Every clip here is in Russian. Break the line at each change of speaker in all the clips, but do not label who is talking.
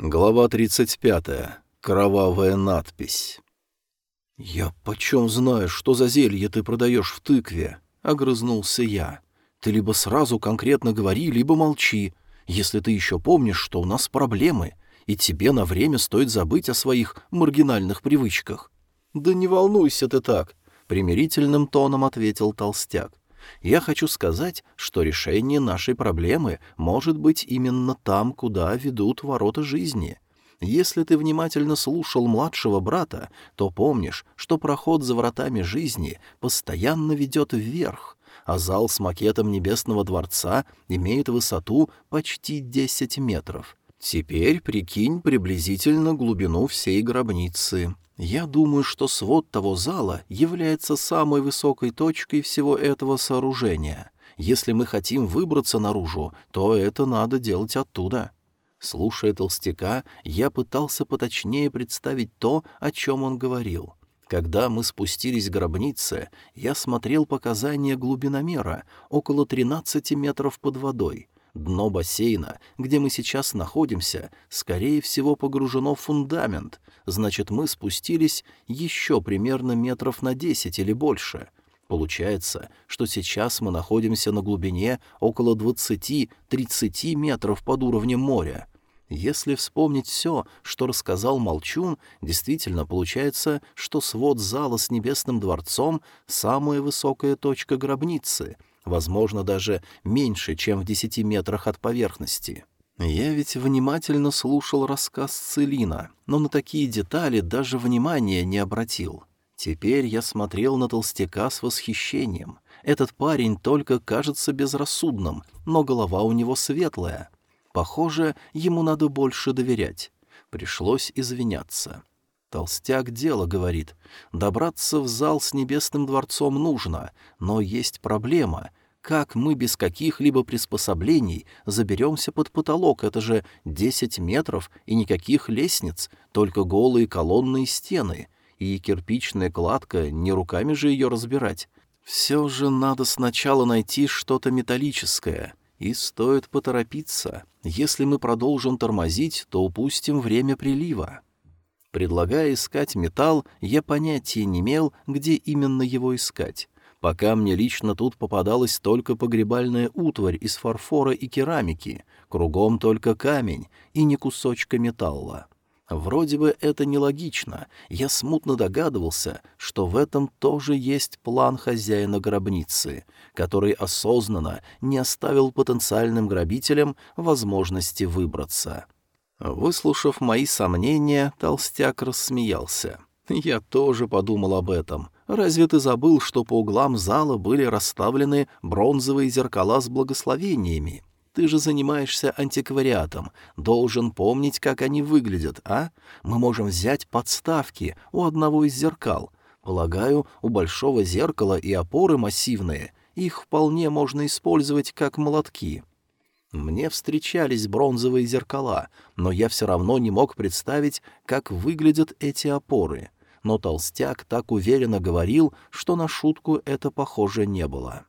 Глава 35. Кровавая надпись. «Я почем знаю, что за зелье ты продаешь в тыкве?» — огрызнулся я. «Ты либо сразу конкретно говори, либо молчи, если ты еще помнишь, что у нас проблемы, и тебе на время стоит забыть о своих маргинальных привычках». «Да не волнуйся ты так», — примирительным тоном ответил толстяк. Я хочу сказать, что решение нашей проблемы может быть именно там, куда ведут ворота жизни. Если ты внимательно слушал младшего брата, то помнишь, что проход за вратами жизни постоянно ведет вверх, а зал с макетом Небесного дворца имеет высоту почти 10 метров. Теперь прикинь приблизительно глубину всей гробницы. Я думаю, что свод того зала является самой высокой точкой всего этого сооружения. Если мы хотим выбраться наружу, то это надо делать оттуда. Слушая толстяка, я пытался поточнее представить то, о чем он говорил. Когда мы спустились к гробнице, я смотрел показания глубиномера, около 13 метров под водой. Дно бассейна, где мы сейчас находимся, скорее всего погружено в фундамент, значит, мы спустились еще примерно метров на десять или больше. Получается, что сейчас мы находимся на глубине около 20-30 метров под уровнем моря. Если вспомнить все, что рассказал Молчун, действительно получается, что свод зала с небесным дворцом — самая высокая точка гробницы, возможно, даже меньше, чем в десяти метрах от поверхности. Я ведь внимательно слушал рассказ Целина, но на такие детали даже внимания не обратил. Теперь я смотрел на толстяка с восхищением. Этот парень только кажется безрассудным, но голова у него светлая. Похоже, ему надо больше доверять. Пришлось извиняться. Толстяк дело говорит. Добраться в зал с небесным дворцом нужно, но есть проблема. Как мы без каких-либо приспособлений заберемся под потолок? Это же десять метров и никаких лестниц, только голые колонны и стены. И кирпичная кладка, не руками же ее разбирать. Все же надо сначала найти что-то металлическое. И стоит поторопиться. Если мы продолжим тормозить, то упустим время прилива. Предлагая искать металл, я понятия не имел, где именно его искать пока мне лично тут попадалась только погребальная утварь из фарфора и керамики, кругом только камень и не кусочка металла. Вроде бы это нелогично, я смутно догадывался, что в этом тоже есть план хозяина гробницы, который осознанно не оставил потенциальным грабителям возможности выбраться. Выслушав мои сомнения, толстяк рассмеялся. Я тоже подумал об этом, Разве ты забыл, что по углам зала были расставлены бронзовые зеркала с благословениями? Ты же занимаешься антиквариатом, должен помнить, как они выглядят, а? Мы можем взять подставки у одного из зеркал. Полагаю, у большого зеркала и опоры массивные, их вполне можно использовать как молотки. Мне встречались бронзовые зеркала, но я все равно не мог представить, как выглядят эти опоры — но толстяк так уверенно говорил, что на шутку это похоже не было.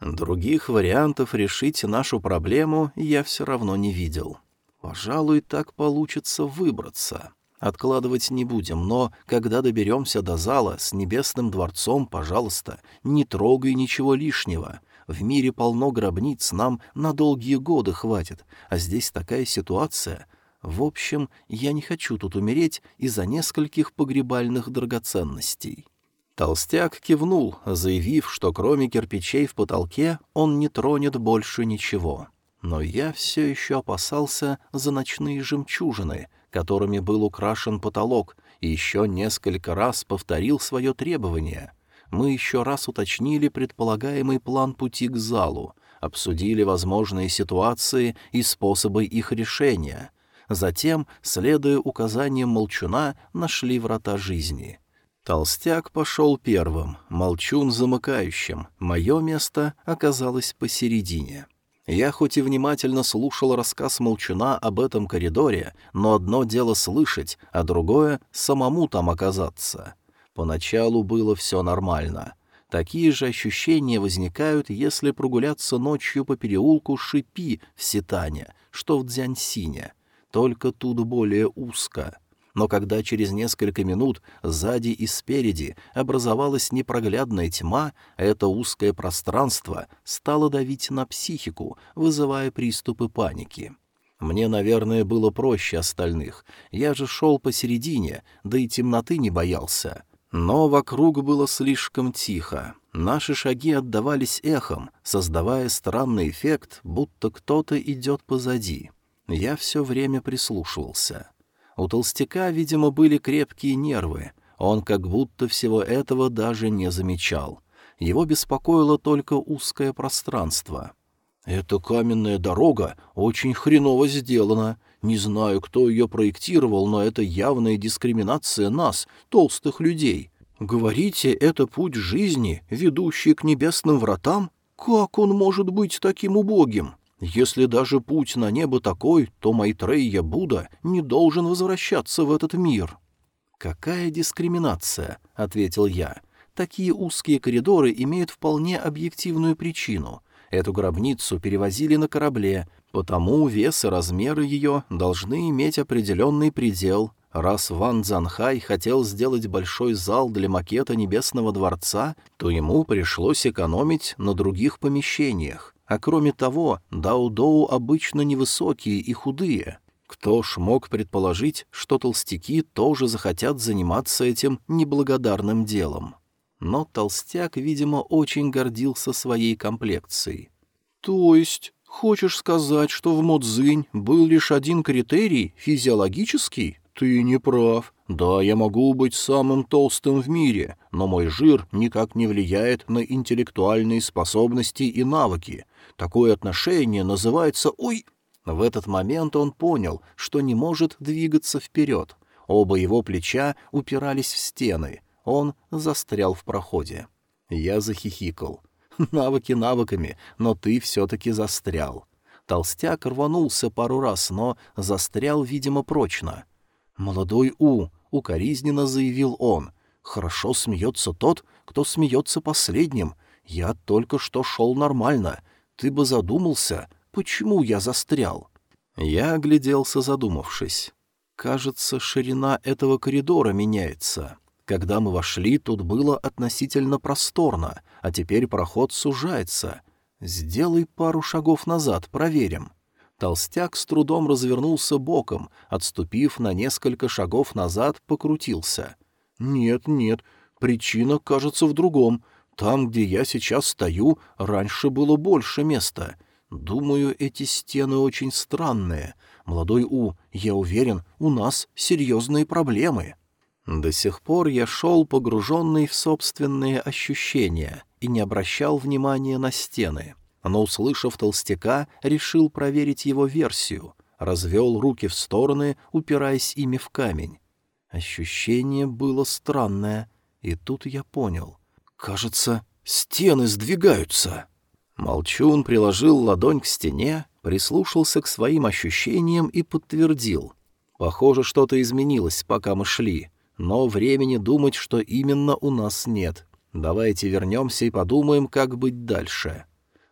Других вариантов решить нашу проблему я все равно не видел. Пожалуй, так получится выбраться. Откладывать не будем, но когда доберемся до зала с небесным дворцом, пожалуйста, не трогай ничего лишнего. В мире полно гробниц, нам на долгие годы хватит, а здесь такая ситуация — в общем, я не хочу тут умереть из-за нескольких погребальных драгоценностей». Толстяк кивнул, заявив, что кроме кирпичей в потолке он не тронет больше ничего. Но я все еще опасался за ночные жемчужины, которыми был украшен потолок, и еще несколько раз повторил свое требование. Мы еще раз уточнили предполагаемый план пути к залу, обсудили возможные ситуации и способы их решения — Затем, следуя указаниям молчуна, нашли врата жизни. Толстяк пошел первым, молчун замыкающим, мое место оказалось посередине. Я хоть и внимательно слушал рассказ молчуна об этом коридоре, но одно дело слышать, а другое — самому там оказаться. Поначалу было все нормально. Такие же ощущения возникают, если прогуляться ночью по переулку Шипи в Ситане, что в Дзяньсине — только тут более узко. Но когда через несколько минут сзади и спереди образовалась непроглядная тьма, это узкое пространство стало давить на психику, вызывая приступы паники. Мне, наверное, было проще остальных. Я же шел посередине, да и темноты не боялся. Но вокруг было слишком тихо. Наши шаги отдавались эхом, создавая странный эффект, будто кто-то идет позади. Я все время прислушивался. У толстяка, видимо, были крепкие нервы. Он как будто всего этого даже не замечал. Его беспокоило только узкое пространство. «Эта каменная дорога очень хреново сделана. Не знаю, кто ее проектировал, но это явная дискриминация нас, толстых людей. Говорите, это путь жизни, ведущий к небесным вратам? Как он может быть таким убогим?» Если даже путь на небо такой, то Майтрейя Будда не должен возвращаться в этот мир. «Какая дискриминация?» — ответил я. «Такие узкие коридоры имеют вполне объективную причину. Эту гробницу перевозили на корабле, потому вес и размеры ее должны иметь определенный предел. Раз Ван Цзанхай хотел сделать большой зал для макета Небесного дворца, то ему пришлось экономить на других помещениях. А кроме того, даудоу обычно невысокие и худые. Кто ж мог предположить, что толстяки тоже захотят заниматься этим неблагодарным делом? Но толстяк, видимо, очень гордился своей комплекцией. «То есть, хочешь сказать, что в Модзинь был лишь один критерий — физиологический? Ты не прав. Да, я могу быть самым толстым в мире, но мой жир никак не влияет на интеллектуальные способности и навыки, Такое отношение называется «Ой!». В этот момент он понял, что не может двигаться вперед. Оба его плеча упирались в стены. Он застрял в проходе. Я захихикал. «Навыки навыками, но ты все-таки застрял». Толстяк рванулся пару раз, но застрял, видимо, прочно. «Молодой У», — укоризненно заявил он, — «хорошо смеется тот, кто смеется последним. Я только что шел нормально, ты бы задумался, почему я застрял?» Я огляделся, задумавшись. «Кажется, ширина этого коридора меняется. Когда мы вошли, тут было относительно просторно, а теперь проход сужается. Сделай пару шагов назад, проверим». Толстяк с трудом развернулся боком, отступив на несколько шагов назад, покрутился. «Нет, нет, причина, кажется, в другом. Там, где я сейчас стою, раньше было больше места. Думаю, эти стены очень странные. Молодой У, я уверен, у нас серьезные проблемы». До сих пор я шел погруженный в собственные ощущения и не обращал внимания на стены. Но, услышав толстяка, решил проверить его версию, развел руки в стороны, упираясь ими в камень. Ощущение было странное, и тут я понял. Кажется, стены сдвигаются. Молчун приложил ладонь к стене, прислушался к своим ощущениям и подтвердил. Похоже, что-то изменилось, пока мы шли, но времени думать, что именно у нас нет. Давайте вернемся и подумаем, как быть дальше.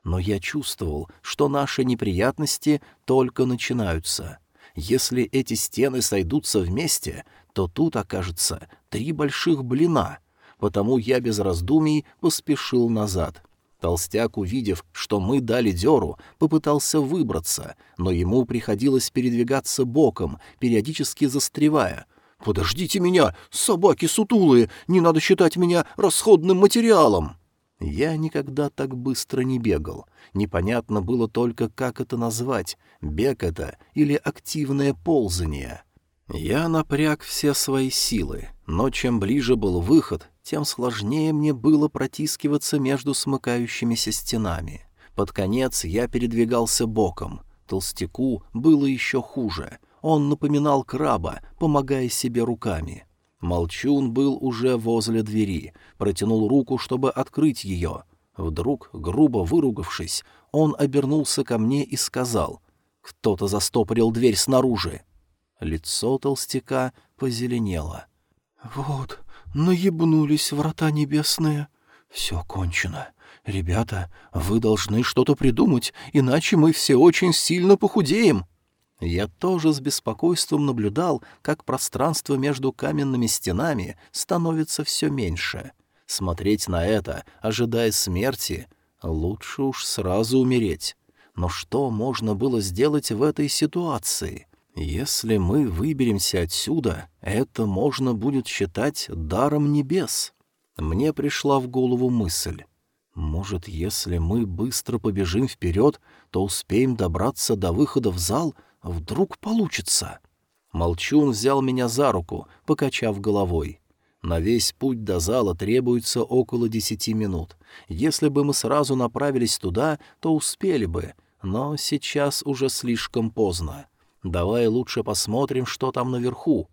Но я чувствовал, что наши неприятности только начинаются. Если эти стены сойдутся вместе, то тут окажется три больших блина — потому я без раздумий поспешил назад. Толстяк, увидев, что мы дали дёру, попытался выбраться, но ему приходилось передвигаться боком, периодически застревая. «Подождите меня, собаки сутулые! Не надо считать меня расходным материалом!» Я никогда так быстро не бегал. Непонятно было только, как это назвать — бег это или активное ползание. Я напряг все свои силы, но чем ближе был выход, тем сложнее мне было протискиваться между смыкающимися стенами. Под конец я передвигался боком. Толстяку было еще хуже. Он напоминал краба, помогая себе руками. Молчун был уже возле двери, протянул руку, чтобы открыть ее. Вдруг, грубо выругавшись, он обернулся ко мне и сказал «Кто-то застопорил дверь снаружи». Лицо толстяка позеленело. «Вот, Наебнулись врата небесные. Все кончено. Ребята, вы должны что-то придумать, иначе мы все очень сильно похудеем. Я тоже с беспокойством наблюдал, как пространство между каменными стенами становится все меньше. Смотреть на это, ожидая смерти, лучше уж сразу умереть. Но что можно было сделать в этой ситуации? Если мы выберемся отсюда, это можно будет считать даром небес. Мне пришла в голову мысль. Может, если мы быстро побежим вперед, то успеем добраться до выхода в зал — Вдруг получится. Молчун взял меня за руку, покачав головой. На весь путь до зала требуется около десяти минут. Если бы мы сразу направились туда, то успели бы, но сейчас уже слишком поздно. Давай лучше посмотрим, что там наверху.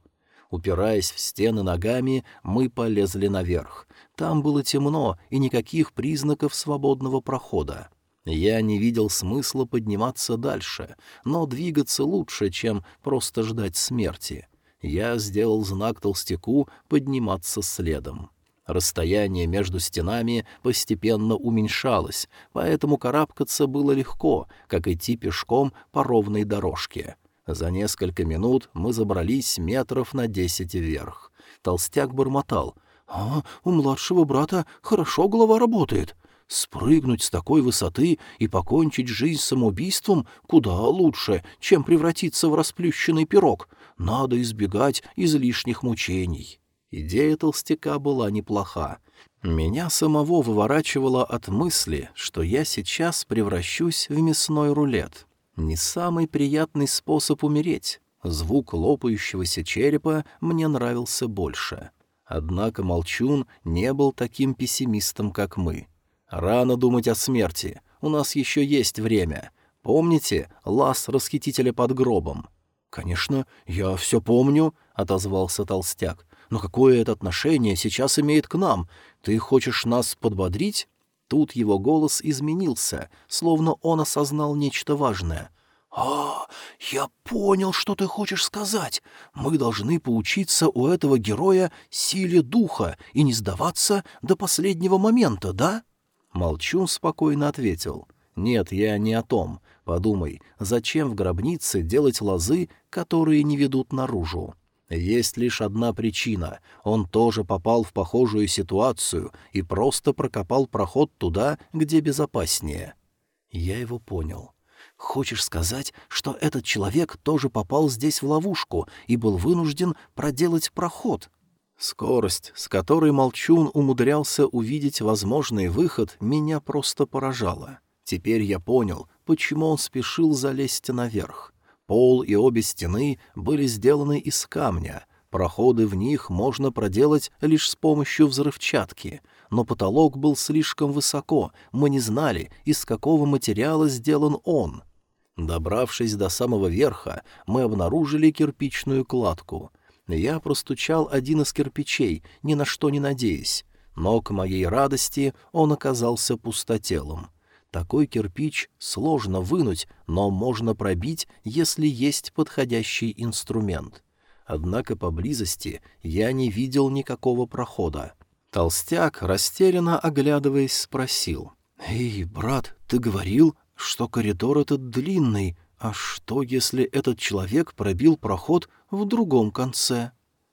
Упираясь в стены ногами, мы полезли наверх. Там было темно и никаких признаков свободного прохода. Я не видел смысла подниматься дальше, но двигаться лучше, чем просто ждать смерти. Я сделал знак толстяку подниматься следом. Расстояние между стенами постепенно уменьшалось, поэтому карабкаться было легко, как идти пешком по ровной дорожке. За несколько минут мы забрались метров на десять вверх. Толстяк бормотал. «А, у младшего брата хорошо голова работает. Спрыгнуть с такой высоты и покончить жизнь самоубийством куда лучше, чем превратиться в расплющенный пирог. Надо избегать излишних мучений. Идея толстяка была неплоха. Меня самого выворачивало от мысли, что я сейчас превращусь в мясной рулет. Не самый приятный способ умереть. Звук лопающегося черепа мне нравился больше. Однако Молчун не был таким пессимистом, как мы — Рано думать о смерти. У нас еще есть время. Помните лаз расхитителя под гробом? Конечно, я все помню, отозвался толстяк. Но какое это отношение сейчас имеет к нам? Ты хочешь нас подбодрить? Тут его голос изменился, словно он осознал нечто важное. «А, я понял, что ты хочешь сказать. Мы должны поучиться у этого героя силе духа и не сдаваться до последнего момента, да?» Молчун спокойно ответил. «Нет, я не о том. Подумай, зачем в гробнице делать лозы, которые не ведут наружу? Есть лишь одна причина. Он тоже попал в похожую ситуацию и просто прокопал проход туда, где безопаснее». Я его понял. «Хочешь сказать, что этот человек тоже попал здесь в ловушку и был вынужден проделать проход?» Скорость, с которой Молчун умудрялся увидеть возможный выход, меня просто поражала. Теперь я понял, почему он спешил залезть наверх. Пол и обе стены были сделаны из камня, проходы в них можно проделать лишь с помощью взрывчатки, но потолок был слишком высоко, мы не знали, из какого материала сделан он. Добравшись до самого верха, мы обнаружили кирпичную кладку — я простучал один из кирпичей, ни на что не надеясь, но, к моей радости, он оказался пустотелым. Такой кирпич сложно вынуть, но можно пробить, если есть подходящий инструмент. Однако поблизости я не видел никакого прохода. Толстяк, растерянно оглядываясь, спросил. «Эй, брат, ты говорил, что коридор этот длинный, а что, если этот человек пробил проход в другом конце?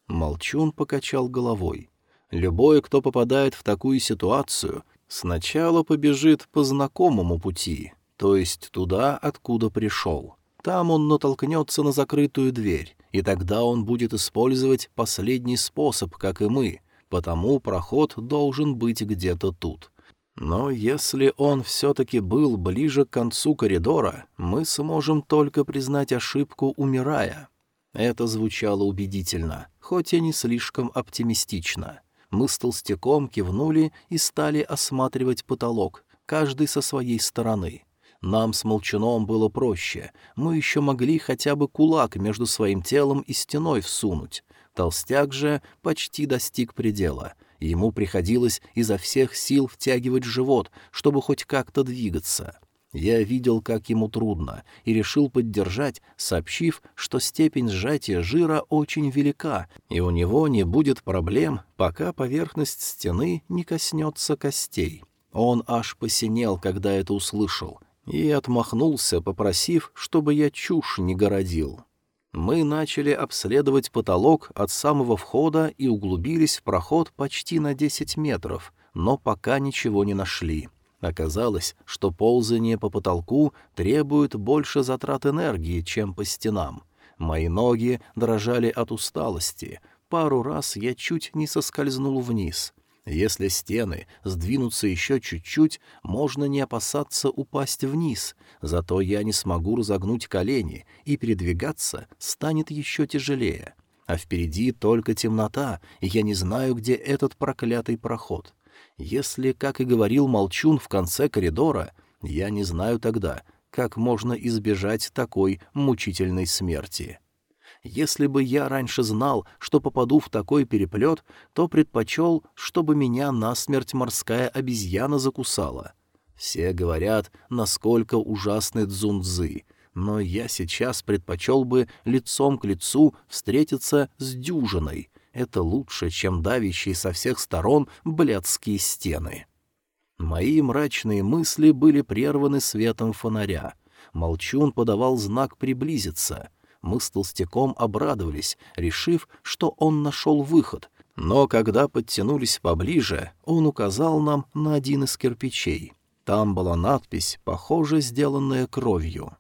Молчун покачал головой. Любой, кто попадает в такую ситуацию, сначала побежит по знакомому пути, то есть туда, откуда пришел. Там он натолкнется на закрытую дверь, и тогда он будет использовать последний способ, как и мы, потому проход должен быть где-то тут. Но если он все-таки был ближе к концу коридора, мы сможем только признать ошибку, умирая. Это звучало убедительно, хоть и не слишком оптимистично. Мы с толстяком кивнули и стали осматривать потолок, каждый со своей стороны. Нам с молчуном было проще, мы еще могли хотя бы кулак между своим телом и стеной всунуть. Толстяк же почти достиг предела — Ему приходилось изо всех сил втягивать живот, чтобы хоть как-то двигаться. Я видел, как ему трудно, и решил поддержать, сообщив, что степень сжатия жира очень велика, и у него не будет проблем, пока поверхность стены не коснется костей. Он аж посинел, когда это услышал. и отмахнулся, попросив, чтобы я чушь не городил. Мы начали обследовать потолок от самого входа и углубились в проход почти на 10 метров, но пока ничего не нашли. Оказалось, что ползание по потолку требует больше затрат энергии, чем по стенам. Мои ноги дрожали от усталости. Пару раз я чуть не соскользнул вниз. Если стены сдвинутся еще чуть-чуть, можно не опасаться упасть вниз, зато я не смогу разогнуть колени, и передвигаться станет еще тяжелее. А впереди только темнота, и я не знаю, где этот проклятый проход. Если, как и говорил Молчун в конце коридора, я не знаю тогда, как можно избежать такой мучительной смерти. Если бы я раньше знал, что попаду в такой переплет, то предпочел, чтобы меня насмерть морская обезьяна закусала. Все говорят, насколько ужасны дзунзы, но я сейчас предпочел бы лицом к лицу встретиться с дюжиной. Это лучше, чем давящие со всех сторон блядские стены. Мои мрачные мысли были прерваны светом фонаря. Молчун подавал знак приблизиться — мы с толстяком обрадовались, решив, что он нашел выход, но когда подтянулись поближе, он указал нам на один из кирпичей. Там была надпись, похоже, сделанная кровью.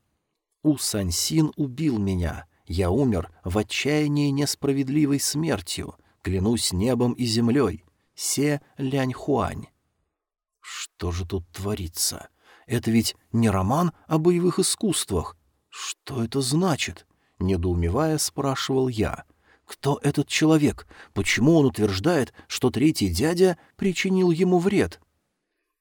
«У Сансин убил меня. Я умер в отчаянии несправедливой смертью. Клянусь небом и землей. Се Лянь Хуань». Что же тут творится? Это ведь не роман о боевых искусствах. Что это значит? Недоумевая, спрашивал я. «Кто этот человек? Почему он утверждает, что третий дядя причинил ему вред?»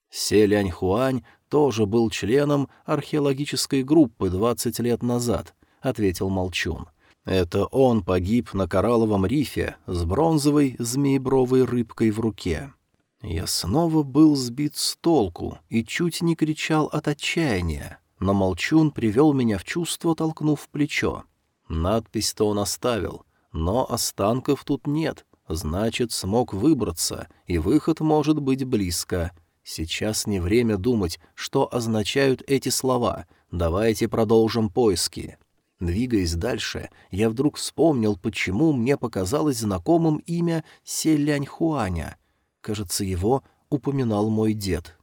Селянь Хуань тоже был членом археологической группы двадцать лет назад, — ответил Молчун. Это он погиб на коралловом рифе с бронзовой змеебровой рыбкой в руке. Я снова был сбит с толку и чуть не кричал от отчаяния, но Молчун привел меня в чувство, толкнув плечо. Надпись-то он оставил, но останков тут нет, значит, смог выбраться, и выход может быть близко. Сейчас не время думать, что означают эти слова. Давайте продолжим поиски. Двигаясь дальше, я вдруг вспомнил, почему мне показалось знакомым имя Селянь Хуаня. Кажется, его упоминал мой дед.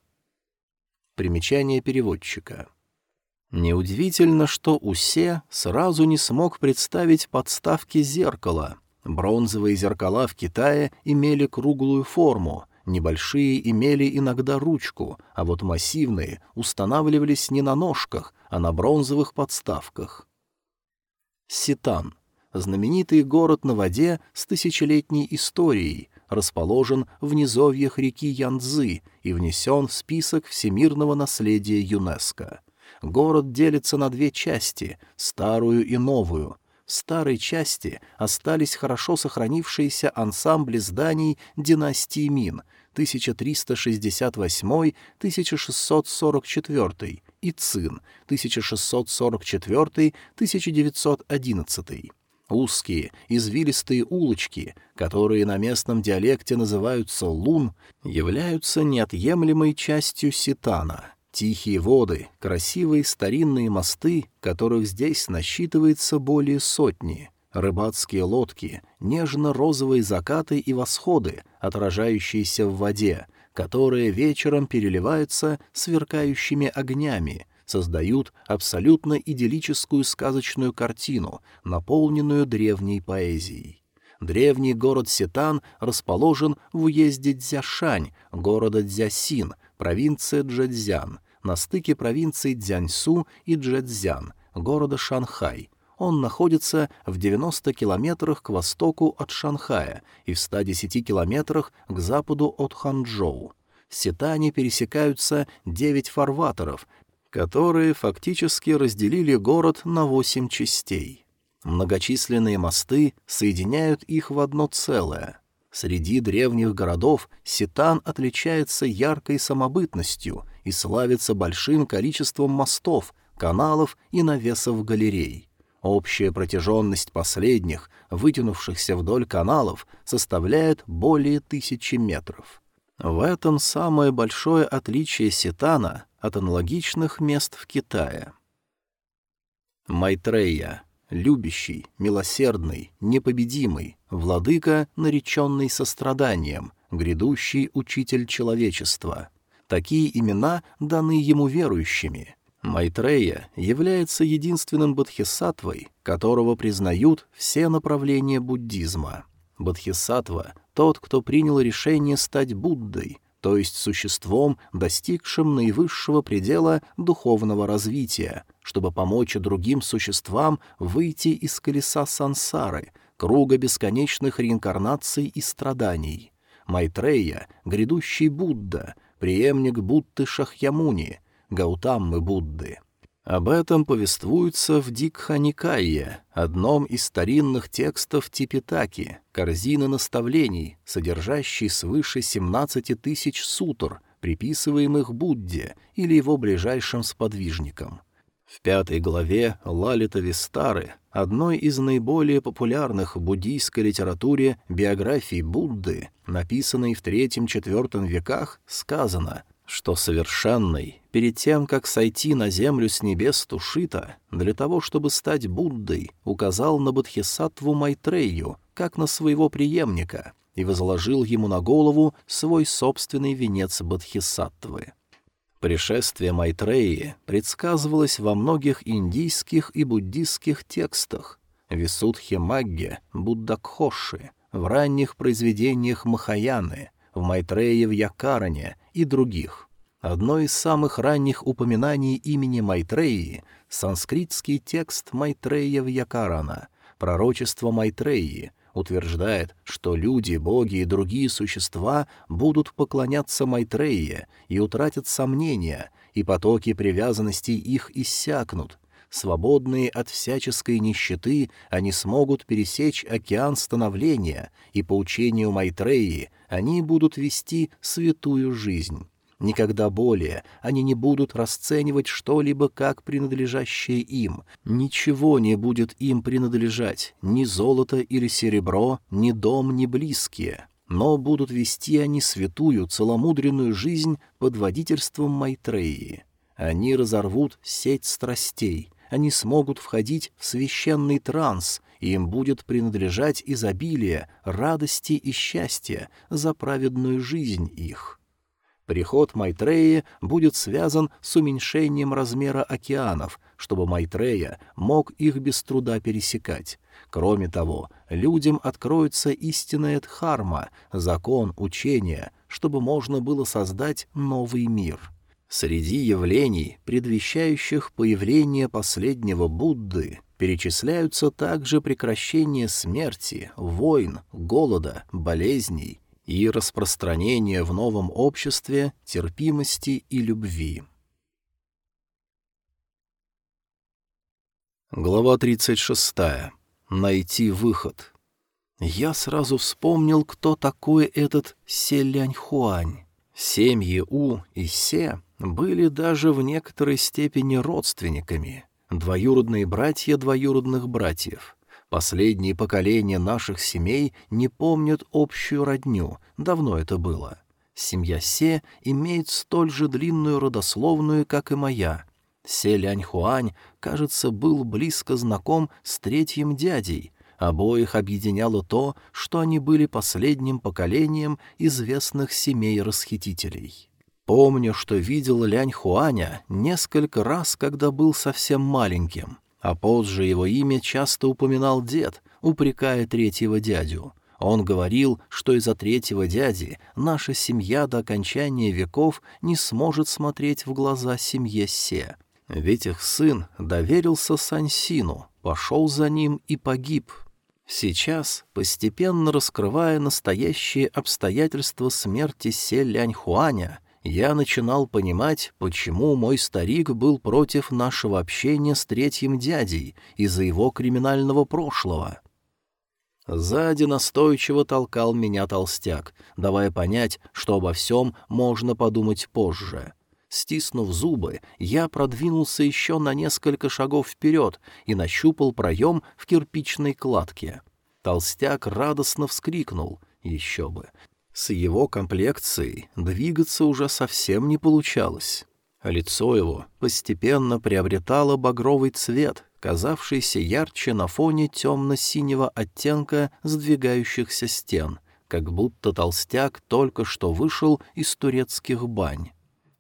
Примечание переводчика. Неудивительно, что Усе сразу не смог представить подставки зеркала. Бронзовые зеркала в Китае имели круглую форму, небольшие имели иногда ручку, а вот массивные устанавливались не на ножках, а на бронзовых подставках. Ситан — знаменитый город на воде с тысячелетней историей, расположен в низовьях реки Янцзы и внесен в список всемирного наследия ЮНЕСКО — Город делится на две части — старую и новую. В старой части остались хорошо сохранившиеся ансамбли зданий династии Мин 1368-1644 и Цин 1644-1911. Узкие, извилистые улочки, которые на местном диалекте называются лун, являются неотъемлемой частью Ситана — Тихие воды, красивые старинные мосты, которых здесь насчитывается более сотни, рыбацкие лодки, нежно-розовые закаты и восходы, отражающиеся в воде, которые вечером переливаются сверкающими огнями, создают абсолютно идиллическую сказочную картину, наполненную древней поэзией. Древний город Сетан расположен в уезде Дзяшань, города Дзясин, провинция Джэцзян, на стыке провинций Дзяньсу и Джэцзян, города Шанхай. Он находится в 90 километрах к востоку от Шанхая и в 110 километрах к западу от Ханчжоу. В Ситане пересекаются девять фарватеров, которые фактически разделили город на восемь частей. Многочисленные мосты соединяют их в одно целое — Среди древних городов Ситан отличается яркой самобытностью и славится большим количеством мостов, каналов и навесов галерей. Общая протяженность последних, вытянувшихся вдоль каналов, составляет более тысячи метров. В этом самое большое отличие Ситана от аналогичных мест в Китае. Майтрея — любящий, милосердный, непобедимый, владыка, нареченный состраданием, грядущий учитель человечества. Такие имена даны ему верующими. Майтрея является единственным бодхисаттвой, которого признают все направления буддизма. Бодхисаттва — тот, кто принял решение стать Буддой, то есть существом, достигшим наивысшего предела духовного развития, чтобы помочь другим существам выйти из колеса сансары, круга бесконечных реинкарнаций и страданий. Майтрея — грядущий Будда, преемник Будды Шахьямуни, Гаутаммы Будды. Об этом повествуется в Дикханикайе, одном из старинных текстов Типитаки, корзины наставлений, содержащей свыше 17 тысяч сутр, приписываемых Будде или его ближайшим сподвижникам. В пятой главе Лалита Вистары, одной из наиболее популярных в буддийской литературе биографий Будды, написанной в III-IV веках, сказано — что совершенный, перед тем, как сойти на землю с небес Тушита, для того, чтобы стать Буддой, указал на Бодхисаттву Майтрею, как на своего преемника, и возложил ему на голову свой собственный венец Бодхисаттвы. Пришествие Майтреи предсказывалось во многих индийских и буддистских текстах, Висудхи Магге, Буддакхоши, в ранних произведениях Махаяны, в Майтрее в Якаране и других. Одно из самых ранних упоминаний имени Майтреи — санскритский текст Майтрея в Якарана, пророчество Майтреи, утверждает, что люди, боги и другие существа будут поклоняться Майтрее и утратят сомнения, и потоки привязанностей их иссякнут. Свободные от всяческой нищеты, они смогут пересечь океан становления, и по учению Майтреи они будут вести святую жизнь. Никогда более они не будут расценивать что-либо как принадлежащее им. Ничего не будет им принадлежать, ни золото или серебро, ни дом, ни близкие. Но будут вести они святую, целомудренную жизнь под водительством Майтреи. Они разорвут сеть страстей, они смогут входить в священный транс, и им будет принадлежать изобилие, радости и счастья за праведную жизнь их. Приход Майтреи будет связан с уменьшением размера океанов, чтобы Майтрея мог их без труда пересекать. Кроме того, людям откроется истинная Дхарма, закон, учение, чтобы можно было создать новый мир. Среди явлений, предвещающих появление последнего Будды, перечисляются также прекращение смерти, войн, голода, болезней, и распространение в новом обществе терпимости и любви. Глава 36. Найти выход. Я сразу вспомнил, кто такой этот Селянь-Хуань. Семьи У и Се были даже в некоторой степени родственниками, двоюродные братья двоюродных братьев. Последние поколения наших семей не помнят общую родню, давно это было. Семья Се имеет столь же длинную родословную, как и моя. Се Ляньхуань, кажется, был близко знаком с третьим дядей. Обоих объединяло то, что они были последним поколением известных семей-расхитителей. Помню, что видел Лянь Хуаня несколько раз, когда был совсем маленьким — а позже его имя часто упоминал дед, упрекая третьего дядю. Он говорил, что из-за третьего дяди наша семья до окончания веков не сможет смотреть в глаза семье Се. Ведь их сын доверился Сансину, пошел за ним и погиб. Сейчас, постепенно раскрывая настоящие обстоятельства смерти Се Ляньхуаня, я начинал понимать, почему мой старик был против нашего общения с третьим дядей из-за его криминального прошлого. Сзади настойчиво толкал меня толстяк, давая понять, что обо всем можно подумать позже. Стиснув зубы, я продвинулся еще на несколько шагов вперед и нащупал проем в кирпичной кладке. Толстяк радостно вскрикнул. Еще бы. С его комплекцией двигаться уже совсем не получалось. Лицо его постепенно приобретало багровый цвет, казавшийся ярче на фоне темно-синего оттенка сдвигающихся стен, как будто толстяк только что вышел из турецких бань.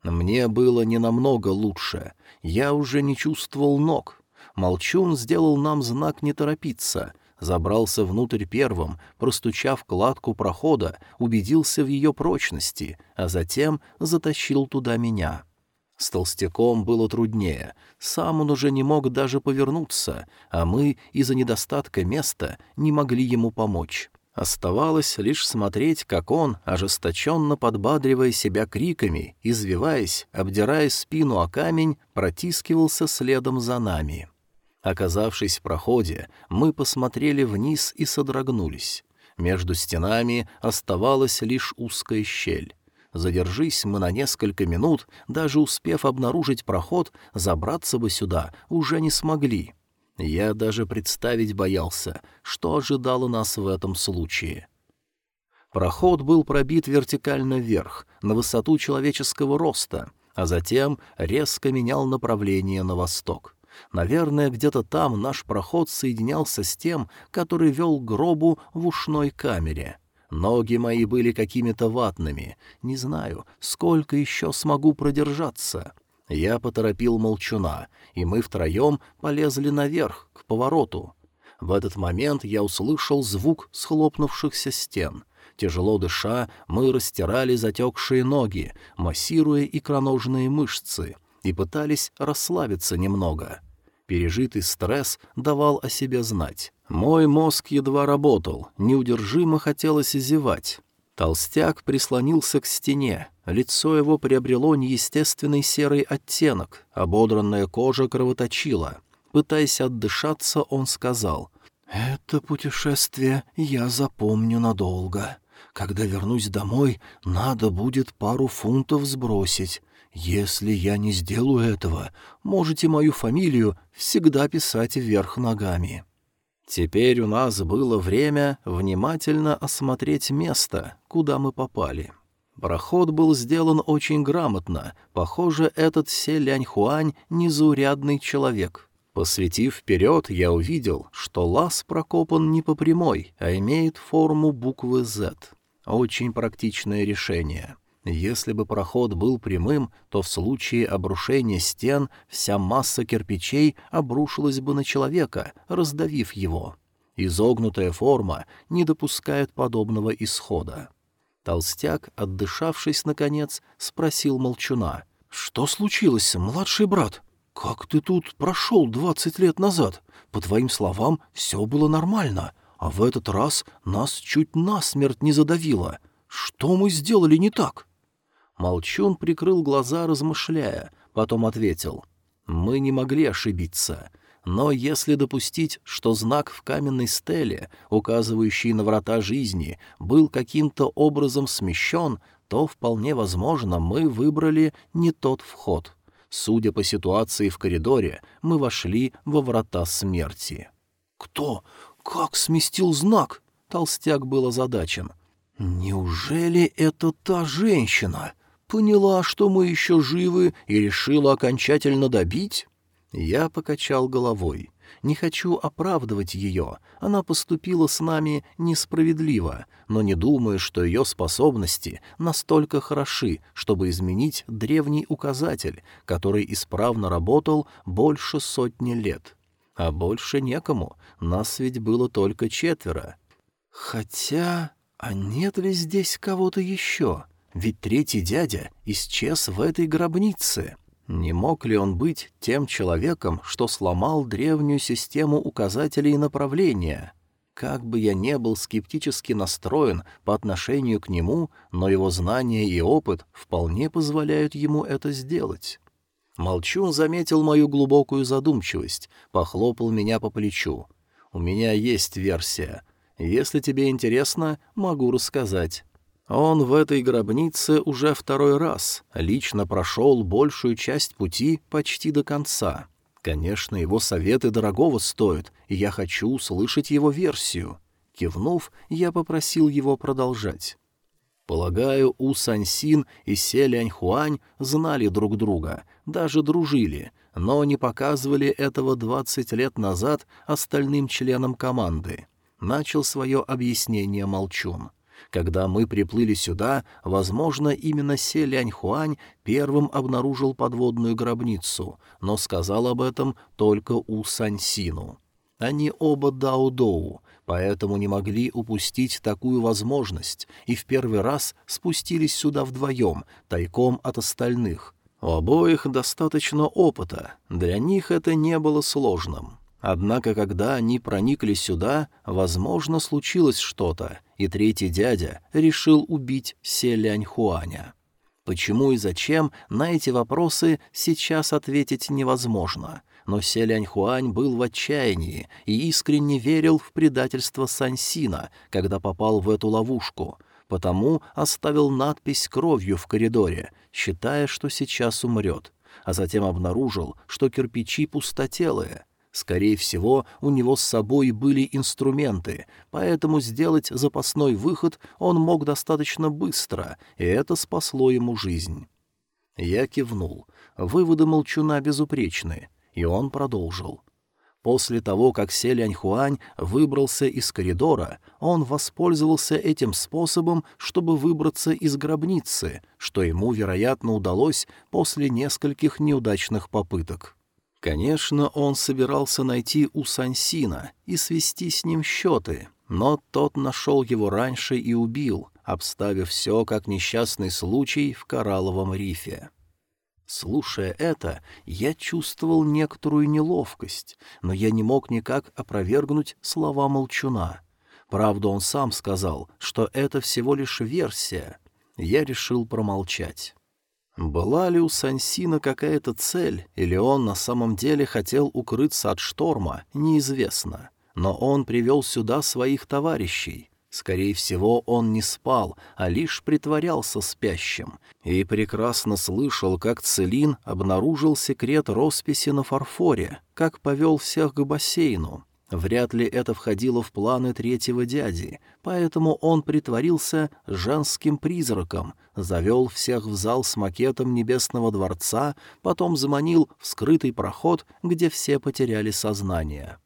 Мне было не намного лучше, я уже не чувствовал ног. Молчун сделал нам знак не торопиться, забрался внутрь первым, простучав кладку прохода, убедился в ее прочности, а затем затащил туда меня. С толстяком было труднее, сам он уже не мог даже повернуться, а мы из-за недостатка места не могли ему помочь. Оставалось лишь смотреть, как он, ожесточенно подбадривая себя криками, извиваясь, обдирая спину о камень, протискивался следом за нами. Оказавшись в проходе, мы посмотрели вниз и содрогнулись. Между стенами оставалась лишь узкая щель. Задержись мы на несколько минут, даже успев обнаружить проход, забраться бы сюда уже не смогли. Я даже представить боялся, что ожидало нас в этом случае. Проход был пробит вертикально вверх, на высоту человеческого роста, а затем резко менял направление на восток. Наверное, где-то там наш проход соединялся с тем, который вел к гробу в ушной камере. Ноги мои были какими-то ватными. Не знаю, сколько еще смогу продержаться. Я поторопил молчуна, и мы втроем полезли наверх, к повороту. В этот момент я услышал звук схлопнувшихся стен. Тяжело дыша, мы растирали затекшие ноги, массируя икроножные мышцы, и пытались расслабиться немного. Пережитый стресс давал о себе знать. Мой мозг едва работал, неудержимо хотелось зевать. Толстяк прислонился к стене, лицо его приобрело неестественный серый оттенок, ободранная кожа кровоточила. Пытаясь отдышаться, он сказал, «Это путешествие я запомню надолго. Когда вернусь домой, надо будет пару фунтов сбросить. Если я не сделаю этого, можете мою фамилию всегда писать вверх ногами». Теперь у нас было время внимательно осмотреть место, куда мы попали. Проход был сделан очень грамотно, похоже, этот Се Лянь-Хуань — незаурядный человек. Посветив вперед, я увидел, что лаз прокопан не по прямой, а имеет форму буквы «Z». Очень практичное решение. Если бы проход был прямым, то в случае обрушения стен вся масса кирпичей обрушилась бы на человека, раздавив его. Изогнутая форма не допускает подобного исхода. Толстяк, отдышавшись наконец, спросил молчуна. «Что случилось, младший брат? Как ты тут прошел двадцать лет назад? По твоим словам, все было нормально, а в этот раз нас чуть насмерть не задавило. Что мы сделали не так?» Молчун прикрыл глаза, размышляя, потом ответил. «Мы не могли ошибиться. Но если допустить, что знак в каменной стеле, указывающий на врата жизни, был каким-то образом смещен, то вполне возможно мы выбрали не тот вход. Судя по ситуации в коридоре, мы вошли во врата смерти». «Кто? Как сместил знак?» Толстяк был озадачен. «Неужели это та женщина?» Поняла, что мы еще живы, и решила окончательно добить? Я покачал головой. Не хочу оправдывать ее. Она поступила с нами несправедливо, но не думаю, что ее способности настолько хороши, чтобы изменить древний указатель, который исправно работал больше сотни лет. А больше некому, нас ведь было только четверо. Хотя... А нет ли здесь кого-то еще? Ведь третий дядя исчез в этой гробнице. Не мог ли он быть тем человеком, что сломал древнюю систему указателей направления? Как бы я не был скептически настроен по отношению к нему, но его знания и опыт вполне позволяют ему это сделать. Молчун заметил мою глубокую задумчивость, похлопал меня по плечу. «У меня есть версия. Если тебе интересно, могу рассказать. Он в этой гробнице уже второй раз, лично прошел большую часть пути почти до конца. Конечно, его советы дорогого стоят, и я хочу услышать его версию. Кивнув, я попросил его продолжать. Полагаю, У Сансин и Се Ляньхуань знали друг друга, даже дружили, но не показывали этого двадцать лет назад остальным членам команды. Начал свое объяснение Молчун. Когда мы приплыли сюда, возможно, именно Се Ляньхуань первым обнаружил подводную гробницу, но сказал об этом только У Сансину. Они оба Дао-Доу, поэтому не могли упустить такую возможность и в первый раз спустились сюда вдвоем, тайком от остальных. У обоих достаточно опыта, для них это не было сложным. Однако, когда они проникли сюда, возможно, случилось что-то, и третий дядя решил убить Селянь Хуаня. Почему и зачем, на эти вопросы сейчас ответить невозможно — но Селянь-Хуань был в отчаянии и искренне верил в предательство Сансина, когда попал в эту ловушку, потому оставил надпись кровью в коридоре, считая, что сейчас умрет, а затем обнаружил, что кирпичи пустотелые. Скорее всего, у него с собой были инструменты, поэтому сделать запасной выход он мог достаточно быстро, и это спасло ему жизнь. Я кивнул. Выводы молчуна безупречны. И он продолжил. После того, как Селянь-Хуань выбрался из коридора, он воспользовался этим способом, чтобы выбраться из гробницы, что ему, вероятно, удалось после нескольких неудачных попыток. Конечно, он собирался найти у Сансина и свести с ним счеты, но тот нашел его раньше и убил, обставив все как несчастный случай в коралловом рифе. Слушая это, я чувствовал некоторую неловкость, но я не мог никак опровергнуть слова молчуна. Правда, он сам сказал, что это всего лишь версия. Я решил промолчать. Была ли у Сансина какая-то цель, или он на самом деле хотел укрыться от шторма, неизвестно. Но он привел сюда своих товарищей. Скорее всего, он не спал, а лишь притворялся спящим, и прекрасно слышал, как Целин обнаружил секрет росписи на фарфоре, как повел всех к бассейну. Вряд ли это входило в планы третьего дяди, поэтому он притворился женским призраком, завел всех в зал с макетом Небесного дворца, потом заманил в скрытый проход, где все потеряли сознание.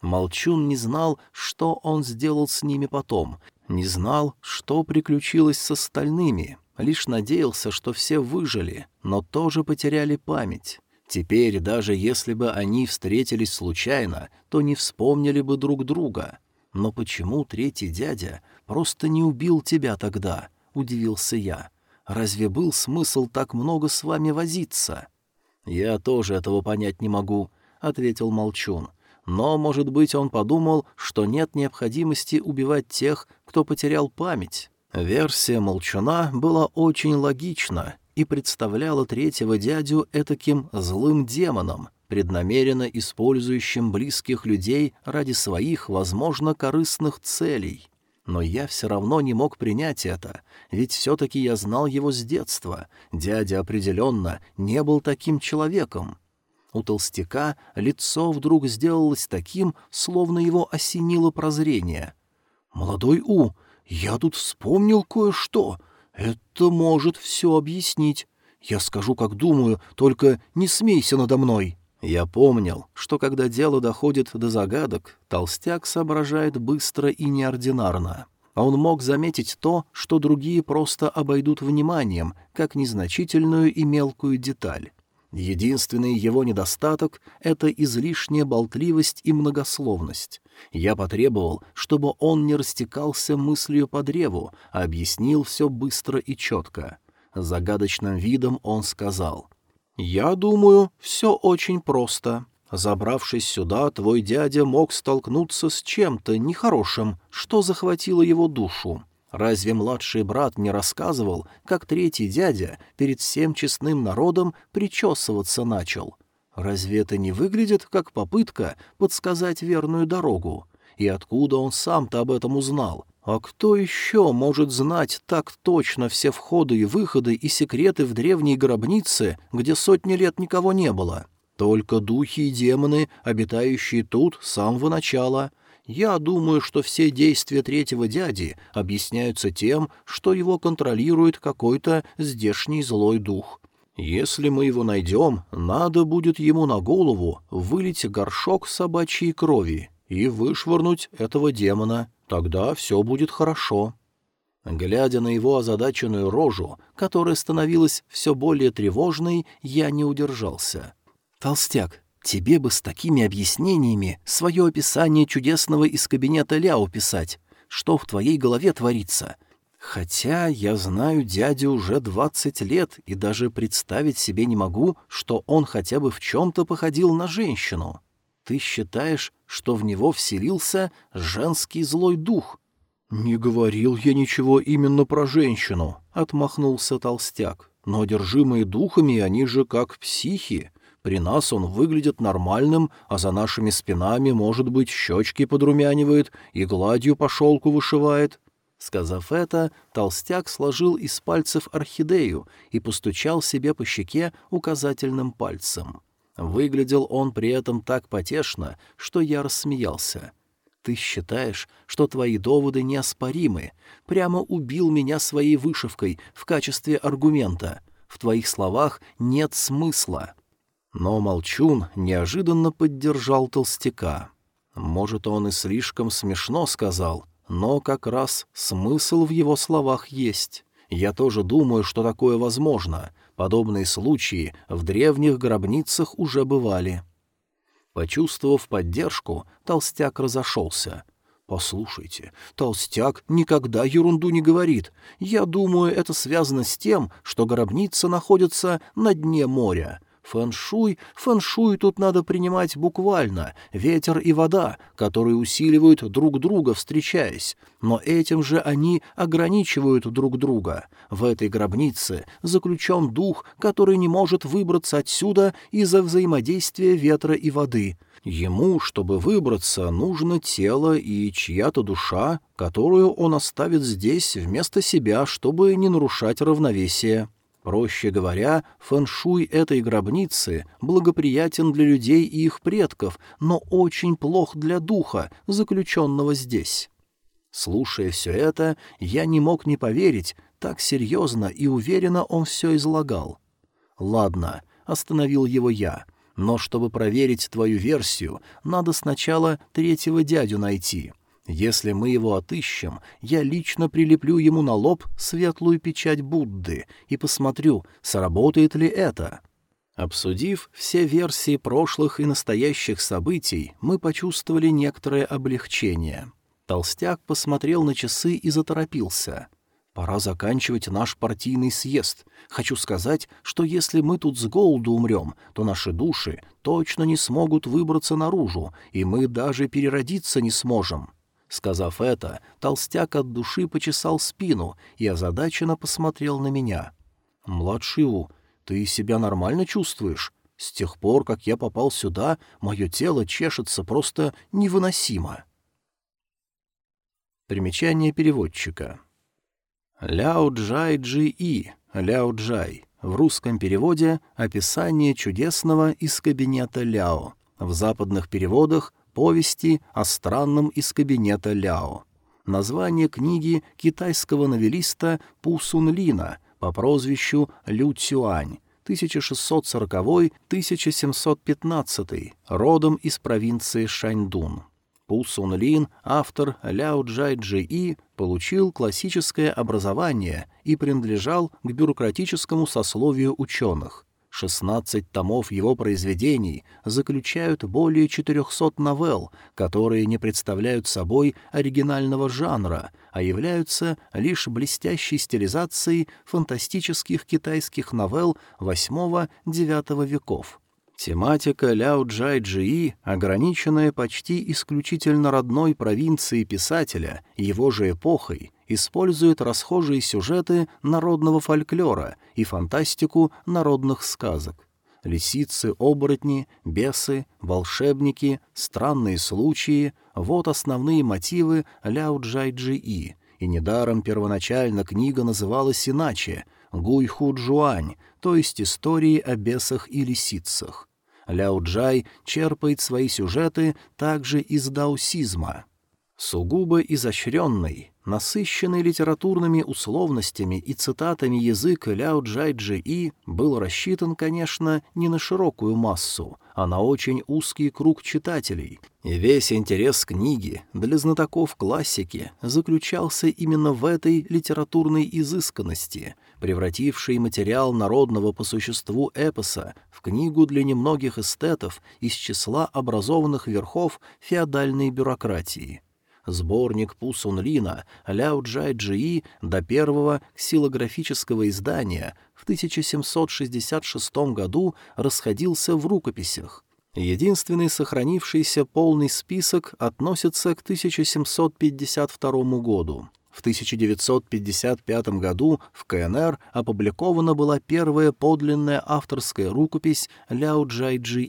Молчун не знал, что он сделал с ними потом, не знал, что приключилось с остальными, лишь надеялся, что все выжили, но тоже потеряли память. Теперь, даже если бы они встретились случайно, то не вспомнили бы друг друга. Но почему третий дядя просто не убил тебя тогда? — удивился я. Разве был смысл так много с вами возиться? — Я тоже этого понять не могу, — ответил Молчун. — но, может быть, он подумал, что нет необходимости убивать тех, кто потерял память. Версия Молчуна была очень логична и представляла третьего дядю этаким злым демоном, преднамеренно использующим близких людей ради своих, возможно, корыстных целей. Но я все равно не мог принять это, ведь все-таки я знал его с детства. Дядя определенно не был таким человеком. У толстяка лицо вдруг сделалось таким, словно его осенило прозрение. «Молодой У, я тут вспомнил кое-что. Это может все объяснить. Я скажу, как думаю, только не смейся надо мной». Я помнил, что когда дело доходит до загадок, толстяк соображает быстро и неординарно. А он мог заметить то, что другие просто обойдут вниманием, как незначительную и мелкую деталь. Единственный его недостаток — это излишняя болтливость и многословность. Я потребовал, чтобы он не растекался мыслью по древу, а объяснил все быстро и четко. Загадочным видом он сказал. «Я думаю, все очень просто. Забравшись сюда, твой дядя мог столкнуться с чем-то нехорошим, что захватило его душу. Разве младший брат не рассказывал, как третий дядя перед всем честным народом причесываться начал? Разве это не выглядит как попытка подсказать верную дорогу? И откуда он сам-то об этом узнал? А кто еще может знать так точно все входы и выходы и секреты в древней гробнице, где сотни лет никого не было? Только духи и демоны, обитающие тут с самого начала — Я думаю, что все действия третьего дяди объясняются тем, что его контролирует какой-то здешний злой дух. Если мы его найдем, надо будет ему на голову вылить горшок собачьей крови и вышвырнуть этого демона. Тогда все будет хорошо. Глядя на его озадаченную рожу, которая становилась все более тревожной, я не удержался. «Толстяк, тебе бы с такими объяснениями свое описание чудесного из кабинета Ляо писать. Что в твоей голове творится? Хотя я знаю дядю уже двадцать лет и даже представить себе не могу, что он хотя бы в чем-то походил на женщину. Ты считаешь, что в него вселился женский злой дух?» «Не говорил я ничего именно про женщину», — отмахнулся толстяк. «Но одержимые духами они же как психи. При нас он выглядит нормальным, а за нашими спинами, может быть, щечки подрумянивает и гладью по шелку вышивает». Сказав это, толстяк сложил из пальцев орхидею и постучал себе по щеке указательным пальцем. Выглядел он при этом так потешно, что я рассмеялся. — ты считаешь, что твои доводы неоспоримы. Прямо убил меня своей вышивкой в качестве аргумента. В твоих словах нет смысла». Но Молчун неожиданно поддержал толстяка. Может, он и слишком смешно сказал, но как раз смысл в его словах есть. Я тоже думаю, что такое возможно. Подобные случаи в древних гробницах уже бывали. Почувствовав поддержку, толстяк разошелся. «Послушайте, толстяк никогда ерунду не говорит. Я думаю, это связано с тем, что гробница находится на дне моря. Фэншуй, фэншуй тут надо принимать буквально, ветер и вода, которые усиливают друг друга, встречаясь. Но этим же они ограничивают друг друга. В этой гробнице заключен дух, который не может выбраться отсюда из-за взаимодействия ветра и воды. Ему, чтобы выбраться, нужно тело и чья-то душа, которую он оставит здесь вместо себя, чтобы не нарушать равновесие. Проще говоря, фэншуй этой гробницы благоприятен для людей и их предков, но очень плох для духа, заключенного здесь. Слушая все это, я не мог не поверить, так серьезно и уверенно он все излагал. «Ладно», — остановил его я, — «но чтобы проверить твою версию, надо сначала третьего дядю найти». Если мы его отыщем, я лично прилеплю ему на лоб светлую печать Будды и посмотрю, сработает ли это. Обсудив все версии прошлых и настоящих событий, мы почувствовали некоторое облегчение. Толстяк посмотрел на часы и заторопился. «Пора заканчивать наш партийный съезд. Хочу сказать, что если мы тут с голоду умрем, то наши души точно не смогут выбраться наружу, и мы даже переродиться не сможем». Сказав это, толстяк от души почесал спину и озадаченно посмотрел на меня. «Младший У, ты себя нормально чувствуешь? С тех пор, как я попал сюда, мое тело чешется просто невыносимо». Примечание переводчика. Ляо Джай Джи И, Ляо Джай. В русском переводе «Описание чудесного из кабинета Ляо». В западных переводах Повести о странном из кабинета Ляо. Название книги китайского новелиста Пу Сун Лина по прозвищу Лю Цюань, 1640-1715, родом из провинции Шаньдун. Пу Сун Лин, автор Ляо Джай Джи И, получил классическое образование и принадлежал к бюрократическому сословию ученых – 16 томов его произведений заключают более 400 новелл, которые не представляют собой оригинального жанра, а являются лишь блестящей стилизацией фантастических китайских новелл VIII-IX веков. Тематика Ляо Джай Джии, ограниченная почти исключительно родной провинцией писателя его же эпохой, использует расхожие сюжеты народного фольклора и фантастику народных сказок. Лисицы, оборотни, бесы, волшебники, странные случаи — вот основные мотивы Ляо Джай Джии, и недаром первоначально книга называлась иначе — Гуйху Джуань, то есть истории о бесах и лисицах. Ляо Джай черпает свои сюжеты также из даосизма. Сугубо изощренный, насыщенный литературными условностями и цитатами язык Ляо Джайджи И был рассчитан, конечно, не на широкую массу, а на очень узкий круг читателей, и весь интерес книги для знатоков классики заключался именно в этой литературной изысканности, превратившей материал народного по существу эпоса в книгу для немногих эстетов из числа образованных верхов феодальной бюрократии сборник Пусун Лина Ляо Джай Джи до первого ксилографического издания в 1766 году расходился в рукописях. Единственный сохранившийся полный список относится к 1752 году. В 1955 году в КНР опубликована была первая подлинная авторская рукопись Ляо Джай Джи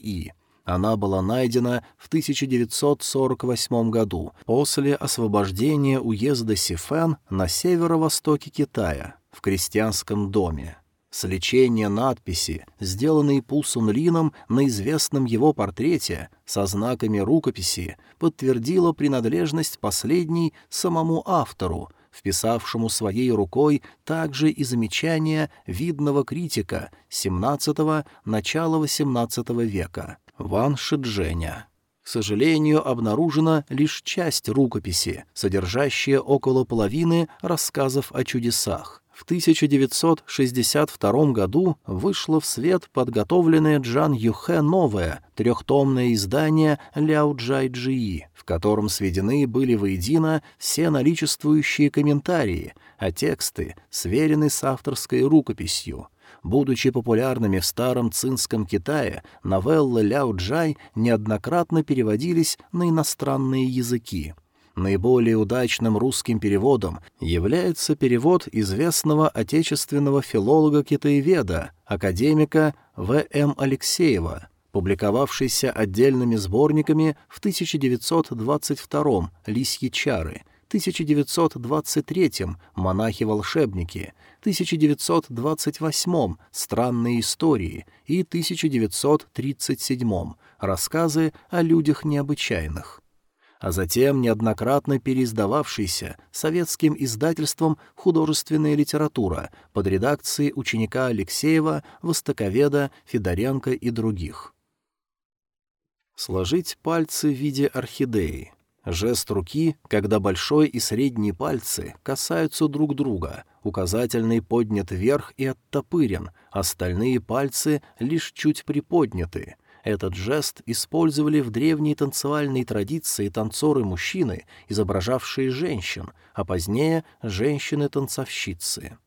она была найдена в 1948 году после освобождения уезда Сифэн на северо-востоке Китая в крестьянском доме. Сличение надписи, сделанной Пусун Лином на известном его портрете со знаками рукописи, подтвердило принадлежность последней самому автору, вписавшему своей рукой также и замечания видного критика XVII – начала XVIII века – Ван Шидженя. К сожалению, обнаружена лишь часть рукописи, содержащая около половины рассказов о чудесах. В 1962 году вышло в свет подготовленное Джан Юхэ новое, трехтомное издание Ляо Джай Джии, в котором сведены были воедино все наличествующие комментарии, а тексты сверены с авторской рукописью. Будучи популярными в старом цинском Китае, новеллы Ляо Джай неоднократно переводились на иностранные языки. Наиболее удачным русским переводом является перевод известного отечественного филолога-китаеведа, академика В. М. Алексеева, публиковавшийся отдельными сборниками в 1922 «Лисьи чары», 1923 «Монахи-волшебники», 1928 «Странные истории» и 1937 «Рассказы о людях необычайных» а затем неоднократно переиздававшийся советским издательством «Художественная литература» под редакцией ученика Алексеева, Востоковеда, Федоренко и других. Сложить пальцы в виде орхидеи. Жест руки, когда большой и средний пальцы касаются друг друга, указательный поднят вверх и оттопырен, остальные пальцы лишь чуть приподняты. Этот жест использовали в древней танцевальной традиции танцоры-мужчины, изображавшие женщин, а позднее женщины-танцовщицы.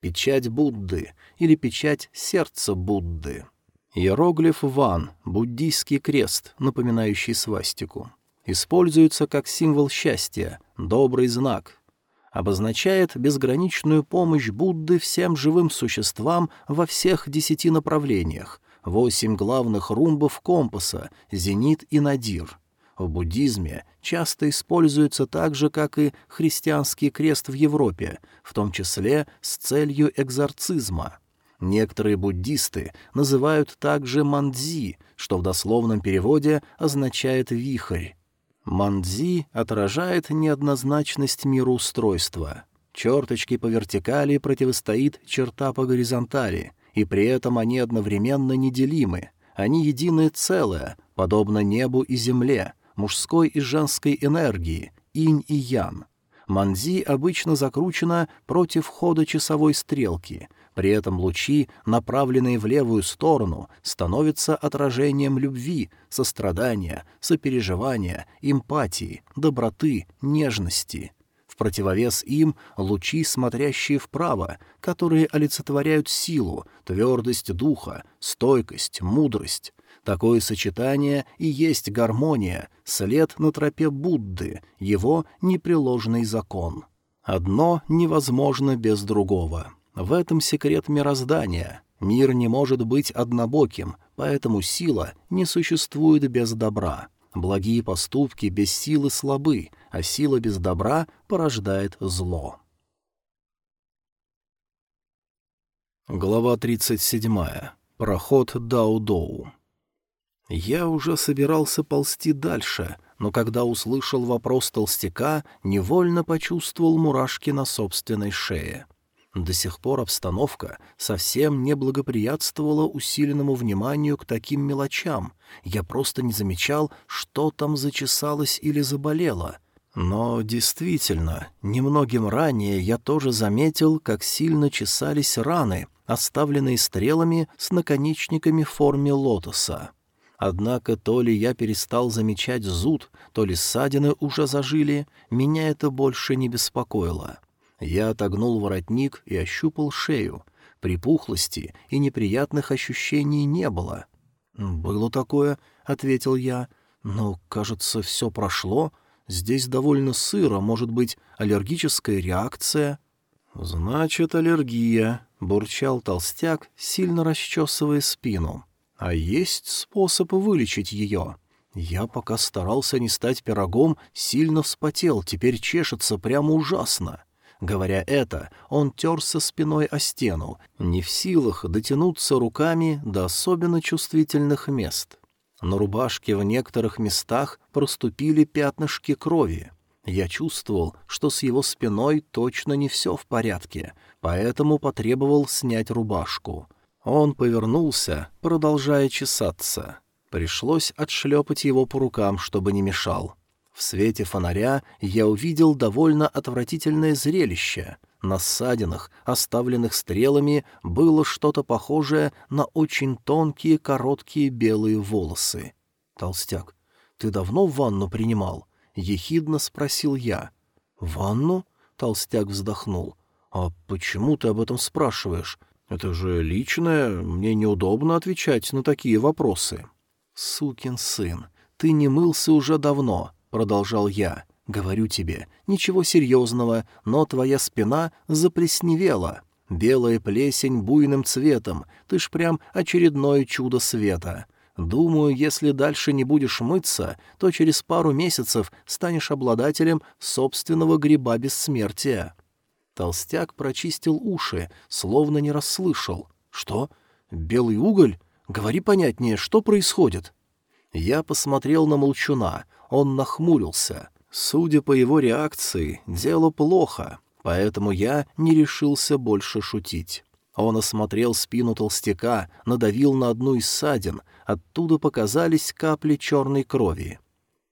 Печать Будды или печать сердца Будды. Иероглиф Ван, буддийский крест, напоминающий свастику используется как символ счастья, добрый знак. Обозначает безграничную помощь Будды всем живым существам во всех десяти направлениях, восемь главных румбов компаса, зенит и надир. В буддизме часто используется так же, как и христианский крест в Европе, в том числе с целью экзорцизма. Некоторые буддисты называют также мандзи, что в дословном переводе означает «вихрь». Мандзи отражает неоднозначность мироустройства. Черточки по вертикали противостоит черта по горизонтали, и при этом они одновременно неделимы. Они единое целое, подобно небу и земле, мужской и женской энергии, инь и ян. Манзи обычно закручена против хода часовой стрелки, при этом лучи, направленные в левую сторону, становятся отражением любви, сострадания, сопереживания, эмпатии, доброты, нежности. В противовес им лучи, смотрящие вправо, которые олицетворяют силу, твердость духа, стойкость, мудрость. Такое сочетание и есть гармония, след на тропе Будды, его непреложный закон. Одно невозможно без другого. В этом секрет мироздания. Мир не может быть однобоким, поэтому сила не существует без добра. Благие поступки без силы слабы, а сила без добра порождает зло. Глава 37. Проход Дау-Доу. Я уже собирался ползти дальше, но когда услышал вопрос толстяка, невольно почувствовал мурашки на собственной шее. До сих пор обстановка совсем не благоприятствовала усиленному вниманию к таким мелочам. Я просто не замечал, что там зачесалось или заболело. Но действительно, немногим ранее я тоже заметил, как сильно чесались раны, оставленные стрелами с наконечниками в форме лотоса. Однако то ли я перестал замечать зуд, то ли ссадины уже зажили, меня это больше не беспокоило. Я отогнул воротник и ощупал шею. Припухлости и неприятных ощущений не было. «Было такое», — ответил я, — «но, кажется, все прошло. Здесь довольно сыро, может быть, аллергическая реакция». «Значит, аллергия», — бурчал толстяк, сильно расчесывая спину. «А есть способ вылечить ее?» Я пока старался не стать пирогом, сильно вспотел, теперь чешется прямо ужасно. Говоря это, он терся спиной о стену, не в силах дотянуться руками до особенно чувствительных мест. На рубашке в некоторых местах проступили пятнышки крови. Я чувствовал, что с его спиной точно не все в порядке, поэтому потребовал снять рубашку. Он повернулся, продолжая чесаться. Пришлось отшлепать его по рукам, чтобы не мешал. В свете фонаря я увидел довольно отвратительное зрелище. На ссадинах, оставленных стрелами, было что-то похожее на очень тонкие короткие белые волосы. «Толстяк, ты давно ванну принимал?» — ехидно спросил я. «Ванну?» — толстяк вздохнул. «А почему ты об этом спрашиваешь? Это же личное, мне неудобно отвечать на такие вопросы». «Сукин сын, ты не мылся уже давно продолжал я. «Говорю тебе, ничего серьезного, но твоя спина заплесневела. Белая плесень буйным цветом, ты ж прям очередное чудо света. Думаю, если дальше не будешь мыться, то через пару месяцев станешь обладателем собственного гриба бессмертия». Толстяк прочистил уши, словно не расслышал. «Что? Белый уголь? Говори понятнее, что происходит?» Я посмотрел на молчуна, он нахмурился. Судя по его реакции, дело плохо, поэтому я не решился больше шутить. Он осмотрел спину толстяка, надавил на одну из ссадин, оттуда показались капли черной крови.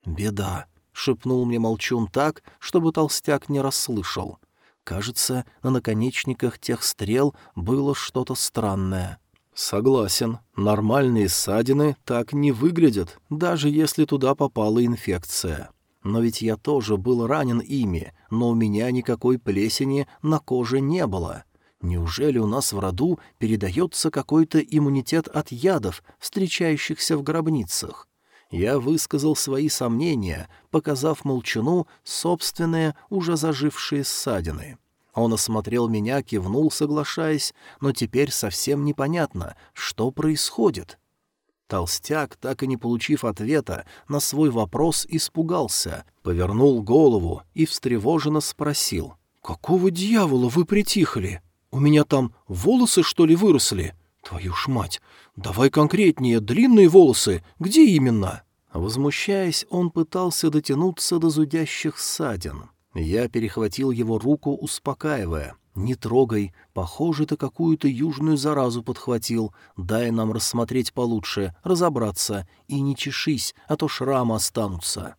«Беда», — шепнул мне молчун так, чтобы толстяк не расслышал. Кажется, на наконечниках тех стрел было что-то странное. Согласен, нормальные ссадины так не выглядят, даже если туда попала инфекция. Но ведь я тоже был ранен ими, но у меня никакой плесени на коже не было. Неужели у нас в роду передается какой-то иммунитет от ядов, встречающихся в гробницах? Я высказал свои сомнения, показав молчану собственные уже зажившие ссадины. Он осмотрел меня, кивнул, соглашаясь, но теперь совсем непонятно, что происходит. Толстяк, так и не получив ответа на свой вопрос, испугался, повернул голову и встревоженно спросил. «Какого дьявола вы притихли? У меня там волосы, что ли, выросли? Твою ж мать! Давай конкретнее, длинные волосы, где именно?» Возмущаясь, он пытался дотянуться до зудящих ссадин. Я перехватил его руку, успокаивая. «Не трогай, похоже, ты какую-то южную заразу подхватил. Дай нам рассмотреть получше, разобраться, и не чешись, а то шрамы останутся».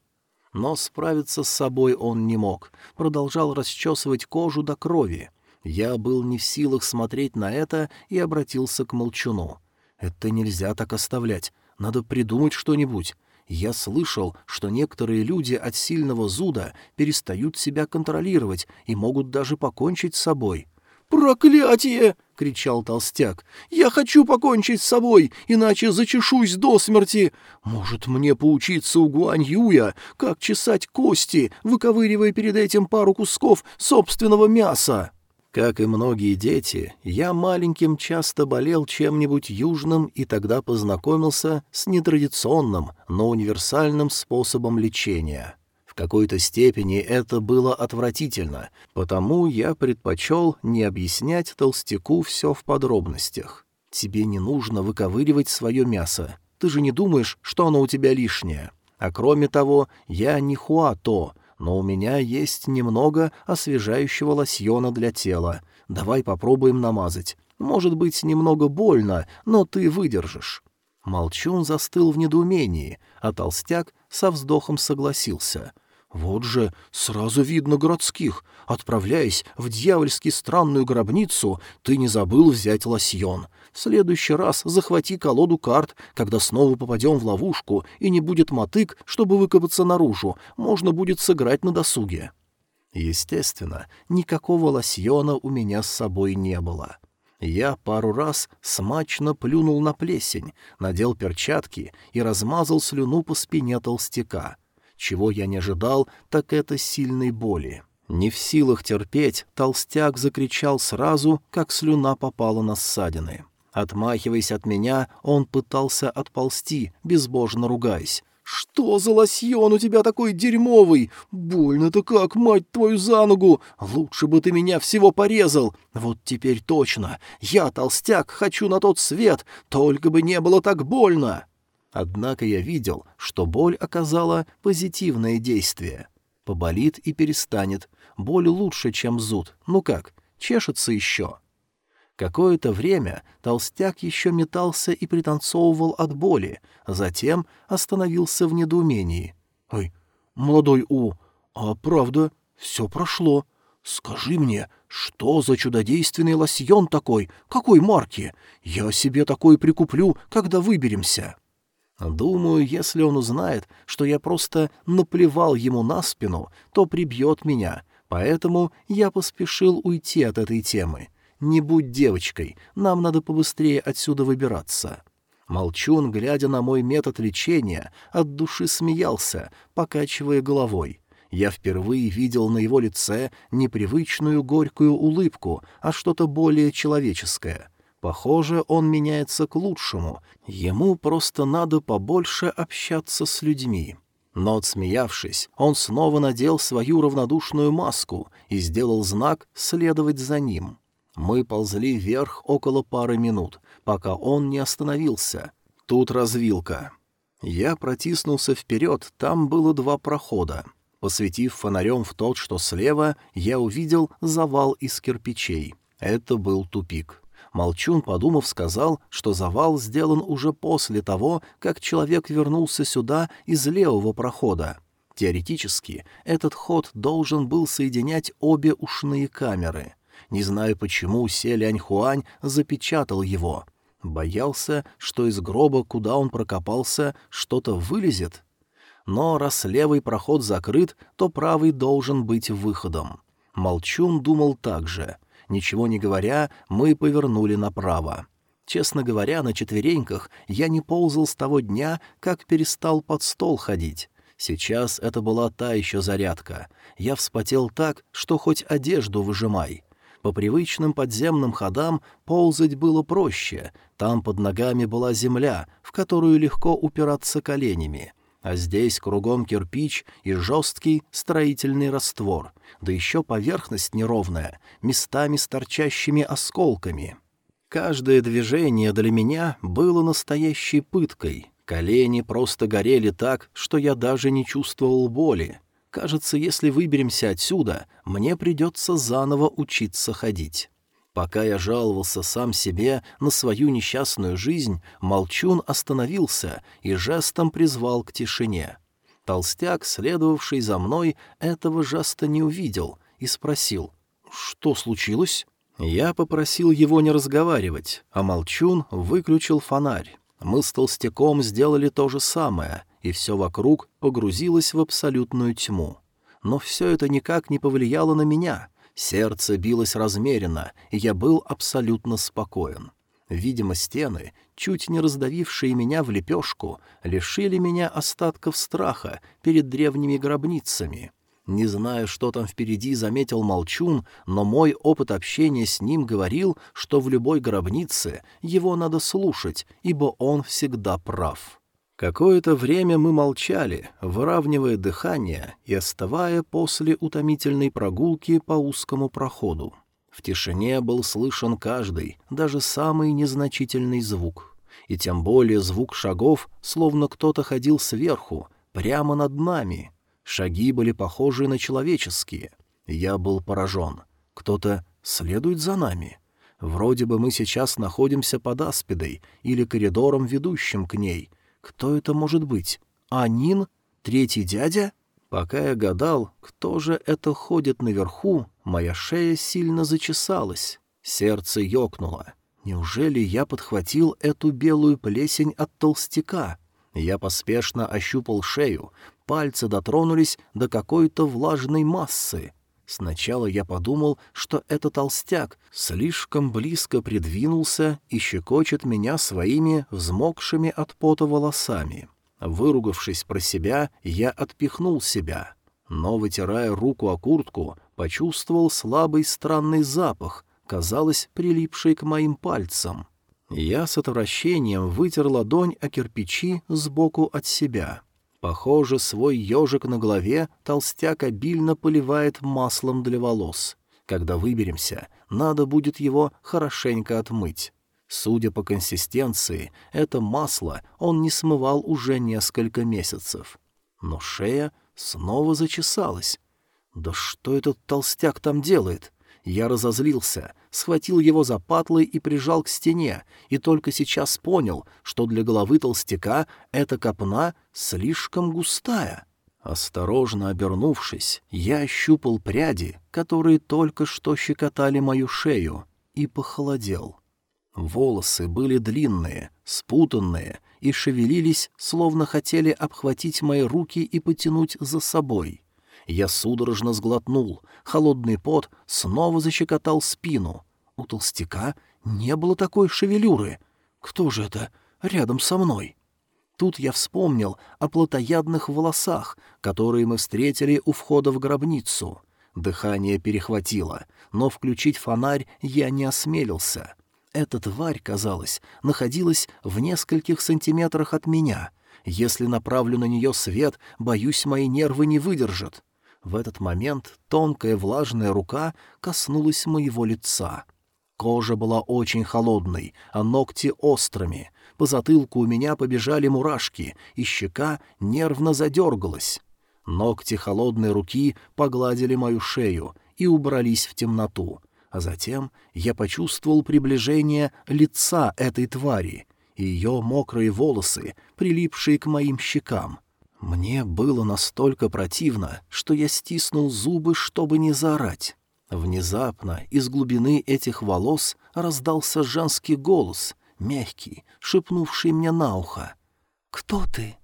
Но справиться с собой он не мог, продолжал расчесывать кожу до крови. Я был не в силах смотреть на это и обратился к молчуну. «Это нельзя так оставлять, надо придумать что-нибудь. Я слышал, что некоторые люди от сильного зуда перестают себя контролировать и могут даже покончить с собой. «Проклятие!» — кричал толстяк. «Я хочу покончить с собой, иначе зачешусь до смерти. Может, мне поучиться у Гуань Юя, как чесать кости, выковыривая перед этим пару кусков собственного мяса?» Как и многие дети, я маленьким часто болел чем-нибудь южным и тогда познакомился с нетрадиционным, но универсальным способом лечения. В какой-то степени это было отвратительно, потому я предпочел не объяснять толстяку все в подробностях. Тебе не нужно выковыривать свое мясо. Ты же не думаешь, что оно у тебя лишнее. А кроме того, я не хуато, но у меня есть немного освежающего лосьона для тела. Давай попробуем намазать. Может быть, немного больно, но ты выдержишь». Молчун застыл в недоумении, а толстяк со вздохом согласился. «Вот же, сразу видно городских. Отправляясь в дьявольски странную гробницу, ты не забыл взять лосьон. В следующий раз захвати колоду карт, когда снова попадем в ловушку, и не будет мотык, чтобы выкопаться наружу, можно будет сыграть на досуге». Естественно, никакого лосьона у меня с собой не было. Я пару раз смачно плюнул на плесень, надел перчатки и размазал слюну по спине толстяка. Чего я не ожидал, так это сильной боли. Не в силах терпеть, толстяк закричал сразу, как слюна попала на ссадины. Отмахиваясь от меня, он пытался отползти, безбожно ругаясь. «Что за лосьон у тебя такой дерьмовый? Больно-то как, мать твою, за ногу! Лучше бы ты меня всего порезал! Вот теперь точно! Я, толстяк, хочу на тот свет, только бы не было так больно!» Однако я видел, что боль оказала позитивное действие. Поболит и перестанет. Боль лучше, чем зуд. Ну как, чешется еще. Какое-то время толстяк еще метался и пританцовывал от боли, затем остановился в недоумении. «Ой, молодой У, а правда, все прошло. Скажи мне, что за чудодейственный лосьон такой? Какой марки? Я себе такой прикуплю, когда выберемся». Думаю, если он узнает, что я просто наплевал ему на спину, то прибьет меня, поэтому я поспешил уйти от этой темы. «Не будь девочкой, нам надо побыстрее отсюда выбираться». Молчун, глядя на мой метод лечения, от души смеялся, покачивая головой. Я впервые видел на его лице непривычную горькую улыбку, а что-то более человеческое. Похоже, он меняется к лучшему, ему просто надо побольше общаться с людьми. Но, отсмеявшись, он снова надел свою равнодушную маску и сделал знак следовать за ним. Мы ползли вверх около пары минут, пока он не остановился. Тут развилка. Я протиснулся вперед, там было два прохода. Посветив фонарем в тот, что слева, я увидел завал из кирпичей. Это был тупик. Молчун, подумав, сказал, что завал сделан уже после того, как человек вернулся сюда из левого прохода. Теоретически, этот ход должен был соединять обе ушные камеры — не знаю почему, Селянь Хуань запечатал его. Боялся, что из гроба, куда он прокопался, что-то вылезет. Но раз левый проход закрыт, то правый должен быть выходом. Молчун думал так же. Ничего не говоря, мы повернули направо. Честно говоря, на четвереньках я не ползал с того дня, как перестал под стол ходить. Сейчас это была та еще зарядка. Я вспотел так, что хоть одежду выжимай. По привычным подземным ходам ползать было проще, там под ногами была земля, в которую легко упираться коленями, а здесь кругом кирпич и жесткий строительный раствор, да еще поверхность неровная, местами с торчащими осколками. Каждое движение для меня было настоящей пыткой. Колени просто горели так, что я даже не чувствовал боли. Кажется, если выберемся отсюда, мне придется заново учиться ходить. Пока я жаловался сам себе на свою несчастную жизнь, Молчун остановился и жестом призвал к тишине. Толстяк, следовавший за мной, этого жеста не увидел и спросил, «Что случилось?» Я попросил его не разговаривать, а Молчун выключил фонарь. Мы с толстяком сделали то же самое — и все вокруг погрузилось в абсолютную тьму. Но все это никак не повлияло на меня. Сердце билось размеренно, и я был абсолютно спокоен. Видимо, стены, чуть не раздавившие меня в лепешку, лишили меня остатков страха перед древними гробницами. Не знаю, что там впереди заметил Молчун, но мой опыт общения с ним говорил, что в любой гробнице его надо слушать, ибо он всегда прав. Какое-то время мы молчали, выравнивая дыхание и оставая после утомительной прогулки по узкому проходу. В тишине был слышен каждый, даже самый незначительный звук. И тем более звук шагов, словно кто-то ходил сверху, прямо над нами. Шаги были похожи на человеческие. Я был поражен. Кто-то следует за нами. Вроде бы мы сейчас находимся под аспидой или коридором, ведущим к ней. Кто это может быть? Анин? Третий дядя? Пока я гадал, кто же это ходит наверху, моя шея сильно зачесалась. Сердце ёкнуло. Неужели я подхватил эту белую плесень от толстяка? Я поспешно ощупал шею, пальцы дотронулись до какой-то влажной массы. Сначала я подумал, что этот толстяк слишком близко придвинулся и щекочет меня своими взмокшими от пота волосами. Выругавшись про себя, я отпихнул себя. Но, вытирая руку о куртку, почувствовал слабый странный запах, казалось, прилипший к моим пальцам. Я с отвращением вытер ладонь о кирпичи сбоку от себя. Похоже, свой ежик на голове толстяк обильно поливает маслом для волос. Когда выберемся, надо будет его хорошенько отмыть. Судя по консистенции, это масло он не смывал уже несколько месяцев. Но шея снова зачесалась. Да что этот толстяк там делает? Я разозлился, схватил его за патлы и прижал к стене, и только сейчас понял, что для головы толстяка эта копна слишком густая. Осторожно обернувшись, я ощупал пряди, которые только что щекотали мою шею, и похолодел. Волосы были длинные, спутанные и шевелились, словно хотели обхватить мои руки и потянуть за собой. Я судорожно сглотнул, холодный пот снова защекотал спину. У толстяка не было такой шевелюры. Кто же это рядом со мной? Тут я вспомнил о плотоядных волосах, которые мы встретили у входа в гробницу. Дыхание перехватило, но включить фонарь я не осмелился. Эта тварь, казалось, находилась в нескольких сантиметрах от меня. Если направлю на нее свет, боюсь, мои нервы не выдержат. В этот момент тонкая влажная рука коснулась моего лица. Кожа была очень холодной, а ногти острыми. По затылку у меня побежали мурашки, и щека нервно задергалась. Ногти холодной руки погладили мою шею и убрались в темноту. А затем я почувствовал приближение лица этой твари и ее мокрые волосы, прилипшие к моим щекам. Мне было настолько противно, что я стиснул зубы, чтобы не заорать. Внезапно из глубины этих волос раздался женский голос, мягкий, шепнувший мне на ухо. «Кто ты?»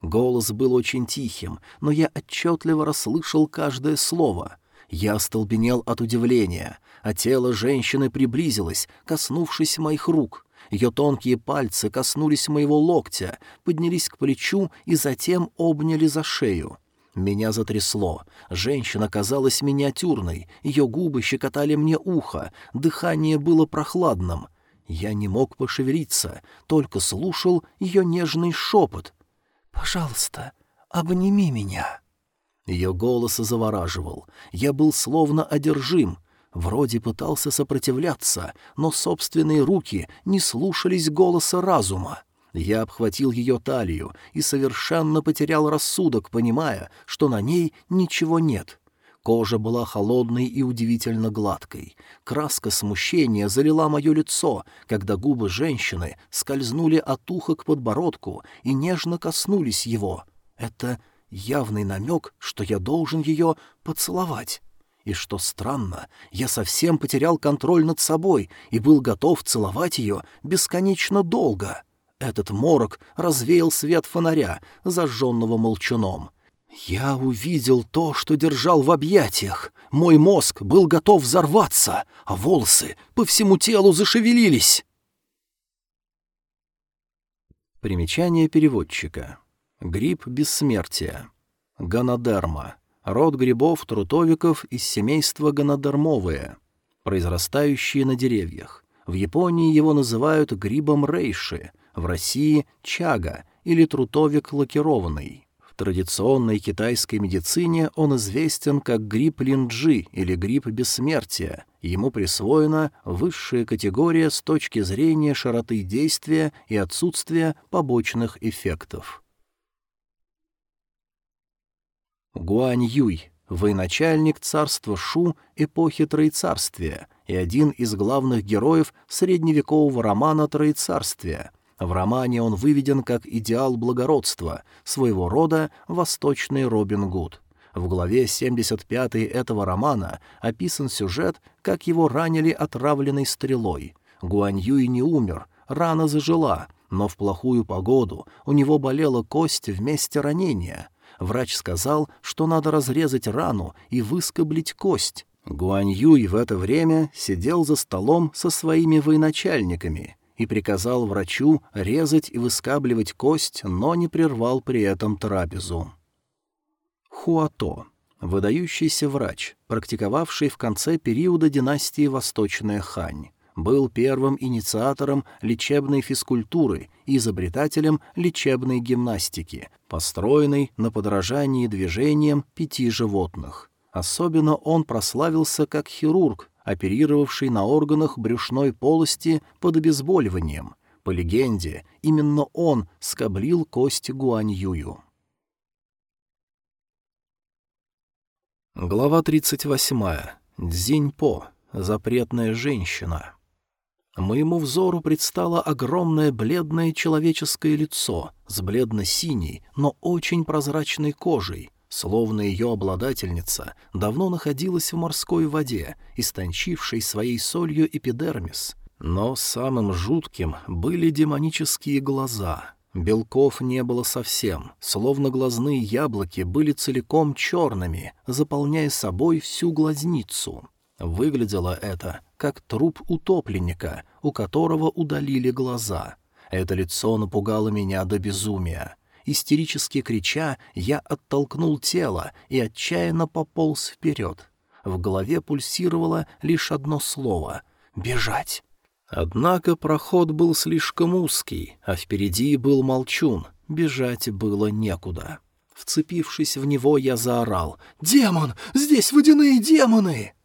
Голос был очень тихим, но я отчетливо расслышал каждое слово. Я остолбенел от удивления, а тело женщины приблизилось, коснувшись моих рук. Ее тонкие пальцы коснулись моего локтя, поднялись к плечу и затем обняли за шею. Меня затрясло. Женщина казалась миниатюрной, ее губы щекотали мне ухо, дыхание было прохладным. Я не мог пошевелиться, только слушал ее нежный шепот. «Пожалуйста, обними меня». Ее голос завораживал. Я был словно одержим. Вроде пытался сопротивляться, но собственные руки не слушались голоса разума. Я обхватил ее талию и совершенно потерял рассудок, понимая, что на ней ничего нет. Кожа была холодной и удивительно гладкой. Краска смущения залила мое лицо, когда губы женщины скользнули от уха к подбородку и нежно коснулись его. Это явный намек, что я должен ее поцеловать. И что странно, я совсем потерял контроль над собой и был готов целовать ее бесконечно долго. Этот морок развеял свет фонаря, зажженного молчуном. Я увидел то, что держал в объятиях. Мой мозг был готов взорваться, а волосы по всему телу зашевелились. Примечание переводчика. Гриб бессмертия. Ганодерма род грибов-трутовиков из семейства гонодермовые, произрастающие на деревьях. В Японии его называют грибом рейши, в России — чага или трутовик лакированный. В традиционной китайской медицине он известен как гриб линджи или гриб бессмертия. Ему присвоена высшая категория с точки зрения широты действия и отсутствия побочных эффектов. Гуань Юй, военачальник царства Шу эпохи Троецарствия и один из главных героев средневекового романа Троецарствия. В романе он выведен как идеал благородства, своего рода восточный Робин Гуд. В главе 75 этого романа описан сюжет, как его ранили отравленной стрелой. Гуань Юй не умер, рана зажила, но в плохую погоду у него болела кость вместе ранения. Врач сказал, что надо разрезать рану и выскоблить кость. Гуань Юй в это время сидел за столом со своими военачальниками и приказал врачу резать и выскабливать кость, но не прервал при этом трапезу. Хуато — выдающийся врач, практиковавший в конце периода династии Восточная Хань, был первым инициатором лечебной физкультуры и изобретателем лечебной гимнастики, построенной на подражании движениям пяти животных. Особенно он прославился как хирург, оперировавший на органах брюшной полости под обезболиванием. По легенде, именно он скоблил кость Гуань Юю. Глава 38. Дзиньпо. Запретная женщина. Моему взору предстало огромное бледное человеческое лицо с бледно-синей, но очень прозрачной кожей, словно ее обладательница давно находилась в морской воде, истончившей своей солью эпидермис. Но самым жутким были демонические глаза — Белков не было совсем, словно глазные яблоки были целиком черными, заполняя собой всю глазницу. Выглядело это, как труп утопленника, у которого удалили глаза. Это лицо напугало меня до безумия. Истерически крича, я оттолкнул тело и отчаянно пополз вперед. В голове пульсировало лишь одно слово — «бежать». Однако проход был слишком узкий, а впереди был молчун, бежать было некуда. Вцепившись в него, я заорал «Демон! Здесь водяные демоны!»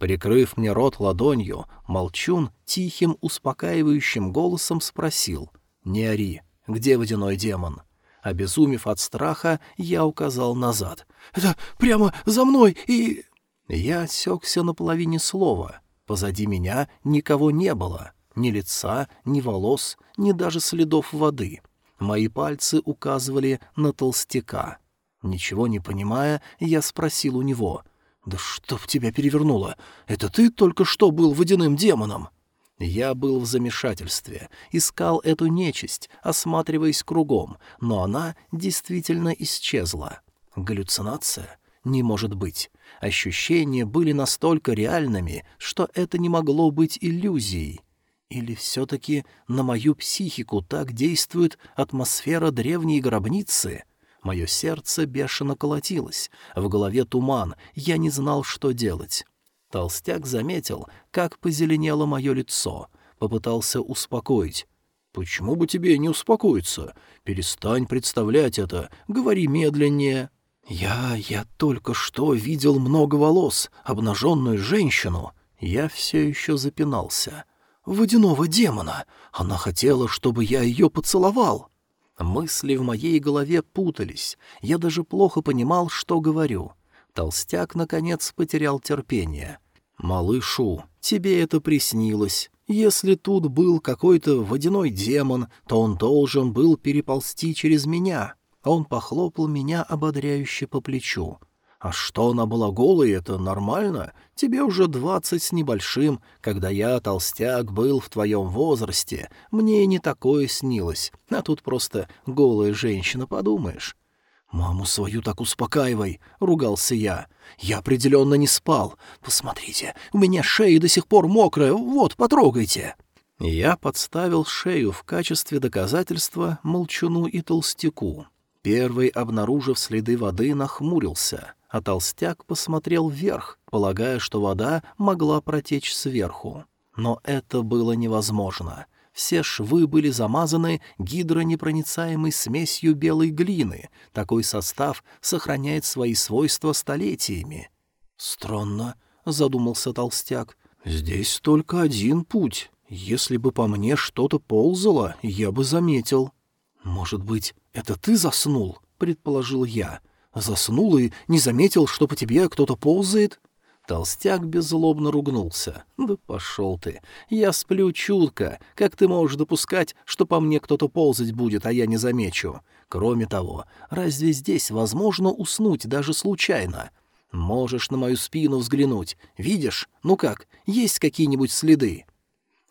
Прикрыв мне рот ладонью, молчун тихим, успокаивающим голосом спросил «Не ори, где водяной демон?» Обезумев от страха, я указал назад. «Это прямо за мной и...» Я осекся на половине слова — Позади меня никого не было, ни лица, ни волос, ни даже следов воды. Мои пальцы указывали на толстяка. Ничего не понимая, я спросил у него, «Да чтоб тебя перевернуло! Это ты только что был водяным демоном?» Я был в замешательстве, искал эту нечисть, осматриваясь кругом, но она действительно исчезла. Галлюцинация? Не может быть. Ощущения были настолько реальными, что это не могло быть иллюзией. Или все-таки на мою психику так действует атмосфера древней гробницы? Мое сердце бешено колотилось, в голове туман, я не знал, что делать. Толстяк заметил, как позеленело мое лицо, попытался успокоить. «Почему бы тебе не успокоиться? Перестань представлять это, говори медленнее». «Я... я только что видел много волос, обнаженную женщину. Я все еще запинался. Водяного демона. Она хотела, чтобы я ее поцеловал». Мысли в моей голове путались. Я даже плохо понимал, что говорю. Толстяк, наконец, потерял терпение. «Малышу, тебе это приснилось. Если тут был какой-то водяной демон, то он должен был переползти через меня. Он похлопал меня ободряюще по плечу. «А что она была голой, это нормально? Тебе уже двадцать с небольшим. Когда я, толстяк, был в твоем возрасте, мне не такое снилось. А тут просто голая женщина, подумаешь». «Маму свою так успокаивай», — ругался я. «Я определенно не спал. Посмотрите, у меня шея до сих пор мокрая, вот, потрогайте». Я подставил шею в качестве доказательства молчуну и толстяку. Первый, обнаружив следы воды, нахмурился, а толстяк посмотрел вверх, полагая, что вода могла протечь сверху. Но это было невозможно. Все швы были замазаны гидронепроницаемой смесью белой глины. Такой состав сохраняет свои свойства столетиями. «Странно», — задумался толстяк. «Здесь только один путь. Если бы по мне что-то ползало, я бы заметил». «Может быть, это ты заснул?» — предположил я. Заснул и не заметил, что по тебе кто-то ползает?» Толстяк беззлобно ругнулся. «Да пошел ты! Я сплю чутко. Как ты можешь допускать, что по мне кто-то ползать будет, а я не замечу? Кроме того, разве здесь возможно уснуть даже случайно? Можешь на мою спину взглянуть. Видишь? Ну как, есть какие-нибудь следы?»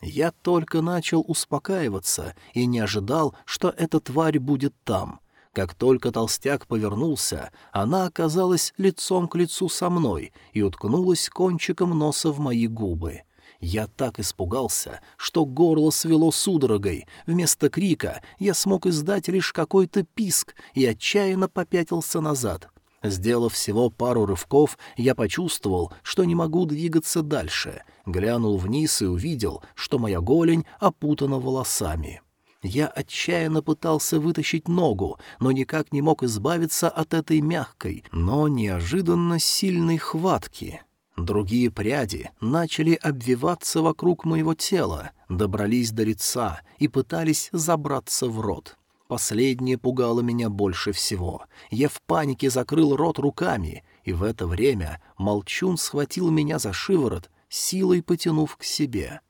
Я только начал успокаиваться и не ожидал, что эта тварь будет там — как только толстяк повернулся, она оказалась лицом к лицу со мной и уткнулась кончиком носа в мои губы. Я так испугался, что горло свело судорогой. Вместо крика я смог издать лишь какой-то писк и отчаянно попятился назад. Сделав всего пару рывков, я почувствовал, что не могу двигаться дальше. Глянул вниз и увидел, что моя голень опутана волосами. Я отчаянно пытался вытащить ногу, но никак не мог избавиться от этой мягкой, но неожиданно сильной хватки. Другие пряди начали обвиваться вокруг моего тела, добрались до лица и пытались забраться в рот. Последнее пугало меня больше всего. Я в панике закрыл рот руками, и в это время Молчун схватил меня за шиворот, силой потянув к себе.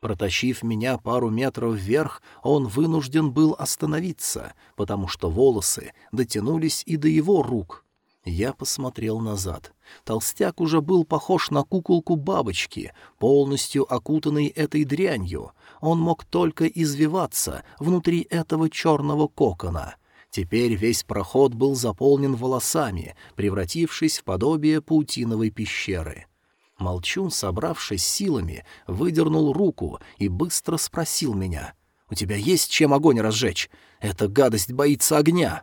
Протащив меня пару метров вверх, он вынужден был остановиться, потому что волосы дотянулись и до его рук. Я посмотрел назад. Толстяк уже был похож на куколку бабочки, полностью окутанный этой дрянью. Он мог только извиваться внутри этого черного кокона. Теперь весь проход был заполнен волосами, превратившись в подобие паутиновой пещеры. Молчун, собравшись силами, выдернул руку и быстро спросил меня. «У тебя есть чем огонь разжечь? Эта гадость боится огня!»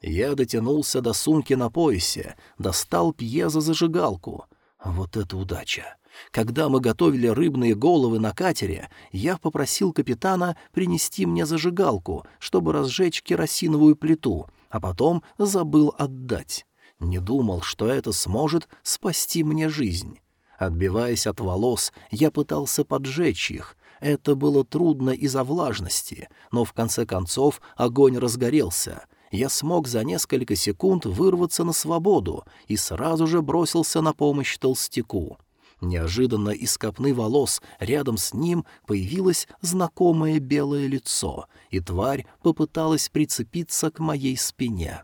Я дотянулся до сумки на поясе, достал пьезозажигалку. Вот это удача! Когда мы готовили рыбные головы на катере, я попросил капитана принести мне зажигалку, чтобы разжечь керосиновую плиту, а потом забыл отдать. Не думал, что это сможет спасти мне жизнь. Отбиваясь от волос, я пытался поджечь их. Это было трудно из-за влажности, но в конце концов огонь разгорелся. Я смог за несколько секунд вырваться на свободу и сразу же бросился на помощь толстяку. Неожиданно из копны волос рядом с ним появилось знакомое белое лицо, и тварь попыталась прицепиться к моей спине.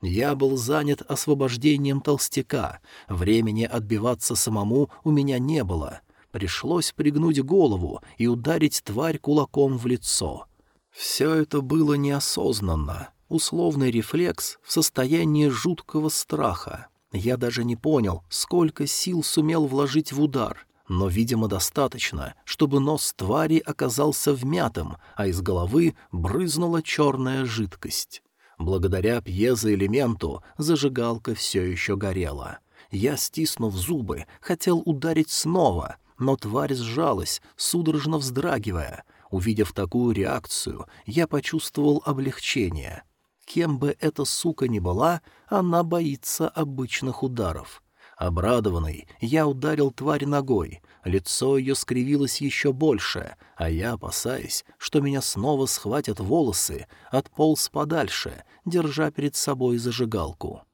Я был занят освобождением толстяка. Времени отбиваться самому у меня не было. Пришлось пригнуть голову и ударить тварь кулаком в лицо. Все это было неосознанно. Условный рефлекс в состоянии жуткого страха. Я даже не понял, сколько сил сумел вложить в удар, но, видимо, достаточно, чтобы нос твари оказался вмятым, а из головы брызнула черная жидкость. Благодаря пьезоэлементу зажигалка все еще горела. Я, стиснув зубы, хотел ударить снова, но тварь сжалась, судорожно вздрагивая. Увидев такую реакцию, я почувствовал облегчение. Кем бы эта сука ни была, она боится обычных ударов. Обрадованный, я ударил тварь ногой. Лицо ее скривилось еще больше, а я, опасаясь, что меня снова схватят волосы, отполз подальше, держа перед собой зажигалку.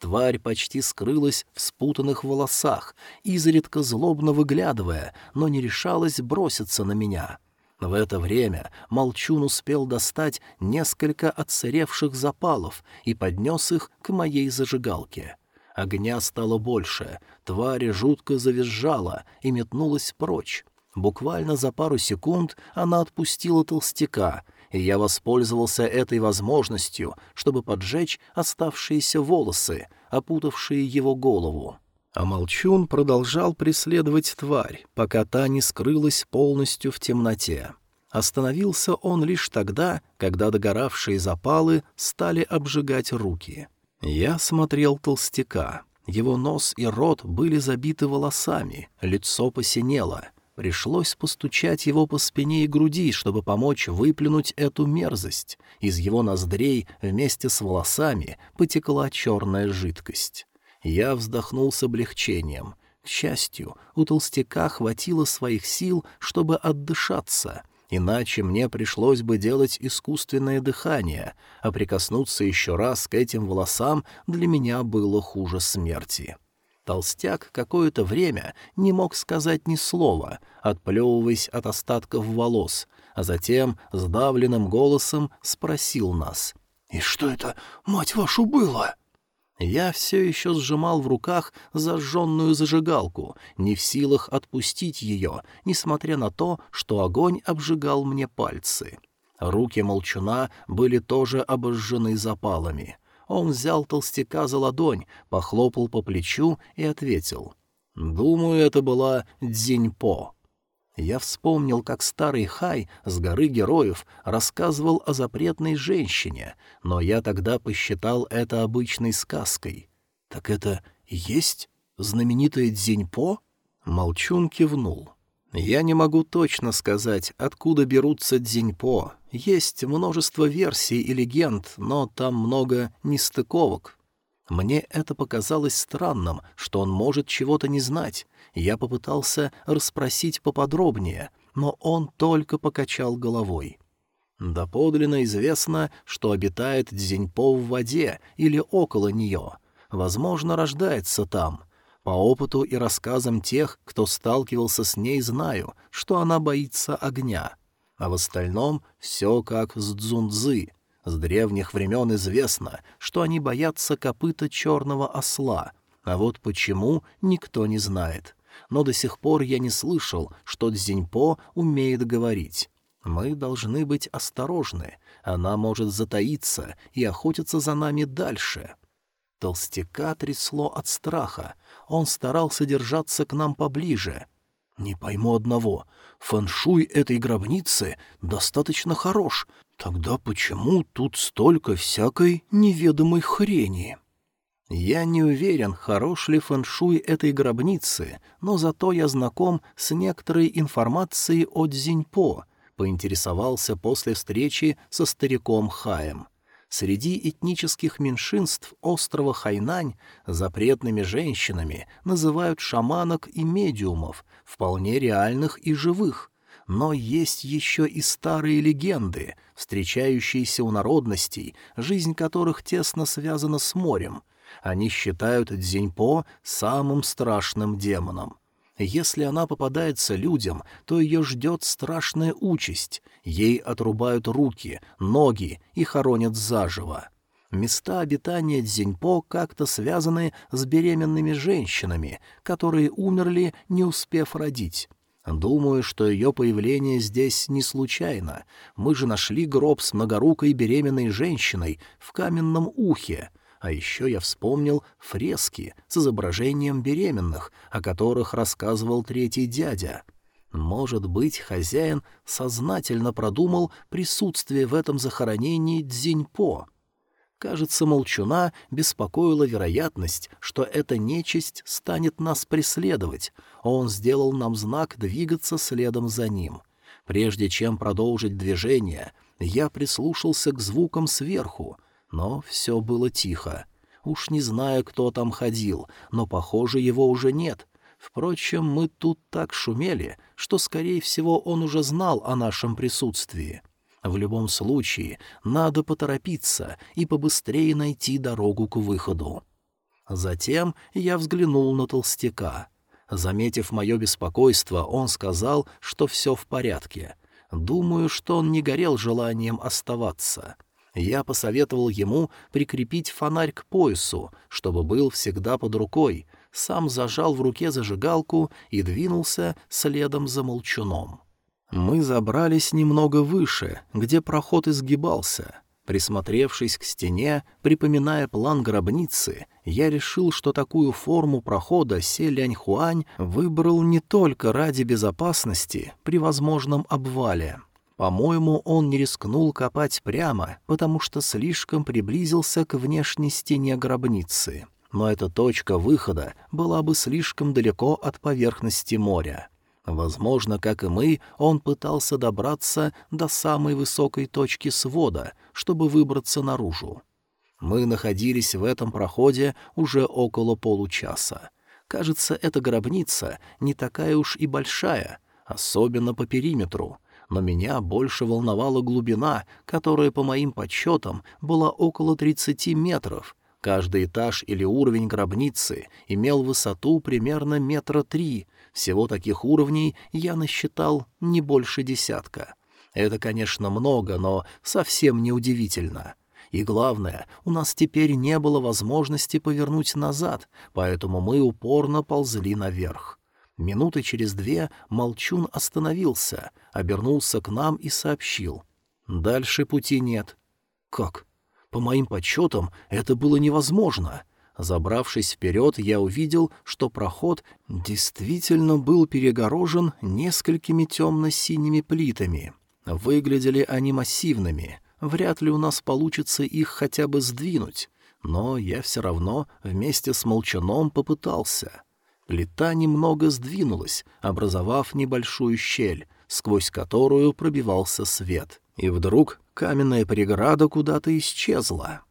Тварь почти скрылась в спутанных волосах, изредка злобно выглядывая, но не решалась броситься на меня. В это время Молчун успел достать несколько отсыревших запалов и поднес их к моей зажигалке. Огня стало больше, тварь жутко завизжала и метнулась прочь. Буквально за пару секунд она отпустила толстяка, и я воспользовался этой возможностью, чтобы поджечь оставшиеся волосы, опутавшие его голову. А Молчун продолжал преследовать тварь, пока та не скрылась полностью в темноте. Остановился он лишь тогда, когда догоравшие запалы стали обжигать руки. Я смотрел толстяка. Его нос и рот были забиты волосами, лицо посинело. Пришлось постучать его по спине и груди, чтобы помочь выплюнуть эту мерзость. Из его ноздрей вместе с волосами потекла черная жидкость. Я вздохнул с облегчением. К счастью, у толстяка хватило своих сил, чтобы отдышаться — Иначе мне пришлось бы делать искусственное дыхание, а прикоснуться еще раз к этим волосам для меня было хуже смерти. Толстяк какое-то время не мог сказать ни слова, отплевываясь от остатков волос, а затем сдавленным голосом спросил нас. «И что это, мать вашу, было?» Я все еще сжимал в руках зажженную зажигалку, не в силах отпустить ее, несмотря на то, что огонь обжигал мне пальцы. Руки молчуна были тоже обожжены запалами. Он взял толстяка за ладонь, похлопал по плечу и ответил. «Думаю, это была Дзиньпо». Я вспомнил, как старый Хай с горы героев рассказывал о запретной женщине, но я тогда посчитал это обычной сказкой. «Так это есть знаменитая Дзиньпо?» Молчун кивнул. «Я не могу точно сказать, откуда берутся Дзиньпо. Есть множество версий и легенд, но там много нестыковок. Мне это показалось странным, что он может чего-то не знать, я попытался расспросить поподробнее, но он только покачал головой. Доподлинно известно, что обитает Дзиньпо в воде или около нее. Возможно, рождается там. По опыту и рассказам тех, кто сталкивался с ней, знаю, что она боится огня. А в остальном все как с Дзунзы. С древних времен известно, что они боятся копыта черного осла, а вот почему никто не знает но до сих пор я не слышал, что Дзиньпо умеет говорить. Мы должны быть осторожны, она может затаиться и охотиться за нами дальше. Толстяка трясло от страха, он старался держаться к нам поближе. Не пойму одного, фэншуй этой гробницы достаточно хорош, тогда почему тут столько всякой неведомой хрени?» Я не уверен, хорош ли фэншуй этой гробницы, но зато я знаком с некоторой информацией о Дзиньпо, поинтересовался после встречи со стариком Хаем. Среди этнических меньшинств острова Хайнань запретными женщинами называют шаманок и медиумов, вполне реальных и живых. Но есть еще и старые легенды, встречающиеся у народностей, жизнь которых тесно связана с морем — они считают Дзиньпо самым страшным демоном. Если она попадается людям, то ее ждет страшная участь. Ей отрубают руки, ноги и хоронят заживо. Места обитания Дзиньпо как-то связаны с беременными женщинами, которые умерли, не успев родить. Думаю, что ее появление здесь не случайно. Мы же нашли гроб с многорукой беременной женщиной в каменном ухе — а еще я вспомнил фрески с изображением беременных, о которых рассказывал третий дядя. Может быть, хозяин сознательно продумал присутствие в этом захоронении Дзиньпо. Кажется, молчуна беспокоила вероятность, что эта нечисть станет нас преследовать, он сделал нам знак двигаться следом за ним. Прежде чем продолжить движение, я прислушался к звукам сверху — но все было тихо. Уж не знаю, кто там ходил, но, похоже, его уже нет. Впрочем, мы тут так шумели, что, скорее всего, он уже знал о нашем присутствии. В любом случае, надо поторопиться и побыстрее найти дорогу к выходу. Затем я взглянул на толстяка. Заметив мое беспокойство, он сказал, что все в порядке. Думаю, что он не горел желанием оставаться. Я посоветовал ему прикрепить фонарь к поясу, чтобы был всегда под рукой, сам зажал в руке зажигалку и двинулся следом за молчуном. Мы забрались немного выше, где проход изгибался. Присмотревшись к стене, припоминая план гробницы, я решил, что такую форму прохода Селянь-Хуань выбрал не только ради безопасности при возможном обвале. По-моему, он не рискнул копать прямо, потому что слишком приблизился к внешней стене гробницы. Но эта точка выхода была бы слишком далеко от поверхности моря. Возможно, как и мы, он пытался добраться до самой высокой точки свода, чтобы выбраться наружу. Мы находились в этом проходе уже около получаса. Кажется, эта гробница не такая уж и большая, особенно по периметру — но меня больше волновала глубина, которая, по моим подсчетам, была около 30 метров. Каждый этаж или уровень гробницы имел высоту примерно метра три. Всего таких уровней я насчитал не больше десятка. Это, конечно, много, но совсем не удивительно. И главное, у нас теперь не было возможности повернуть назад, поэтому мы упорно ползли наверх. Минуты через две Молчун остановился, обернулся к нам и сообщил. «Дальше пути нет». «Как?» «По моим подсчетам, это было невозможно». Забравшись вперед, я увидел, что проход действительно был перегорожен несколькими темно-синими плитами. Выглядели они массивными. Вряд ли у нас получится их хотя бы сдвинуть. Но я все равно вместе с Молчаном попытался. Плита немного сдвинулась, образовав небольшую щель, сквозь которую пробивался свет. И вдруг каменная преграда куда-то исчезла.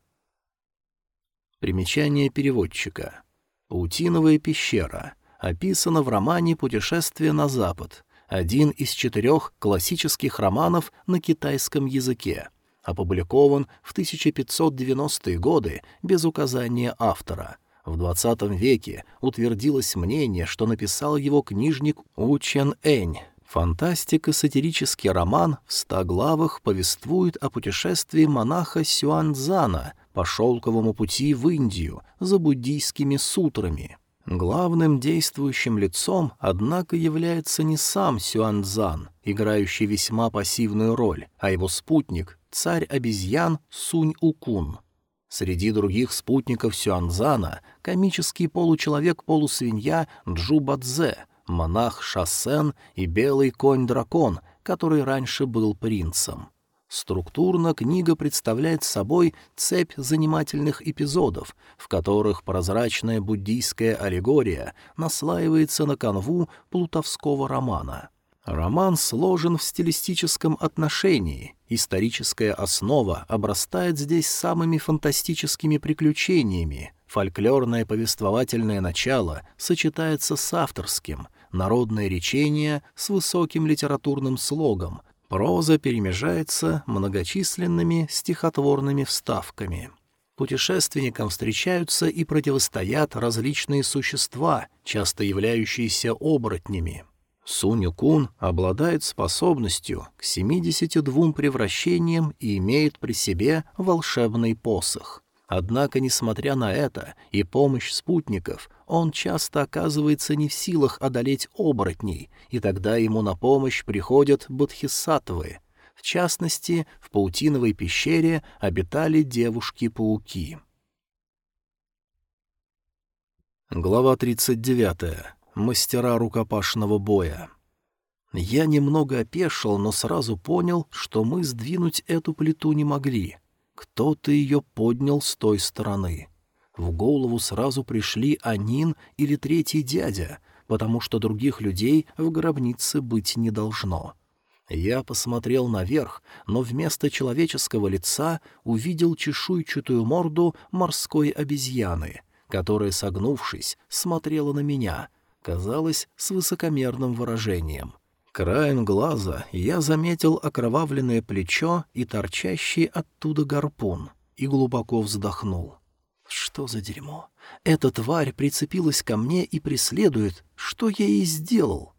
Примечание переводчика. Паутиновая пещера. Описано в романе «Путешествие на запад», один из четырех классических романов на китайском языке, опубликован в 1590-е годы без указания автора — в XX веке утвердилось мнение, что написал его книжник У Чен Энь. Фантастико-сатирический роман в ста главах повествует о путешествии монаха Сюанзана по шелковому пути в Индию за буддийскими сутрами. Главным действующим лицом, однако, является не сам Сюанзан, играющий весьма пассивную роль, а его спутник, царь обезьян Сунь-Укун — Среди других спутников Сюанзана — комический получеловек-полусвинья Джубадзе, монах Шассен и белый конь-дракон, который раньше был принцем. Структурно книга представляет собой цепь занимательных эпизодов, в которых прозрачная буддийская аллегория наслаивается на канву плутовского романа — Роман сложен в стилистическом отношении, историческая основа обрастает здесь самыми фантастическими приключениями, фольклорное повествовательное начало сочетается с авторским, народное речение с высоким литературным слогом, проза перемежается многочисленными стихотворными вставками. Путешественникам встречаются и противостоят различные существа, часто являющиеся оборотнями. Суню-кун обладает способностью к 72 превращениям и имеет при себе волшебный посох. Однако, несмотря на это и помощь спутников, он часто оказывается не в силах одолеть оборотней, и тогда ему на помощь приходят бодхисаттвы. В частности, в паутиновой пещере обитали девушки-пауки. Глава тридцать девятая мастера рукопашного боя. Я немного опешил, но сразу понял, что мы сдвинуть эту плиту не могли. Кто-то ее поднял с той стороны. В голову сразу пришли Анин или третий дядя, потому что других людей в гробнице быть не должно. Я посмотрел наверх, но вместо человеческого лица увидел чешуйчатую морду морской обезьяны, которая, согнувшись, смотрела на меня, казалось, с высокомерным выражением. Краем глаза я заметил окровавленное плечо и торчащий оттуда гарпун, и глубоко вздохнул. Что за дерьмо? Эта тварь прицепилась ко мне и преследует. Что я ей сделал?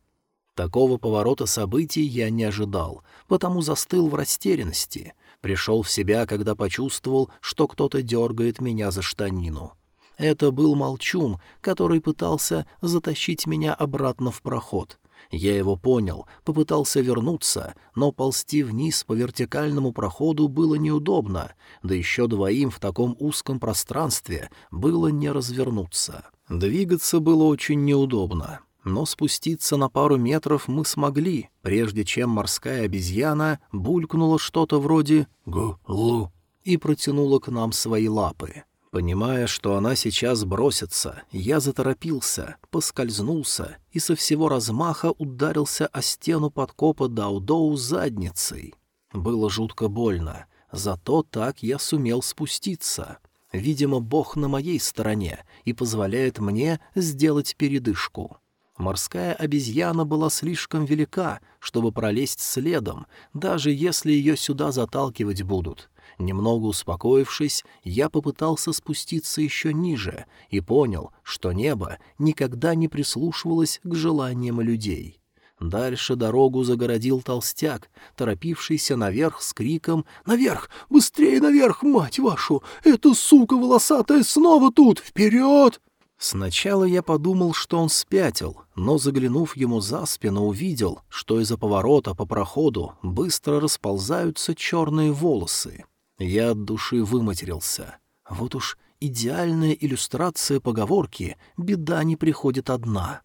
Такого поворота событий я не ожидал, потому застыл в растерянности. Пришел в себя, когда почувствовал, что кто-то дергает меня за штанину. Это был молчун, который пытался затащить меня обратно в проход. Я его понял, попытался вернуться, но ползти вниз по вертикальному проходу было неудобно, да еще двоим в таком узком пространстве было не развернуться. Двигаться было очень неудобно, но спуститься на пару метров мы смогли, прежде чем морская обезьяна булькнула что-то вроде «гу-лу» и протянула к нам свои лапы. Понимая, что она сейчас бросится, я заторопился, поскользнулся и со всего размаха ударился о стену подкопа Даудоу задницей. Было жутко больно, зато так я сумел спуститься. Видимо, Бог на моей стороне и позволяет мне сделать передышку. Морская обезьяна была слишком велика, чтобы пролезть следом, даже если ее сюда заталкивать будут. Немного успокоившись, я попытался спуститься еще ниже и понял, что небо никогда не прислушивалось к желаниям людей. Дальше дорогу загородил толстяк, торопившийся наверх с криком «Наверх! Быстрее наверх, мать вашу! Эта сука волосатая снова тут! Вперед!» Сначала я подумал, что он спятил, но, заглянув ему за спину, увидел, что из-за поворота по проходу быстро расползаются черные волосы. Я от души выматерился. Вот уж идеальная иллюстрация поговорки «беда не приходит одна».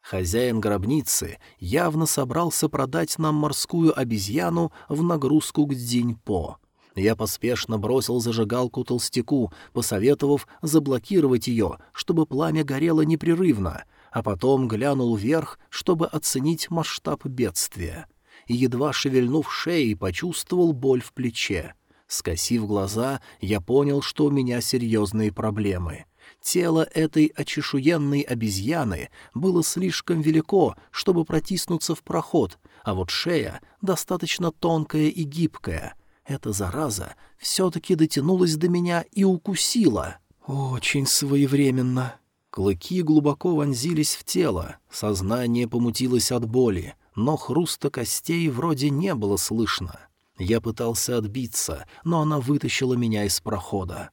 Хозяин гробницы явно собрался продать нам морскую обезьяну в нагрузку к Дзиньпо. Я поспешно бросил зажигалку толстяку, посоветовав заблокировать ее, чтобы пламя горело непрерывно, а потом глянул вверх, чтобы оценить масштаб бедствия. Едва шевельнув шеей, почувствовал боль в плече. Скосив глаза, я понял, что у меня серьезные проблемы. Тело этой очешуенной обезьяны было слишком велико, чтобы протиснуться в проход, а вот шея достаточно тонкая и гибкая. Эта зараза все-таки дотянулась до меня и укусила. Очень своевременно. Клыки глубоко вонзились в тело, сознание помутилось от боли, но хруста костей вроде не было слышно. Я пытался отбиться, но она вытащила меня из прохода.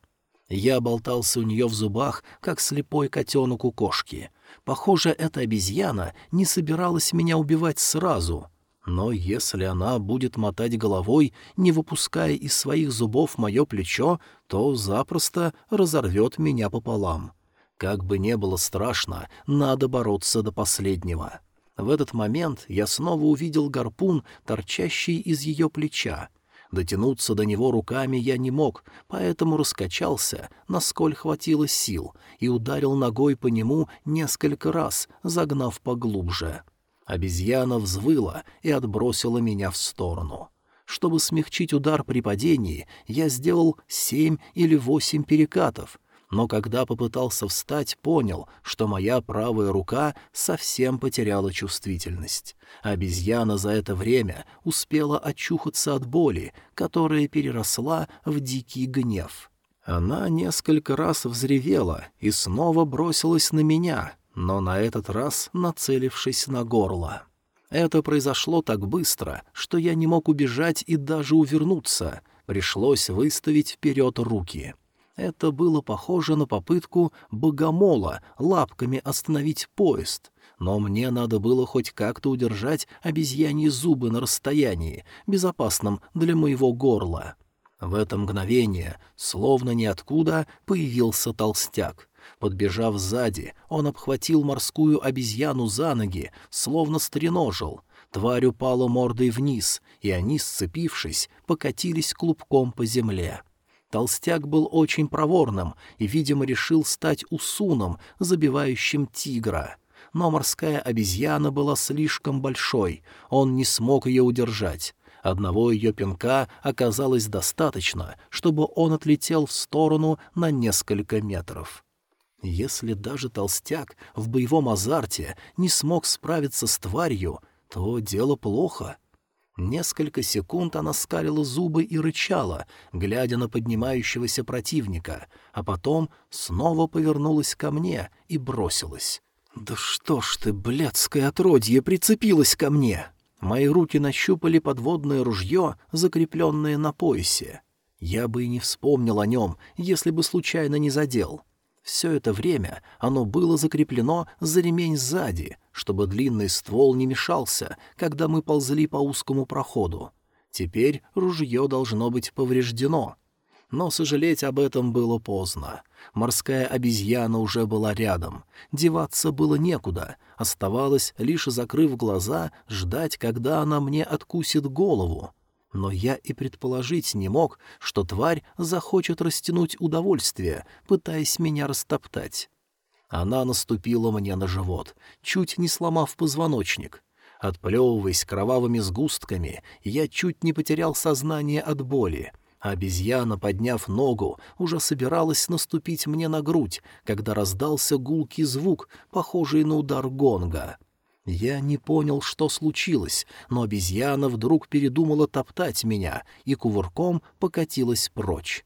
Я болтался у нее в зубах, как слепой котенок у кошки. Похоже, эта обезьяна не собиралась меня убивать сразу. Но если она будет мотать головой, не выпуская из своих зубов мое плечо, то запросто разорвет меня пополам. Как бы не было страшно, надо бороться до последнего. В этот момент я снова увидел гарпун, торчащий из ее плеча. Дотянуться до него руками я не мог, поэтому раскачался, насколько хватило сил, и ударил ногой по нему несколько раз, загнав поглубже. Обезьяна взвыла и отбросила меня в сторону. Чтобы смягчить удар при падении, я сделал семь или восемь перекатов, но когда попытался встать, понял, что моя правая рука совсем потеряла чувствительность. Обезьяна за это время успела очухаться от боли, которая переросла в дикий гнев. Она несколько раз взревела и снова бросилась на меня, но на этот раз нацелившись на горло. Это произошло так быстро, что я не мог убежать и даже увернуться. Пришлось выставить вперед руки. Это было похоже на попытку богомола лапками остановить поезд. Но мне надо было хоть как-то удержать обезьяньи зубы на расстоянии, безопасном для моего горла. В это мгновение, словно ниоткуда, появился толстяк. Подбежав сзади, он обхватил морскую обезьяну за ноги, словно стреножил. Тварь упала мордой вниз, и они, сцепившись, покатились клубком по земле. Толстяк был очень проворным и, видимо, решил стать усуном, забивающим тигра. Но морская обезьяна была слишком большой, он не смог ее удержать. Одного ее пинка оказалось достаточно, чтобы он отлетел в сторону на несколько метров. Если даже толстяк в боевом азарте не смог справиться с тварью, то дело плохо — Несколько секунд она скалила зубы и рычала, глядя на поднимающегося противника, а потом снова повернулась ко мне и бросилась. «Да что ж ты, блядское отродье, прицепилась ко мне!» Мои руки нащупали подводное ружье, закрепленное на поясе. Я бы и не вспомнил о нем, если бы случайно не задел. Все это время оно было закреплено за ремень сзади, чтобы длинный ствол не мешался, когда мы ползли по узкому проходу. Теперь ружье должно быть повреждено. Но сожалеть об этом было поздно. Морская обезьяна уже была рядом. Деваться было некуда. Оставалось, лишь закрыв глаза, ждать, когда она мне откусит голову. Но я и предположить не мог, что тварь захочет растянуть удовольствие, пытаясь меня растоптать. Она наступила мне на живот, чуть не сломав позвоночник. Отплевываясь кровавыми сгустками, я чуть не потерял сознание от боли. Обезьяна, подняв ногу, уже собиралась наступить мне на грудь, когда раздался гулкий звук, похожий на удар гонга. Я не понял, что случилось, но обезьяна вдруг передумала топтать меня и кувырком покатилась прочь.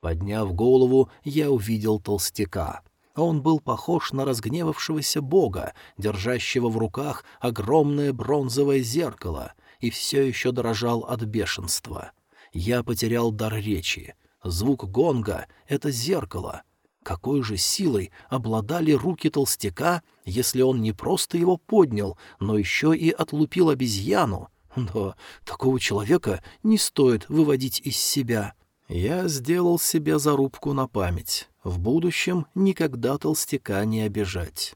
Подняв голову, я увидел толстяка. Он был похож на разгневавшегося бога, держащего в руках огромное бронзовое зеркало, и все еще дрожал от бешенства. Я потерял дар речи. Звук гонга — это зеркало. Какой же силой обладали руки толстяка, если он не просто его поднял, но еще и отлупил обезьяну? Но такого человека не стоит выводить из себя. Я сделал себе зарубку на память. В будущем никогда толстяка не обижать.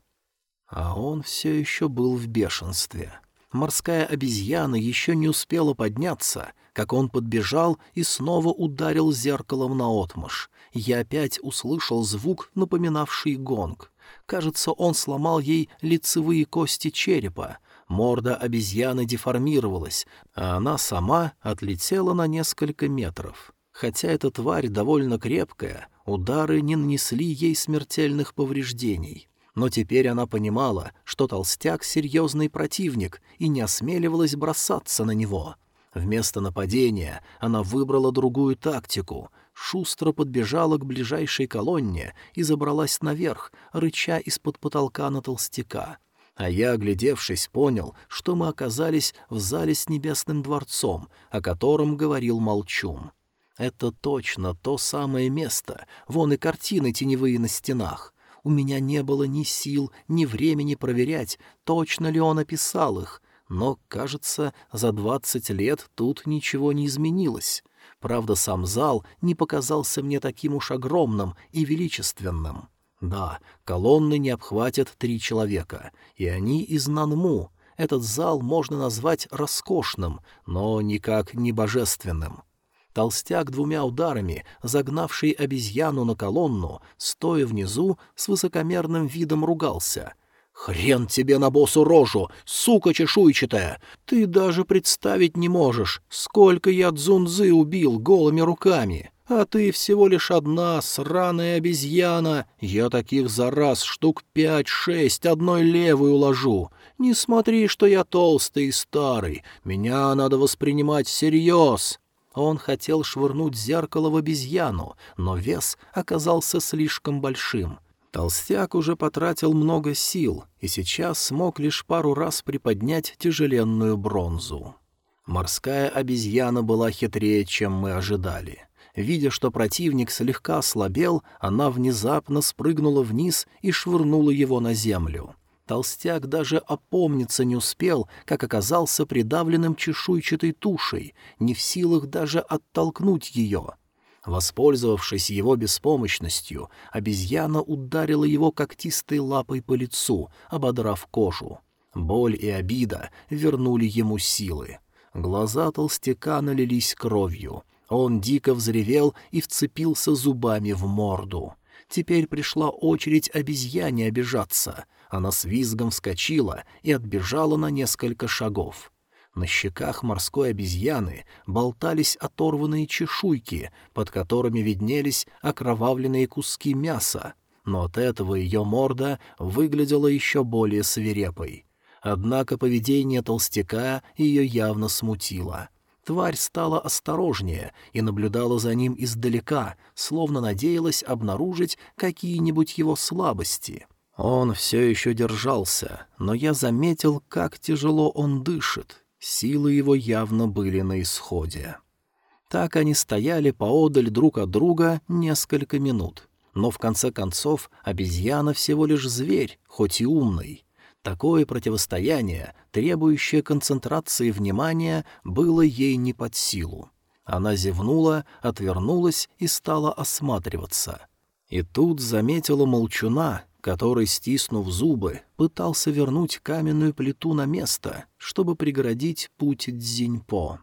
А он все еще был в бешенстве. Морская обезьяна еще не успела подняться, как он подбежал и снова ударил зеркалом наотмашь я опять услышал звук, напоминавший гонг. Кажется, он сломал ей лицевые кости черепа. Морда обезьяны деформировалась, а она сама отлетела на несколько метров. Хотя эта тварь довольно крепкая, удары не нанесли ей смертельных повреждений. Но теперь она понимала, что толстяк — серьезный противник, и не осмеливалась бросаться на него. Вместо нападения она выбрала другую тактику — шустро подбежала к ближайшей колонне и забралась наверх, рыча из-под потолка на толстяка. А я, оглядевшись, понял, что мы оказались в зале с небесным дворцом, о котором говорил Молчун. Это точно то самое место, вон и картины теневые на стенах. У меня не было ни сил, ни времени проверять, точно ли он описал их, но, кажется, за двадцать лет тут ничего не изменилось. Правда, сам зал не показался мне таким уж огромным и величественным. Да, колонны не обхватят три человека, и они из Нанму. Этот зал можно назвать роскошным, но никак не божественным. Толстяк двумя ударами, загнавший обезьяну на колонну, стоя внизу, с высокомерным видом ругался — «Хрен тебе на босу рожу, сука чешуйчатая! Ты даже представить не можешь, сколько я дзунзы убил голыми руками!» А ты всего лишь одна сраная обезьяна. Я таких за раз штук пять-шесть одной левой уложу. Не смотри, что я толстый и старый. Меня надо воспринимать всерьез. Он хотел швырнуть зеркало в обезьяну, но вес оказался слишком большим. Толстяк уже потратил много сил и сейчас смог лишь пару раз приподнять тяжеленную бронзу. Морская обезьяна была хитрее, чем мы ожидали. Видя, что противник слегка ослабел, она внезапно спрыгнула вниз и швырнула его на землю. Толстяк даже опомниться не успел, как оказался придавленным чешуйчатой тушей, не в силах даже оттолкнуть ее — Воспользовавшись его беспомощностью, обезьяна ударила его когтистой лапой по лицу, ободрав кожу. Боль и обида вернули ему силы. Глаза толстяка налились кровью. Он дико взревел и вцепился зубами в морду. Теперь пришла очередь обезьяне обижаться. Она с визгом вскочила и отбежала на несколько шагов. На щеках морской обезьяны болтались оторванные чешуйки, под которыми виднелись окровавленные куски мяса, но от этого ее морда выглядела еще более свирепой. Однако поведение толстяка ее явно смутило. Тварь стала осторожнее и наблюдала за ним издалека, словно надеялась обнаружить какие-нибудь его слабости. Он все еще держался, но я заметил, как тяжело он дышит, Силы его явно были на исходе. Так они стояли поодаль друг от друга несколько минут. Но в конце концов обезьяна всего лишь зверь, хоть и умный. Такое противостояние, требующее концентрации внимания, было ей не под силу. Она зевнула, отвернулась и стала осматриваться. И тут заметила молчуна, который, стиснув зубы, пытался вернуть каменную плиту на место, чтобы преградить путь Дзиньпо.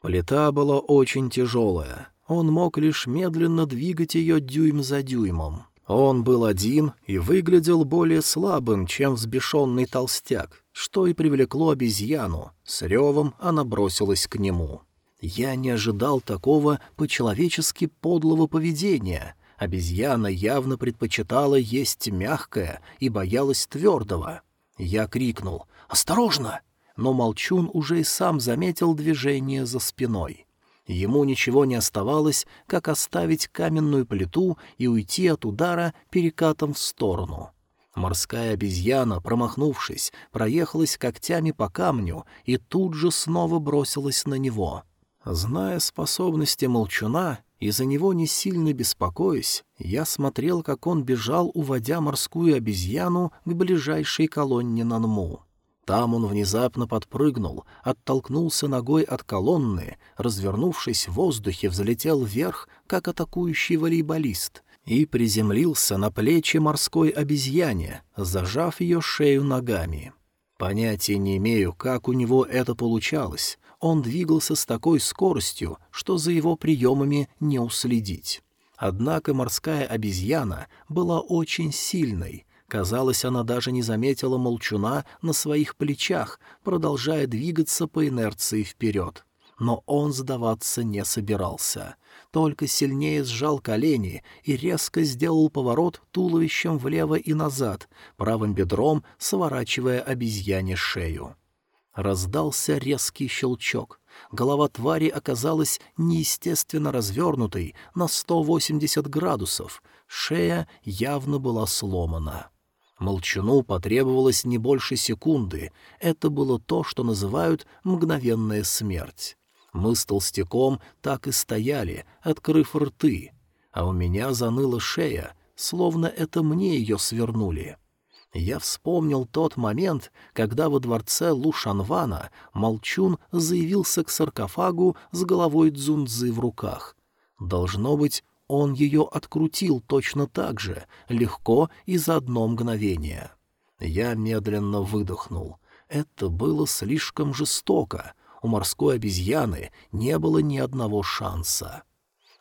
Плита была очень тяжелая, он мог лишь медленно двигать ее дюйм за дюймом. Он был один и выглядел более слабым, чем взбешенный толстяк, что и привлекло обезьяну. С ревом она бросилась к нему. Я не ожидал такого по-человечески подлого поведения. Обезьяна явно предпочитала есть мягкое и боялась твердого. Я крикнул «Осторожно!», но Молчун уже и сам заметил движение за спиной. Ему ничего не оставалось, как оставить каменную плиту и уйти от удара перекатом в сторону. Морская обезьяна, промахнувшись, проехалась когтями по камню и тут же снова бросилась на него. Зная способности молчуна и за него не сильно беспокоясь, я смотрел, как он бежал, уводя морскую обезьяну к ближайшей колонне Нанму. Там он внезапно подпрыгнул, оттолкнулся ногой от колонны, развернувшись в воздухе, взлетел вверх, как атакующий волейболист, и приземлился на плечи морской обезьяне, зажав ее шею ногами. Понятия не имею, как у него это получалось. Он двигался с такой скоростью, что за его приемами не уследить. Однако морская обезьяна была очень сильной. Казалось, она даже не заметила молчуна на своих плечах, продолжая двигаться по инерции вперед. Но он сдаваться не собирался только сильнее сжал колени и резко сделал поворот туловищем влево и назад, правым бедром сворачивая обезьяне шею. Раздался резкий щелчок. Голова твари оказалась неестественно развернутой на 180 градусов, шея явно была сломана. Молчуну потребовалось не больше секунды, это было то, что называют «мгновенная смерть». Мы с толстяком так и стояли, открыв рты, а у меня заныла шея, словно это мне ее свернули. Я вспомнил тот момент, когда во дворце Лушанвана Молчун заявился к саркофагу с головой Дзунзы в руках. Должно быть, он ее открутил точно так же, легко и за одно мгновение. Я медленно выдохнул. Это было слишком жестоко у морской обезьяны не было ни одного шанса.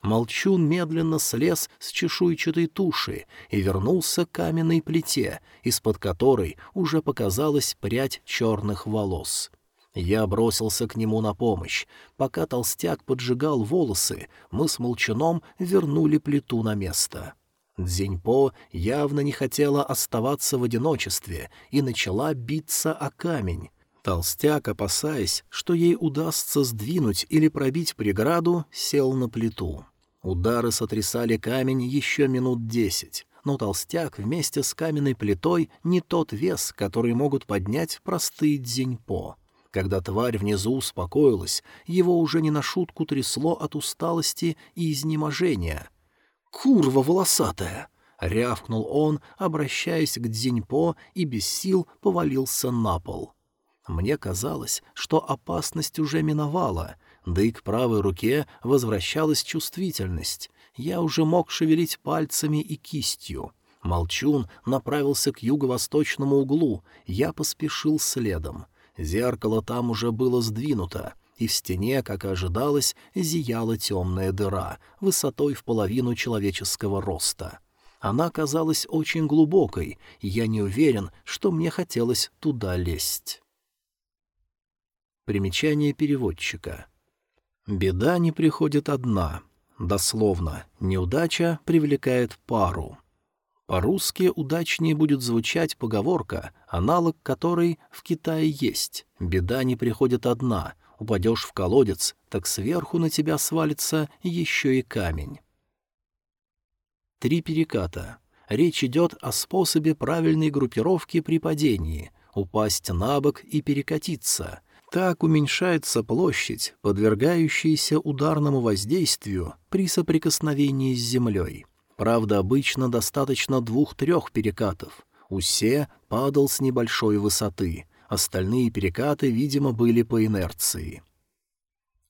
Молчун медленно слез с чешуйчатой туши и вернулся к каменной плите, из-под которой уже показалась прядь черных волос. Я бросился к нему на помощь. Пока толстяк поджигал волосы, мы с Молчуном вернули плиту на место. Дзиньпо явно не хотела оставаться в одиночестве и начала биться о камень, Толстяк, опасаясь, что ей удастся сдвинуть или пробить преграду, сел на плиту. Удары сотрясали камень еще минут десять, но толстяк вместе с каменной плитой не тот вес, который могут поднять простые дзиньпо. Когда тварь внизу успокоилась, его уже не на шутку трясло от усталости и изнеможения. «Курва волосатая!» — рявкнул он, обращаясь к Дзиньпо, и без сил повалился на пол. Мне казалось, что опасность уже миновала, да и к правой руке возвращалась чувствительность. Я уже мог шевелить пальцами и кистью. Молчун направился к юго-восточному углу, я поспешил следом. Зеркало там уже было сдвинуто, и в стене, как и ожидалось, зияла темная дыра, высотой в половину человеческого роста. Она казалась очень глубокой, и я не уверен, что мне хотелось туда лезть. Примечание переводчика. «Беда не приходит одна». Дословно, неудача привлекает пару. По-русски удачнее будет звучать поговорка, аналог которой в Китае есть. «Беда не приходит одна». Упадешь в колодец, так сверху на тебя свалится еще и камень. Три переката. Речь идет о способе правильной группировки при падении — упасть на бок и перекатиться — так уменьшается площадь, подвергающаяся ударному воздействию при соприкосновении с землей. Правда, обычно достаточно двух-трех перекатов. Усе падал с небольшой высоты, остальные перекаты, видимо, были по инерции.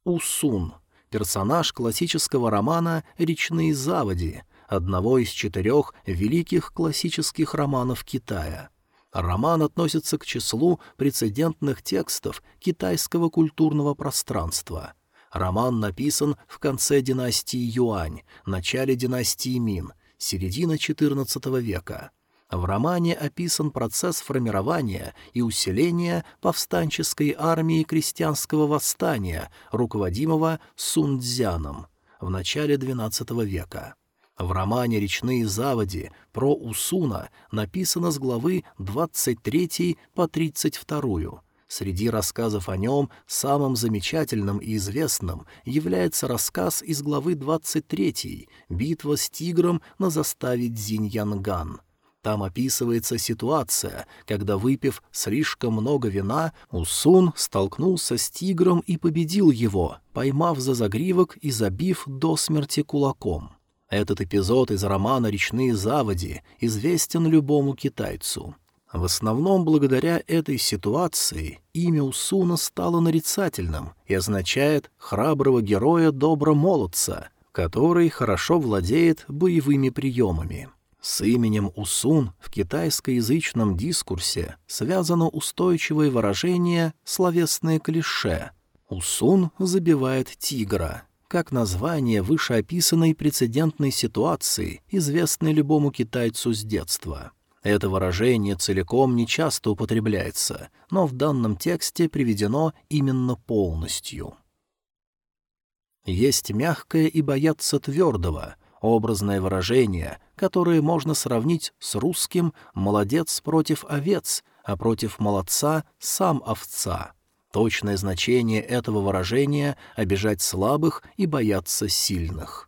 Усун — персонаж классического романа «Речные заводи», одного из четырех великих классических романов Китая — Роман относится к числу прецедентных текстов китайского культурного пространства. Роман написан в конце династии Юань, начале династии Мин, середина XIV века. В романе описан процесс формирования и усиления повстанческой армии крестьянского восстания, руководимого Сунцзяном, в начале XII века. В романе «Речные заводи» про Усуна написано с главы 23 по 32. Среди рассказов о нем самым замечательным и известным является рассказ из главы 23 «Битва с тигром на заставе Дзиньянган». Там описывается ситуация, когда, выпив слишком много вина, Усун столкнулся с тигром и победил его, поймав за загривок и забив до смерти кулаком. Этот эпизод из романа «Речные заводи» известен любому китайцу. В основном благодаря этой ситуации имя Усуна стало нарицательным и означает «храброго героя-добромолодца», который хорошо владеет боевыми приемами. С именем Усун в китайскоязычном дискурсе связано устойчивое выражение «словесное клише» «Усун забивает тигра», как название вышеописанной прецедентной ситуации, известной любому китайцу с детства. Это выражение целиком не часто употребляется, но в данном тексте приведено именно полностью. Есть мягкое и бояться твердого — Образное выражение, которое можно сравнить с русским «молодец против овец», а против молодца — «сам овца». Точное значение этого выражения — обижать слабых и бояться сильных.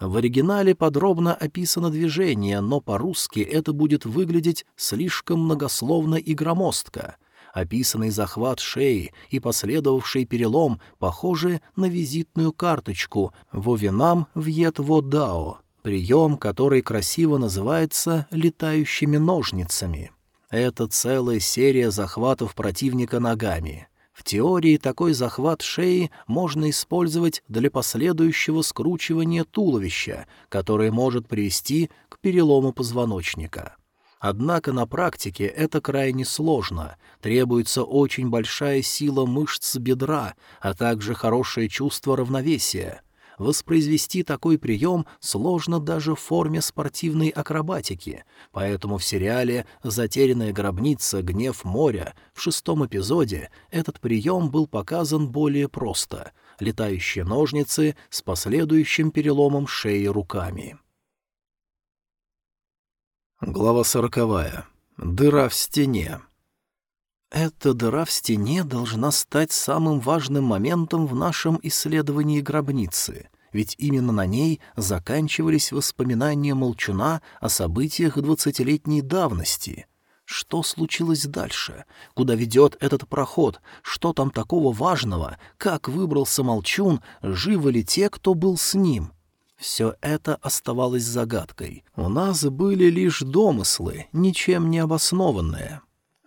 В оригинале подробно описано движение, но по-русски это будет выглядеть слишком многословно и громоздко — Описанный захват шеи и последовавший перелом похожи на визитную карточку «Вовинам вьет водао», прием, который красиво называется «летающими ножницами». Это целая серия захватов противника ногами. В теории такой захват шеи можно использовать для последующего скручивания туловища, которое может привести к перелому позвоночника. Однако на практике это крайне сложно, требуется очень большая сила мышц бедра, а также хорошее чувство равновесия. Воспроизвести такой прием сложно даже в форме спортивной акробатики, поэтому в сериале «Затерянная гробница. Гнев моря» в шестом эпизоде этот прием был показан более просто — летающие ножницы с последующим переломом шеи руками. Глава сороковая. Дыра в стене. Эта дыра в стене должна стать самым важным моментом в нашем исследовании гробницы, ведь именно на ней заканчивались воспоминания Молчуна о событиях двадцатилетней давности. Что случилось дальше? Куда ведет этот проход? Что там такого важного? Как выбрался Молчун? Живы ли те, кто был с ним? — все это оставалось загадкой. У нас были лишь домыслы, ничем не обоснованные.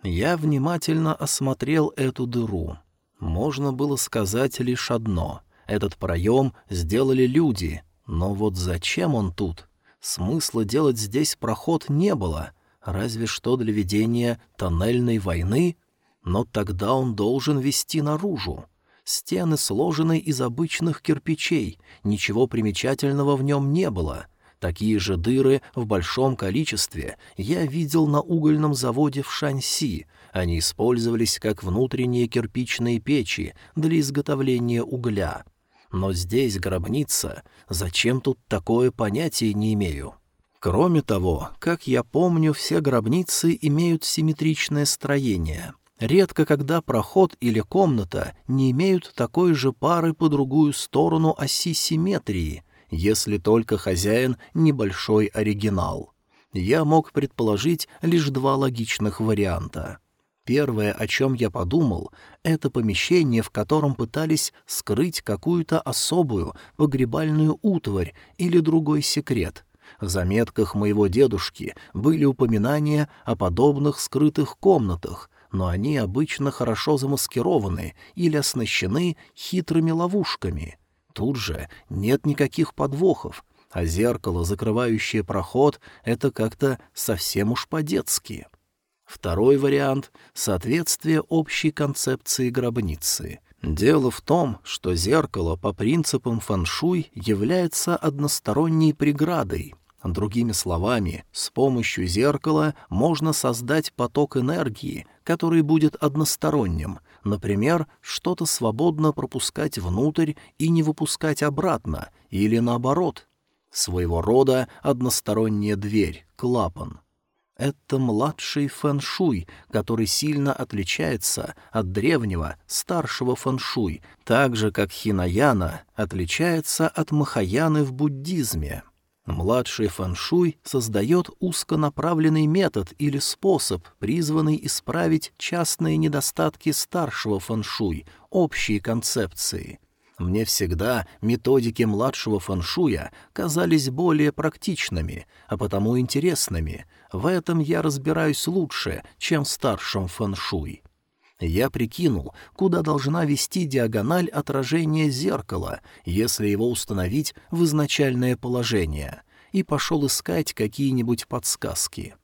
Я внимательно осмотрел эту дыру. Можно было сказать лишь одно. Этот проем сделали люди, но вот зачем он тут? Смысла делать здесь проход не было, разве что для ведения тоннельной войны, но тогда он должен вести наружу. Стены сложены из обычных кирпичей, ничего примечательного в нем не было. Такие же дыры в большом количестве я видел на угольном заводе в Шанси. Они использовались как внутренние кирпичные печи для изготовления угля. Но здесь гробница. Зачем тут такое понятие не имею? Кроме того, как я помню, все гробницы имеют симметричное строение — Редко когда проход или комната не имеют такой же пары по другую сторону оси симметрии, если только хозяин небольшой оригинал. Я мог предположить лишь два логичных варианта. Первое, о чем я подумал, это помещение, в котором пытались скрыть какую-то особую погребальную утварь или другой секрет. В заметках моего дедушки были упоминания о подобных скрытых комнатах, но они обычно хорошо замаскированы или оснащены хитрыми ловушками. Тут же нет никаких подвохов, а зеркало, закрывающее проход, это как-то совсем уж по-детски. Второй вариант — соответствие общей концепции гробницы. Дело в том, что зеркало по принципам фэншуй является односторонней преградой — Другими словами, с помощью зеркала можно создать поток энергии, который будет односторонним, например, что-то свободно пропускать внутрь и не выпускать обратно, или наоборот. Своего рода односторонняя дверь, клапан. Это младший фэншуй, который сильно отличается от древнего, старшего фэншуй, так же, как хинаяна отличается от махаяны в буддизме. Младший фэншуй создает узконаправленный метод или способ, призванный исправить частные недостатки старшего фэншуй, общие концепции. Мне всегда методики младшего фэншуя казались более практичными, а потому интересными. В этом я разбираюсь лучше, чем в старшем фэншуй. Я прикинул, куда должна вести диагональ отражения зеркала, если его установить в изначальное положение, и пошел искать какие-нибудь подсказки.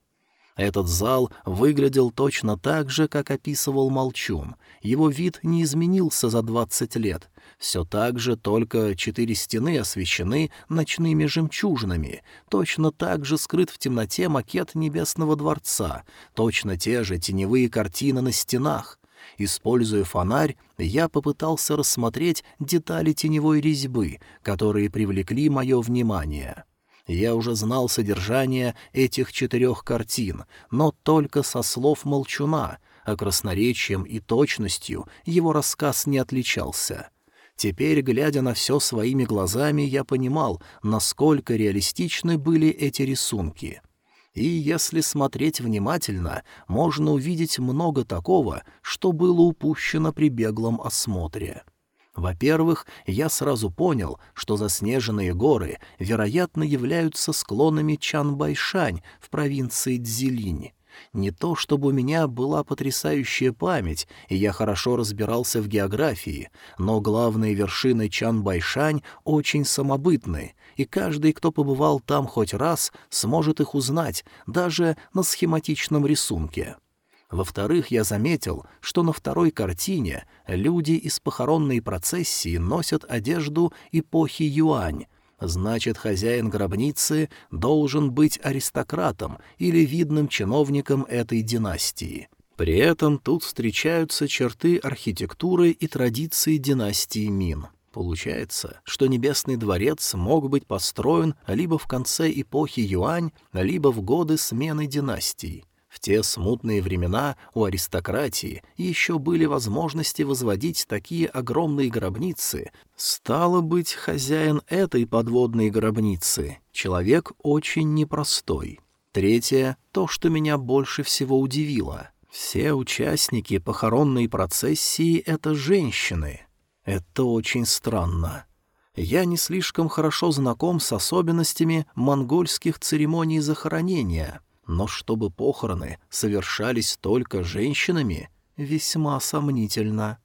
Этот зал выглядел точно так же, как описывал Молчун. Его вид не изменился за двадцать лет. Все так же, только четыре стены освещены ночными жемчужинами. Точно так же скрыт в темноте макет Небесного дворца. Точно те же теневые картины на стенах. Используя фонарь, я попытался рассмотреть детали теневой резьбы, которые привлекли мое внимание. Я уже знал содержание этих четырех картин, но только со слов молчуна, а красноречием и точностью его рассказ не отличался. Теперь, глядя на все своими глазами, я понимал, насколько реалистичны были эти рисунки. И если смотреть внимательно, можно увидеть много такого, что было упущено при беглом осмотре. Во-первых, я сразу понял, что заснеженные горы, вероятно, являются склонами Чанбайшань в провинции Цзилинь. Не то чтобы у меня была потрясающая память, и я хорошо разбирался в географии, но главные вершины Чанбайшань очень самобытны, и каждый, кто побывал там хоть раз, сможет их узнать, даже на схематичном рисунке. Во-вторых, я заметил, что на второй картине люди из похоронной процессии носят одежду эпохи Юань. Значит, хозяин гробницы должен быть аристократом или видным чиновником этой династии. При этом тут встречаются черты архитектуры и традиции династии Мин. Получается, что Небесный дворец мог быть построен либо в конце эпохи Юань, либо в годы смены династий. В те смутные времена у аристократии еще были возможности возводить такие огромные гробницы. Стало быть, хозяин этой подводной гробницы — человек очень непростой. Третье — то, что меня больше всего удивило. Все участники похоронной процессии — это женщины. Это очень странно. Я не слишком хорошо знаком с особенностями монгольских церемоний захоронения — но чтобы похороны совершались только женщинами, весьма сомнительно.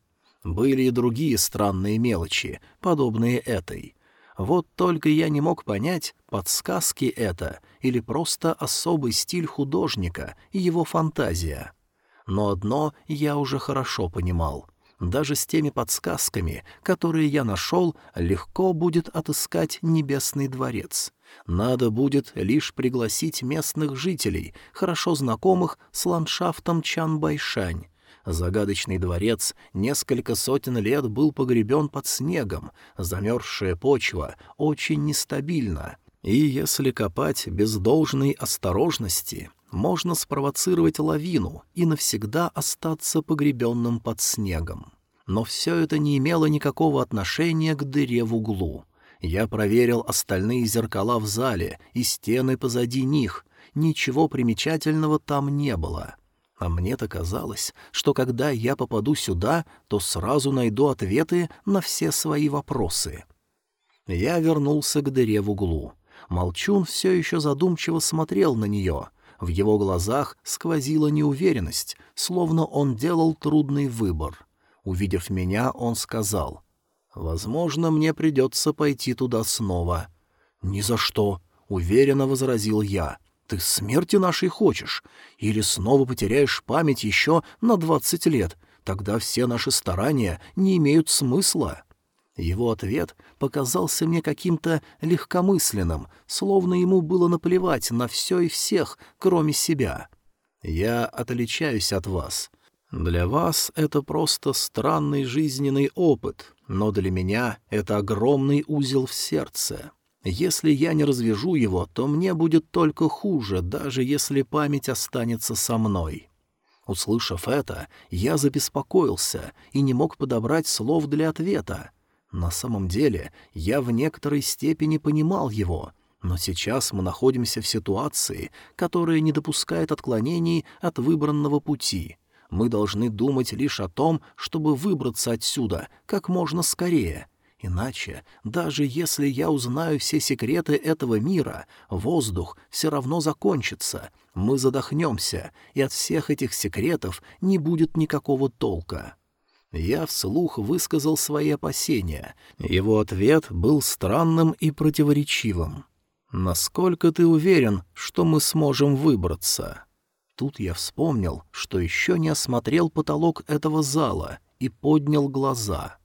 Были и другие странные мелочи, подобные этой. Вот только я не мог понять, подсказки это или просто особый стиль художника и его фантазия. Но одно я уже хорошо понимал. Даже с теми подсказками, которые я нашел, легко будет отыскать небесный дворец. Надо будет лишь пригласить местных жителей, хорошо знакомых с ландшафтом Чанбайшань. Загадочный дворец несколько сотен лет был погребен под снегом, замерзшая почва очень нестабильна, и если копать без должной осторожности, можно спровоцировать лавину и навсегда остаться погребенным под снегом. Но все это не имело никакого отношения к дыре в углу. Я проверил остальные зеркала в зале и стены позади них. Ничего примечательного там не было. А мне-то казалось, что когда я попаду сюда, то сразу найду ответы на все свои вопросы. Я вернулся к дыре в углу. Молчун все еще задумчиво смотрел на нее. В его глазах сквозила неуверенность, словно он делал трудный выбор. Увидев меня, он сказал, Возможно, мне придется пойти туда снова. «Ни за что», — уверенно возразил я. «Ты смерти нашей хочешь? Или снова потеряешь память еще на двадцать лет? Тогда все наши старания не имеют смысла». Его ответ показался мне каким-то легкомысленным, словно ему было наплевать на все и всех, кроме себя. «Я отличаюсь от вас. Для вас это просто странный жизненный опыт, но для меня это огромный узел в сердце. Если я не развяжу его, то мне будет только хуже, даже если память останется со мной». Услышав это, я забеспокоился и не мог подобрать слов для ответа. На самом деле, я в некоторой степени понимал его, но сейчас мы находимся в ситуации, которая не допускает отклонений от выбранного пути. Мы должны думать лишь о том, чтобы выбраться отсюда как можно скорее. Иначе, даже если я узнаю все секреты этого мира, воздух все равно закончится, мы задохнемся, и от всех этих секретов не будет никакого толка. Я вслух высказал свои опасения. Его ответ был странным и противоречивым. «Насколько ты уверен, что мы сможем выбраться?» Тут я вспомнил, что еще не осмотрел потолок этого зала и поднял глаза —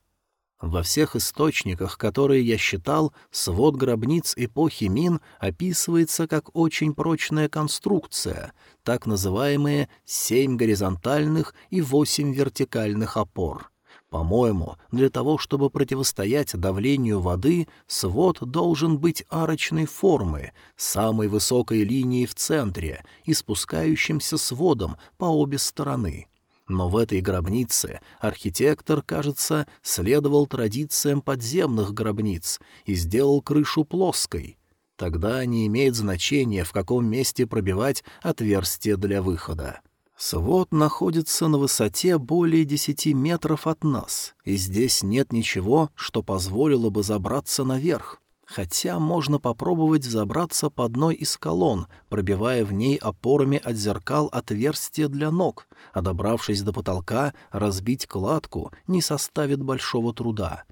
во всех источниках, которые я считал, свод гробниц эпохи Мин описывается как очень прочная конструкция, так называемые семь горизонтальных и восемь вертикальных опор. По-моему, для того, чтобы противостоять давлению воды, свод должен быть арочной формы, самой высокой линией в центре и спускающимся сводом по обе стороны. Но в этой гробнице архитектор, кажется, следовал традициям подземных гробниц и сделал крышу плоской. Тогда не имеет значения, в каком месте пробивать отверстие для выхода. Свод находится на высоте более десяти метров от нас, и здесь нет ничего, что позволило бы забраться наверх хотя можно попробовать взобраться по одной из колонн, пробивая в ней опорами от зеркал отверстие для ног, а добравшись до потолка, разбить кладку не составит большого труда.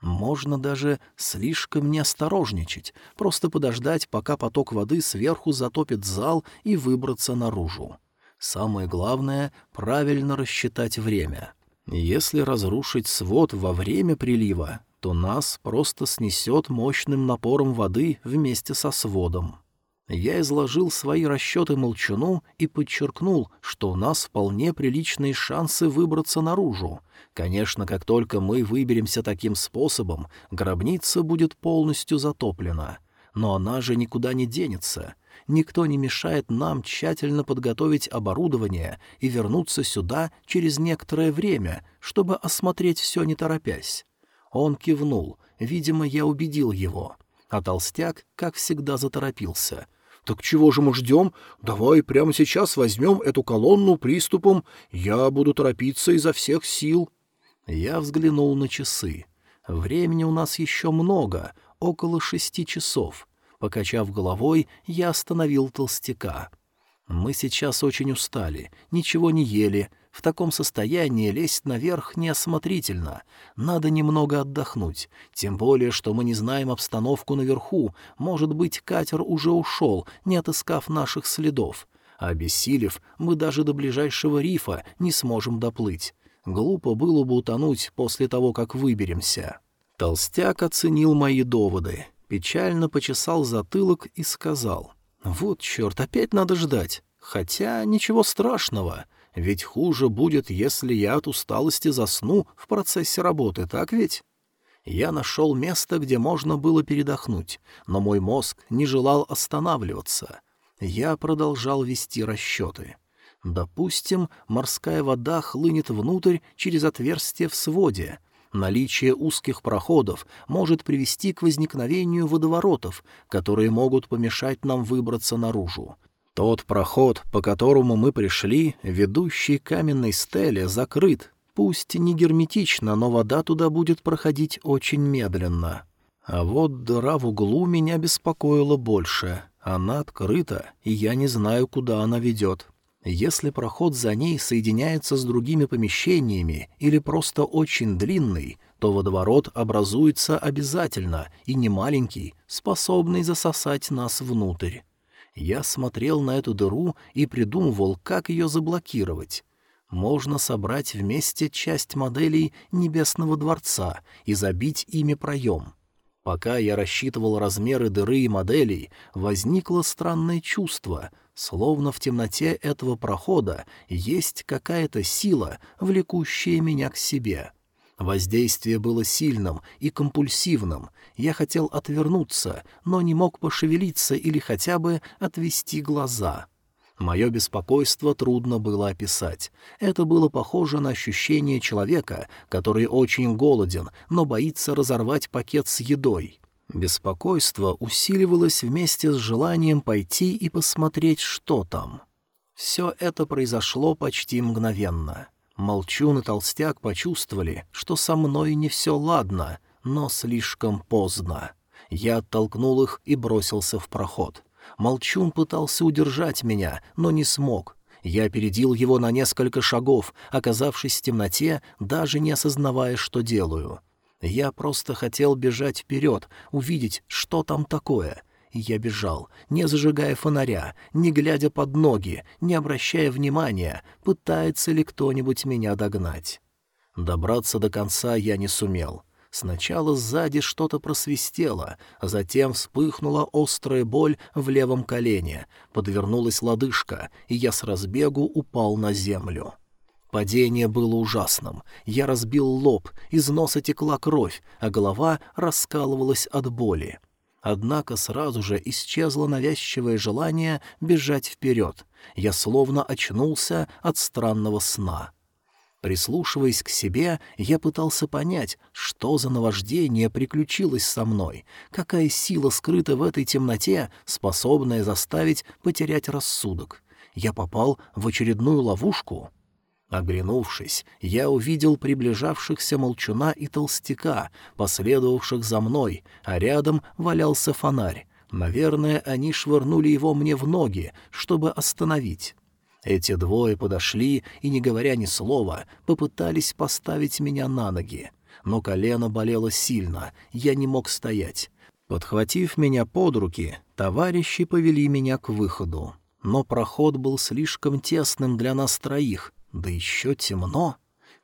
Можно даже слишком не осторожничать, просто подождать, пока поток воды сверху затопит зал и выбраться наружу. Самое главное — правильно рассчитать время. Если разрушить свод во время прилива, то нас просто снесет мощным напором воды вместе со сводом. Я изложил свои расчеты молчуну и подчеркнул, что у нас вполне приличные шансы выбраться наружу. Конечно, как только мы выберемся таким способом, гробница будет полностью затоплена. Но она же никуда не денется. Никто не мешает нам тщательно подготовить оборудование и вернуться сюда через некоторое время, чтобы осмотреть все не торопясь. Он кивнул. Видимо, я убедил его. А толстяк, как всегда, заторопился. «Так чего же мы ждем? Давай прямо сейчас возьмем эту колонну приступом. Я буду торопиться изо всех сил». Я взглянул на часы. Времени у нас еще много, около шести часов. Покачав головой, я остановил толстяка. Мы сейчас очень устали, ничего не ели, в таком состоянии лезть наверх неосмотрительно. Надо немного отдохнуть. Тем более, что мы не знаем обстановку наверху. Может быть, катер уже ушел, не отыскав наших следов. Обессилев, мы даже до ближайшего рифа не сможем доплыть. Глупо было бы утонуть после того, как выберемся. Толстяк оценил мои доводы, печально почесал затылок и сказал. «Вот черт, опять надо ждать. Хотя ничего страшного. Ведь хуже будет, если я от усталости засну в процессе работы, так ведь? Я нашел место, где можно было передохнуть, но мой мозг не желал останавливаться. Я продолжал вести расчеты. Допустим, морская вода хлынет внутрь через отверстие в своде. Наличие узких проходов может привести к возникновению водоворотов, которые могут помешать нам выбраться наружу. Тот проход, по которому мы пришли, ведущий каменной стеле, закрыт. Пусть не герметично, но вода туда будет проходить очень медленно. А вот дыра в углу меня беспокоила больше. Она открыта, и я не знаю, куда она ведет. Если проход за ней соединяется с другими помещениями или просто очень длинный, то водоворот образуется обязательно и не маленький, способный засосать нас внутрь. Я смотрел на эту дыру и придумывал, как ее заблокировать. Можно собрать вместе часть моделей Небесного дворца и забить ими проем. Пока я рассчитывал размеры дыры и моделей, возникло странное чувство, словно в темноте этого прохода есть какая-то сила, влекущая меня к себе. Воздействие было сильным и компульсивным. Я хотел отвернуться, но не мог пошевелиться или хотя бы отвести глаза. Мое беспокойство трудно было описать. Это было похоже на ощущение человека, который очень голоден, но боится разорвать пакет с едой. Беспокойство усиливалось вместе с желанием пойти и посмотреть, что там. Все это произошло почти мгновенно. Молчун и Толстяк почувствовали, что со мной не все ладно, но слишком поздно. Я оттолкнул их и бросился в проход. Молчун пытался удержать меня, но не смог. Я опередил его на несколько шагов, оказавшись в темноте, даже не осознавая, что делаю. Я просто хотел бежать вперед, увидеть, что там такое. Я бежал, не зажигая фонаря, не глядя под ноги, не обращая внимания, пытается ли кто-нибудь меня догнать. Добраться до конца я не сумел. Сначала сзади что-то просвистело, затем вспыхнула острая боль в левом колене, подвернулась лодыжка, и я с разбегу упал на землю. Падение было ужасным. Я разбил лоб, из носа текла кровь, а голова раскалывалась от боли. Однако сразу же исчезло навязчивое желание бежать вперед. Я словно очнулся от странного сна. Прислушиваясь к себе, я пытался понять, что за наваждение приключилось со мной, какая сила скрыта в этой темноте, способная заставить потерять рассудок. Я попал в очередную ловушку. Оглянувшись, я увидел приближавшихся молчуна и толстяка, последовавших за мной, а рядом валялся фонарь. Наверное, они швырнули его мне в ноги, чтобы остановить. Эти двое подошли и, не говоря ни слова, попытались поставить меня на ноги. Но колено болело сильно, я не мог стоять. Подхватив меня под руки, товарищи повели меня к выходу. Но проход был слишком тесным для нас троих, да еще темно.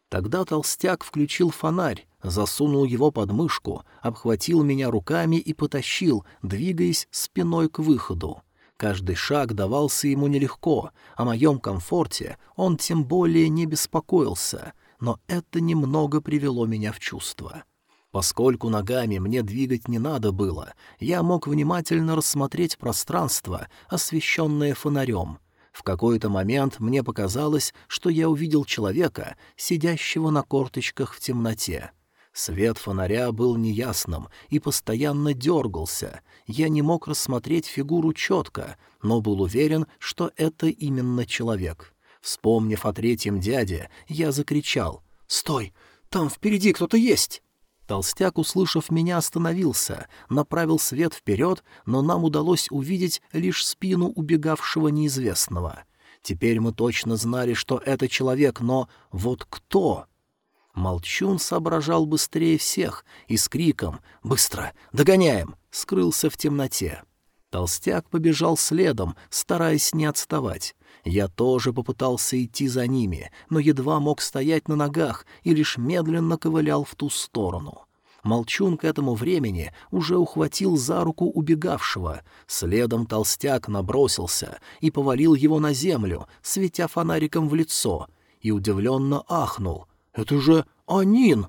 Тогда толстяк включил фонарь, засунул его под мышку, обхватил меня руками и потащил, двигаясь спиной к выходу. Каждый шаг давался ему нелегко, о моем комфорте он тем более не беспокоился, но это немного привело меня в чувство. Поскольку ногами мне двигать не надо было, я мог внимательно рассмотреть пространство, освещенное фонарем. В какой-то момент мне показалось, что я увидел человека, сидящего на корточках в темноте. Свет фонаря был неясным и постоянно дергался. Я не мог рассмотреть фигуру четко, но был уверен, что это именно человек. Вспомнив о третьем дяде, я закричал «Стой! Там впереди кто-то есть!» Толстяк, услышав меня, остановился, направил свет вперед, но нам удалось увидеть лишь спину убегавшего неизвестного. Теперь мы точно знали, что это человек, но вот кто? Молчун соображал быстрее всех и с криком «Быстро! Догоняем!» скрылся в темноте. Толстяк побежал следом, стараясь не отставать. Я тоже попытался идти за ними, но едва мог стоять на ногах и лишь медленно ковылял в ту сторону. Молчун к этому времени уже ухватил за руку убегавшего. Следом толстяк набросился и повалил его на землю, светя фонариком в лицо, и удивленно ахнул. Это же Анин!»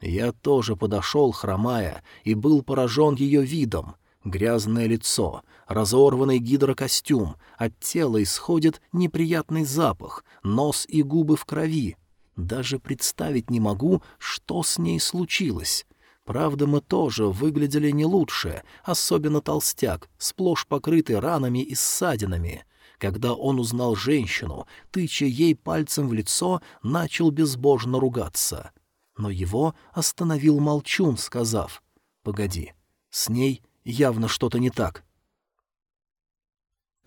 Я тоже подошел, хромая, и был поражен ее видом. Грязное лицо, разорванный гидрокостюм, от тела исходит неприятный запах, нос и губы в крови. Даже представить не могу, что с ней случилось. Правда, мы тоже выглядели не лучше, особенно толстяк, сплошь покрытый ранами и ссадинами. Когда он узнал женщину, тыча ей пальцем в лицо, начал безбожно ругаться. Но его остановил молчун, сказав, «Погоди, с ней явно что-то не так».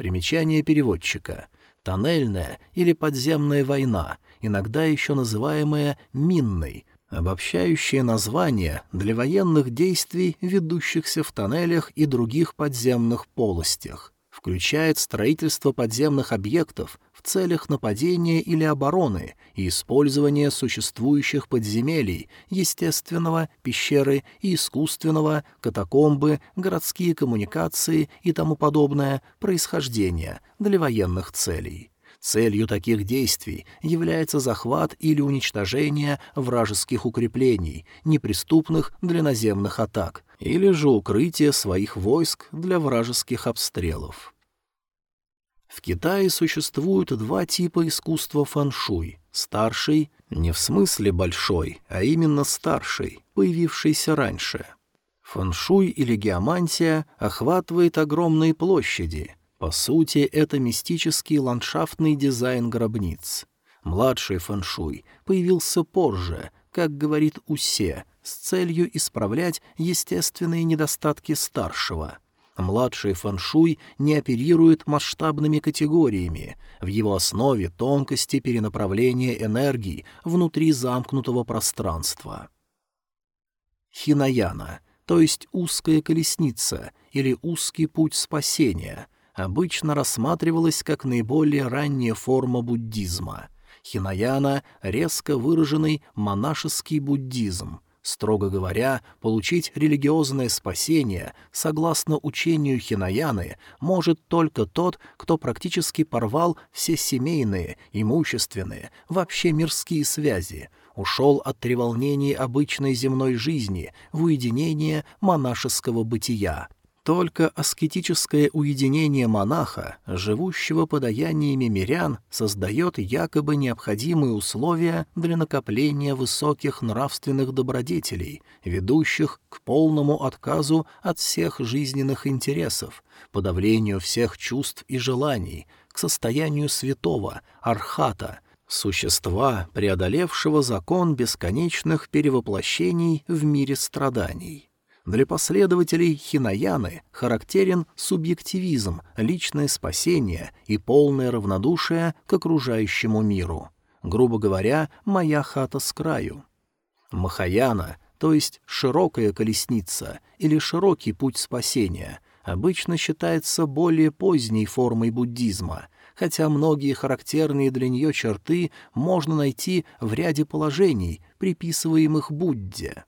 Примечание переводчика. Тоннельная или подземная война, иногда еще называемая «минной», обобщающее название для военных действий, ведущихся в тоннелях и других подземных полостях включает строительство подземных объектов в целях нападения или обороны и использование существующих подземелий, естественного, пещеры и искусственного, катакомбы, городские коммуникации и тому подобное происхождение для военных целей. Целью таких действий является захват или уничтожение вражеских укреплений, неприступных для наземных атак, или же укрытие своих войск для вражеских обстрелов. В Китае существуют два типа искусства фэншуй. Старший, не в смысле большой, а именно старший, появившийся раньше. Фэншуй или геомантия охватывает огромные площади — по сути, это мистический ландшафтный дизайн гробниц. Младший фэншуй появился позже, как говорит Усе, с целью исправлять естественные недостатки старшего. Младший фэншуй не оперирует масштабными категориями, в его основе тонкости перенаправления энергии внутри замкнутого пространства. Хинаяна, то есть узкая колесница или узкий путь спасения — обычно рассматривалась как наиболее ранняя форма буддизма. Хинаяна — резко выраженный монашеский буддизм. Строго говоря, получить религиозное спасение, согласно учению Хинаяны, может только тот, кто практически порвал все семейные, имущественные, вообще мирские связи, ушел от треволнений обычной земной жизни в уединение монашеского бытия — только аскетическое уединение монаха, живущего подаяниями мирян, создает якобы необходимые условия для накопления высоких нравственных добродетелей, ведущих к полному отказу от всех жизненных интересов, подавлению всех чувств и желаний, к состоянию святого, архата, существа, преодолевшего закон бесконечных перевоплощений в мире страданий. Для последователей Хинаяны характерен субъективизм, личное спасение и полное равнодушие к окружающему миру. Грубо говоря, моя хата с краю. Махаяна, то есть широкая колесница или широкий путь спасения, обычно считается более поздней формой буддизма, хотя многие характерные для нее черты можно найти в ряде положений, приписываемых Будде.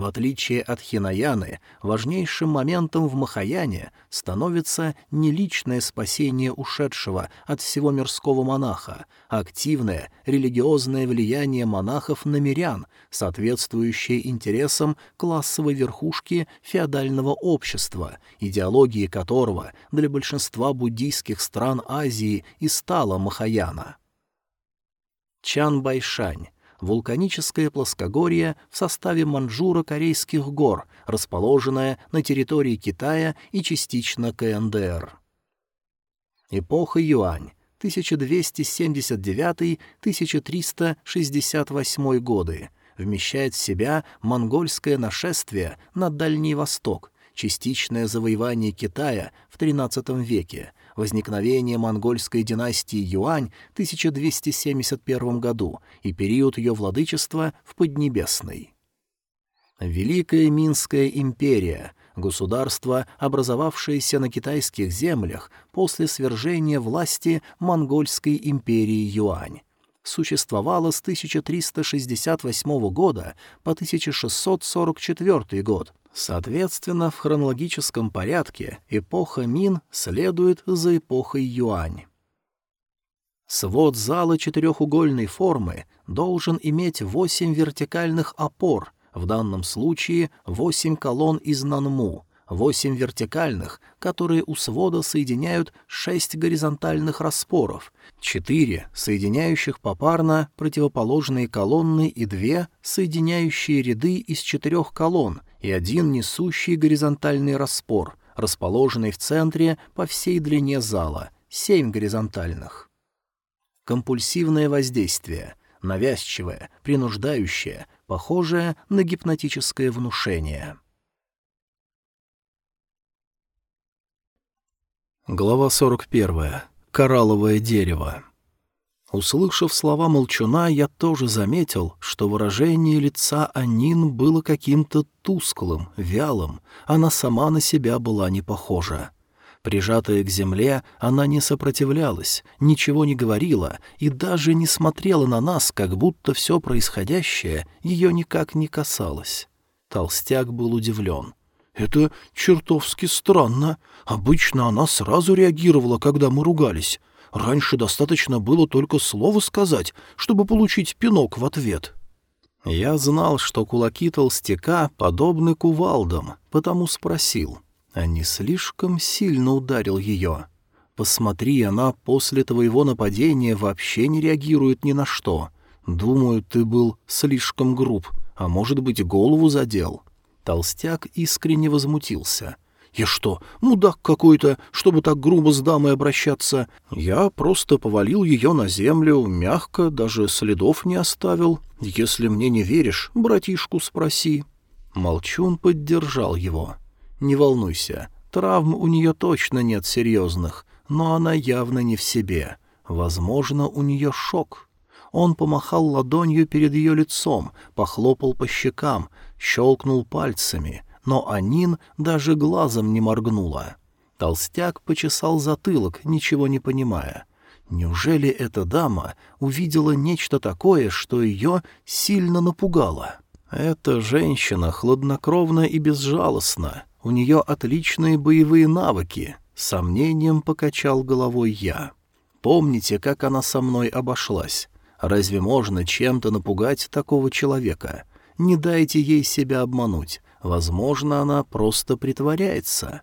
В отличие от Хинаяны, важнейшим моментом в Махаяне становится не личное спасение ушедшего от всего мирского монаха, а активное религиозное влияние монахов на мирян, соответствующее интересам классовой верхушки феодального общества, идеологии которого для большинства буддийских стран Азии и стала Махаяна. Чан Байшань вулканическое плоскогорье в составе Манчжуро-Корейских гор, расположенное на территории Китая и частично КНДР. Эпоха Юань, 1279-1368 годы, вмещает в себя монгольское нашествие на Дальний Восток, частичное завоевание Китая в XIII веке, возникновение монгольской династии Юань в 1271 году и период ее владычества в Поднебесной. Великая Минская империя — государство, образовавшееся на китайских землях после свержения власти монгольской империи Юань существовало с 1368 года по 1644 год, Соответственно, в хронологическом порядке эпоха Мин следует за эпохой Юань. Свод зала четырехугольной формы должен иметь восемь вертикальных опор, в данном случае восемь колонн из нанму, восемь вертикальных, которые у свода соединяют шесть горизонтальных распоров, четыре, соединяющих попарно противоположные колонны и две, соединяющие ряды из четырех колонн, и один несущий горизонтальный распор, расположенный в центре по всей длине зала, семь горизонтальных. Компульсивное воздействие, навязчивое, принуждающее, похожее на гипнотическое внушение. Глава 41. Коралловое дерево. Услышав слова молчуна, я тоже заметил, что выражение лица Анин было каким-то тусклым, вялым, она сама на себя была не похожа. Прижатая к земле, она не сопротивлялась, ничего не говорила и даже не смотрела на нас, как будто все происходящее ее никак не касалось. Толстяк был удивлен. «Это чертовски странно. Обычно она сразу реагировала, когда мы ругались. Раньше достаточно было только слово сказать, чтобы получить пинок в ответ». Я знал, что кулаки толстяка подобны кувалдам, потому спросил — а не слишком сильно ударил ее. Посмотри, она после твоего нападения вообще не реагирует ни на что. Думаю, ты был слишком груб, а может быть, голову задел. Толстяк искренне возмутился. «Я что, мудак какой-то, чтобы так грубо с дамой обращаться? Я просто повалил ее на землю, мягко, даже следов не оставил. Если мне не веришь, братишку спроси». Молчун поддержал его. Не волнуйся, травм у нее точно нет серьезных, но она явно не в себе. Возможно, у нее шок. Он помахал ладонью перед ее лицом, похлопал по щекам, щелкнул пальцами, но Анин даже глазом не моргнула. Толстяк почесал затылок, ничего не понимая. Неужели эта дама увидела нечто такое, что ее сильно напугало? Эта женщина хладнокровна и безжалостна. У нее отличные боевые навыки, сомнением покачал головой я. Помните, как она со мной обошлась? Разве можно чем-то напугать такого человека? Не дайте ей себя обмануть. Возможно, она просто притворяется.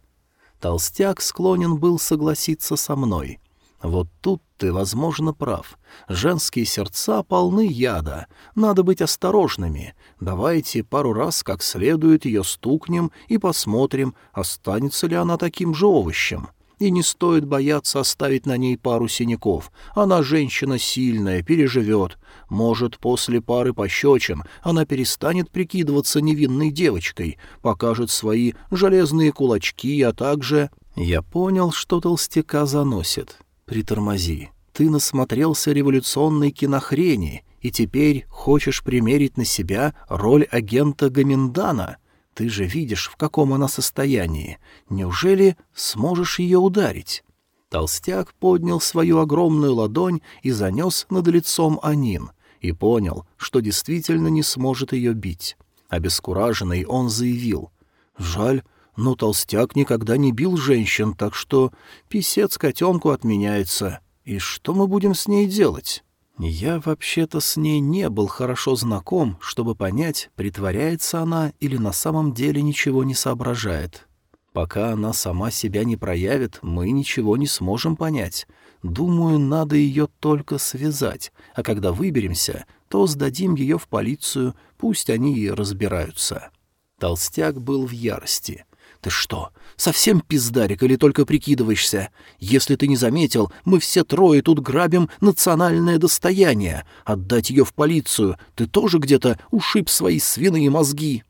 Толстяк склонен был согласиться со мной. Вот тут ты, возможно, прав. Женские сердца полны яда. Надо быть осторожными. Давайте пару раз как следует ее стукнем и посмотрим, останется ли она таким же овощем. И не стоит бояться оставить на ней пару синяков. Она женщина сильная, переживет. Может, после пары пощечин она перестанет прикидываться невинной девочкой, покажет свои железные кулачки, а также... Я понял, что толстяка заносит. «Притормози. Ты насмотрелся революционной кинохрени и теперь хочешь примерить на себя роль агента Гаминдана? Ты же видишь, в каком она состоянии. Неужели сможешь ее ударить?» Толстяк поднял свою огромную ладонь и занес над лицом Анин, и понял, что действительно не сможет ее бить. Обескураженный он заявил. «Жаль, но толстяк никогда не бил женщин, так что писец котенку отменяется. И что мы будем с ней делать? Я вообще-то с ней не был хорошо знаком, чтобы понять, притворяется она или на самом деле ничего не соображает. Пока она сама себя не проявит, мы ничего не сможем понять. Думаю, надо ее только связать, а когда выберемся, то сдадим ее в полицию, пусть они и разбираются. Толстяк был в ярости. «Ты что, совсем пиздарик или только прикидываешься? Если ты не заметил, мы все трое тут грабим национальное достояние. Отдать ее в полицию. Ты тоже где-то ушиб свои свиные мозги».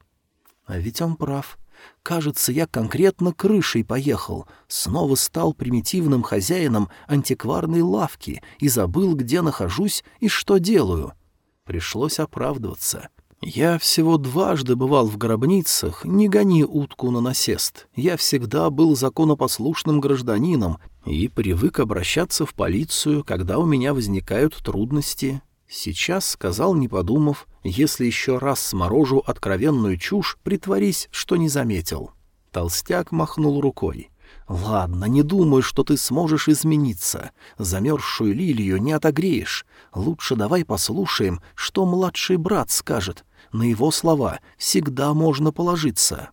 А ведь он прав. Кажется, я конкретно крышей поехал, снова стал примитивным хозяином антикварной лавки и забыл, где нахожусь и что делаю. Пришлось оправдываться. Я всего дважды бывал в гробницах, не гони утку на насест. Я всегда был законопослушным гражданином и привык обращаться в полицию, когда у меня возникают трудности. Сейчас, сказал не подумав, если еще раз сморожу откровенную чушь, притворись, что не заметил. Толстяк махнул рукой. «Ладно, не думаю, что ты сможешь измениться. Замерзшую лилию не отогреешь. Лучше давай послушаем, что младший брат скажет. На его слова всегда можно положиться».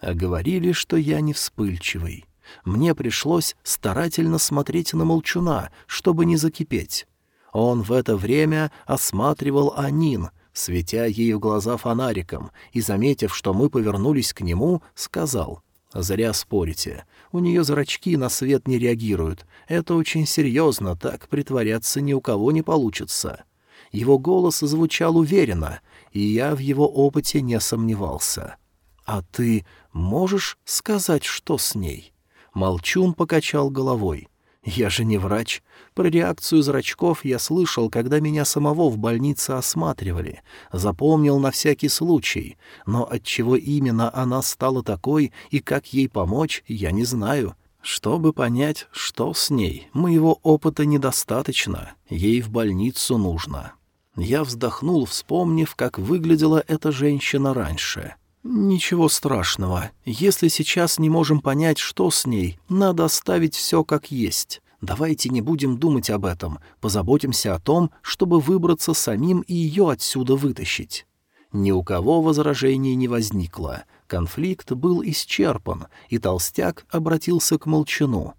А говорили, что я не вспыльчивый. Мне пришлось старательно смотреть на молчуна, чтобы не закипеть. Он в это время осматривал Анин, светя ей в глаза фонариком, и, заметив, что мы повернулись к нему, сказал — «Зря спорите. У нее зрачки на свет не реагируют. Это очень серьезно, так притворяться ни у кого не получится». Его голос звучал уверенно, и я в его опыте не сомневался. «А ты можешь сказать, что с ней?» Молчун покачал головой. «Я же не врач. Про реакцию зрачков я слышал, когда меня самого в больнице осматривали. Запомнил на всякий случай. Но от чего именно она стала такой и как ей помочь, я не знаю. Чтобы понять, что с ней, моего опыта недостаточно, ей в больницу нужно. Я вздохнул, вспомнив, как выглядела эта женщина раньше. «Ничего страшного. Если сейчас не можем понять, что с ней, надо оставить все как есть. Давайте не будем думать об этом, позаботимся о том, чтобы выбраться самим и ее отсюда вытащить». Ни у кого возражений не возникло. Конфликт был исчерпан, и толстяк обратился к молчану.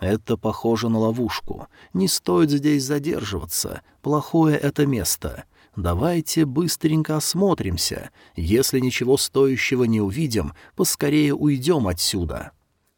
«Это похоже на ловушку. Не стоит здесь задерживаться. Плохое это место. Давайте быстренько осмотримся. Если ничего стоящего не увидим, поскорее уйдем отсюда».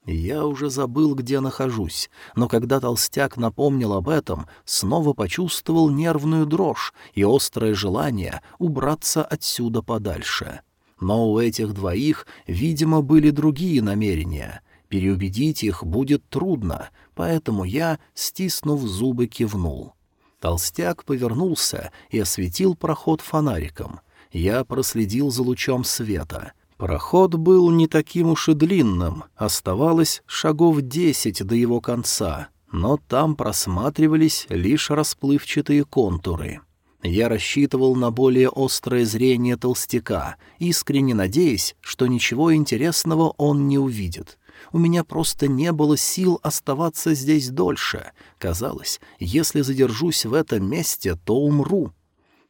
Я уже забыл, где нахожусь, но когда толстяк напомнил об этом, снова почувствовал нервную дрожь и острое желание убраться отсюда подальше. Но у этих двоих, видимо, были другие намерения. Переубедить их будет трудно, поэтому я, стиснув зубы, кивнул. Толстяк повернулся и осветил проход фонариком. Я проследил за лучом света. Проход был не таким уж и длинным, оставалось шагов десять до его конца, но там просматривались лишь расплывчатые контуры. Я рассчитывал на более острое зрение толстяка, искренне надеясь, что ничего интересного он не увидит. У меня просто не было сил оставаться здесь дольше. Казалось, если задержусь в этом месте, то умру.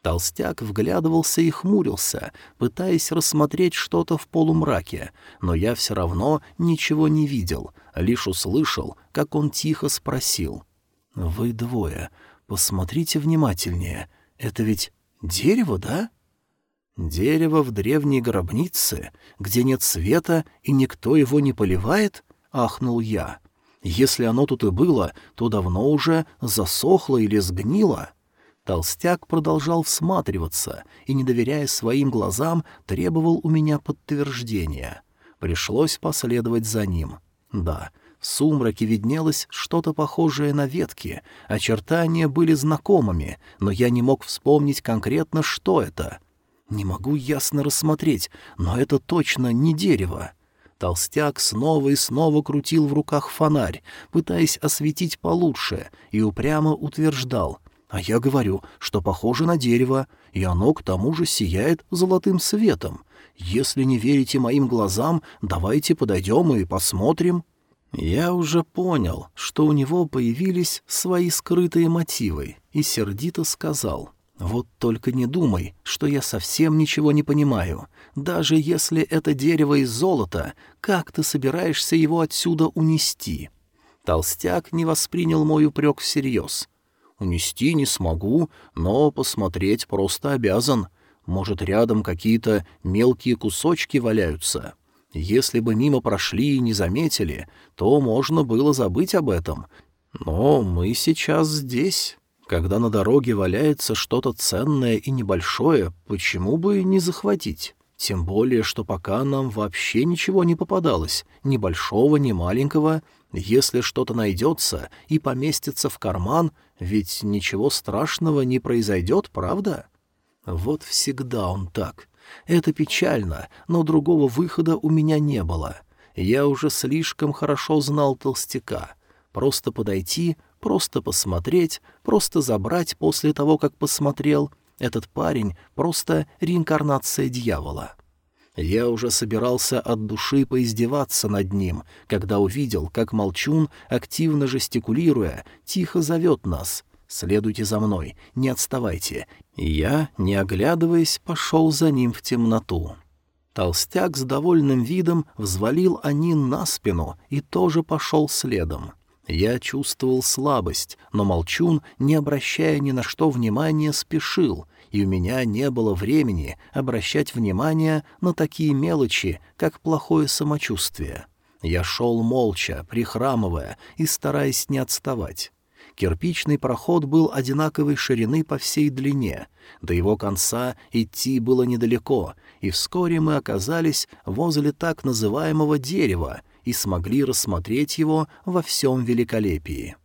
Толстяк вглядывался и хмурился, пытаясь рассмотреть что-то в полумраке, но я все равно ничего не видел, лишь услышал, как он тихо спросил. «Вы двое, посмотрите внимательнее. Это ведь дерево, да? Дерево в древней гробнице, где нет света и никто его не поливает? Ахнул я. Если оно тут и было, то давно уже засохло или сгнило. Толстяк продолжал всматриваться и, не доверяя своим глазам, требовал у меня подтверждения. Пришлось последовать за ним. Да, в сумраке виднелось что-то похожее на ветки, очертания были знакомыми, но я не мог вспомнить конкретно, что это. Не могу ясно рассмотреть, но это точно не дерево. Толстяк снова и снова крутил в руках фонарь, пытаясь осветить получше, и упрямо утверждал. А я говорю, что похоже на дерево, и оно к тому же сияет золотым светом. Если не верите моим глазам, давайте подойдем и посмотрим. Я уже понял, что у него появились свои скрытые мотивы, и сердито сказал, «Вот только не думай, что я совсем ничего не понимаю. Даже если это дерево из золота, как ты собираешься его отсюда унести?» Толстяк не воспринял мой упрек всерьез. «Унести не смогу, но посмотреть просто обязан. Может, рядом какие-то мелкие кусочки валяются?» Если бы мимо прошли и не заметили, то можно было забыть об этом. Но мы сейчас здесь. Когда на дороге валяется что-то ценное и небольшое, почему бы не захватить? Тем более, что пока нам вообще ничего не попадалось, ни большого, ни маленького. Если что-то найдется и поместится в карман, ведь ничего страшного не произойдет, правда? Вот всегда он так. Это печально, но другого выхода у меня не было. Я уже слишком хорошо знал толстяка. Просто подойти, просто посмотреть, просто забрать после того, как посмотрел. Этот парень — просто реинкарнация дьявола. Я уже собирался от души поиздеваться над ним, когда увидел, как Молчун, активно жестикулируя, тихо зовет нас. «Следуйте за мной, не отставайте, я, не оглядываясь, пошел за ним в темноту. Толстяк с довольным видом взвалил Анин на спину и тоже пошел следом. Я чувствовал слабость, но Молчун, не обращая ни на что внимания, спешил, и у меня не было времени обращать внимание на такие мелочи, как плохое самочувствие. Я шел молча, прихрамывая и стараясь не отставать. Кирпичный проход был одинаковой ширины по всей длине. До его конца идти было недалеко, и вскоре мы оказались возле так называемого дерева и смогли рассмотреть его во всем великолепии.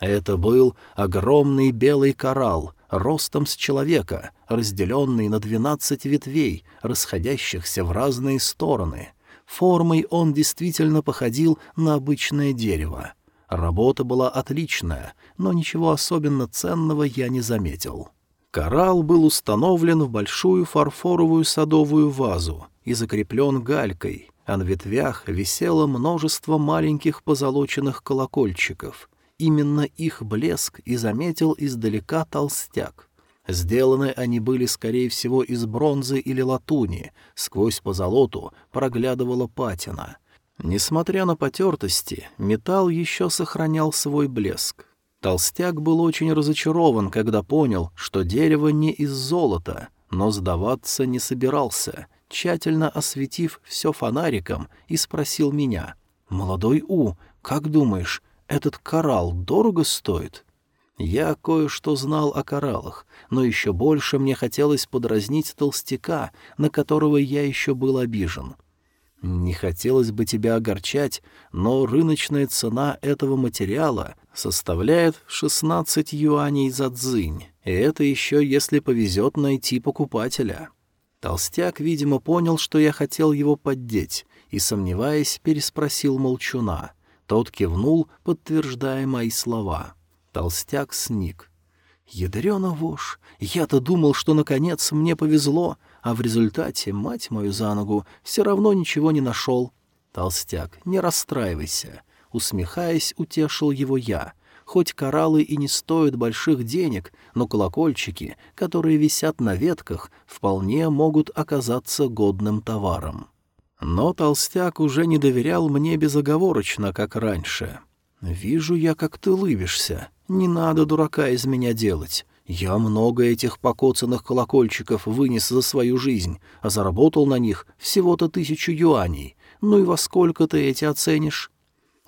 Это был огромный белый коралл, ростом с человека, разделенный на двенадцать ветвей, расходящихся в разные стороны — Формой он действительно походил на обычное дерево. Работа была отличная, но ничего особенно ценного я не заметил. Коралл был установлен в большую фарфоровую садовую вазу и закреплен галькой, а на ветвях висело множество маленьких позолоченных колокольчиков. Именно их блеск и заметил издалека толстяк. Сделаны они были, скорее всего, из бронзы или латуни, сквозь позолоту проглядывала патина. Несмотря на потертости, металл еще сохранял свой блеск. Толстяк был очень разочарован, когда понял, что дерево не из золота, но сдаваться не собирался, тщательно осветив все фонариком, и спросил меня, «Молодой У, как думаешь, этот коралл дорого стоит?» Я кое-что знал о кораллах, но еще больше мне хотелось подразнить толстяка, на которого я еще был обижен — не хотелось бы тебя огорчать, но рыночная цена этого материала составляет 16 юаней за дзынь, и это еще если повезет найти покупателя. Толстяк, видимо, понял, что я хотел его поддеть, и, сомневаясь, переспросил молчуна. Тот кивнул, подтверждая мои слова. Толстяк сник. «Ядрёна вошь! Я-то думал, что, наконец, мне повезло, а в результате, мать мою за ногу, все равно ничего не нашел. Толстяк, не расстраивайся. Усмехаясь, утешил его я. Хоть кораллы и не стоят больших денег, но колокольчики, которые висят на ветках, вполне могут оказаться годным товаром. Но толстяк уже не доверял мне безоговорочно, как раньше. «Вижу я, как ты лыбишься. Не надо дурака из меня делать. Я много этих покоцанных колокольчиков вынес за свою жизнь, а заработал на них всего-то тысячу юаней. Ну и во сколько ты эти оценишь?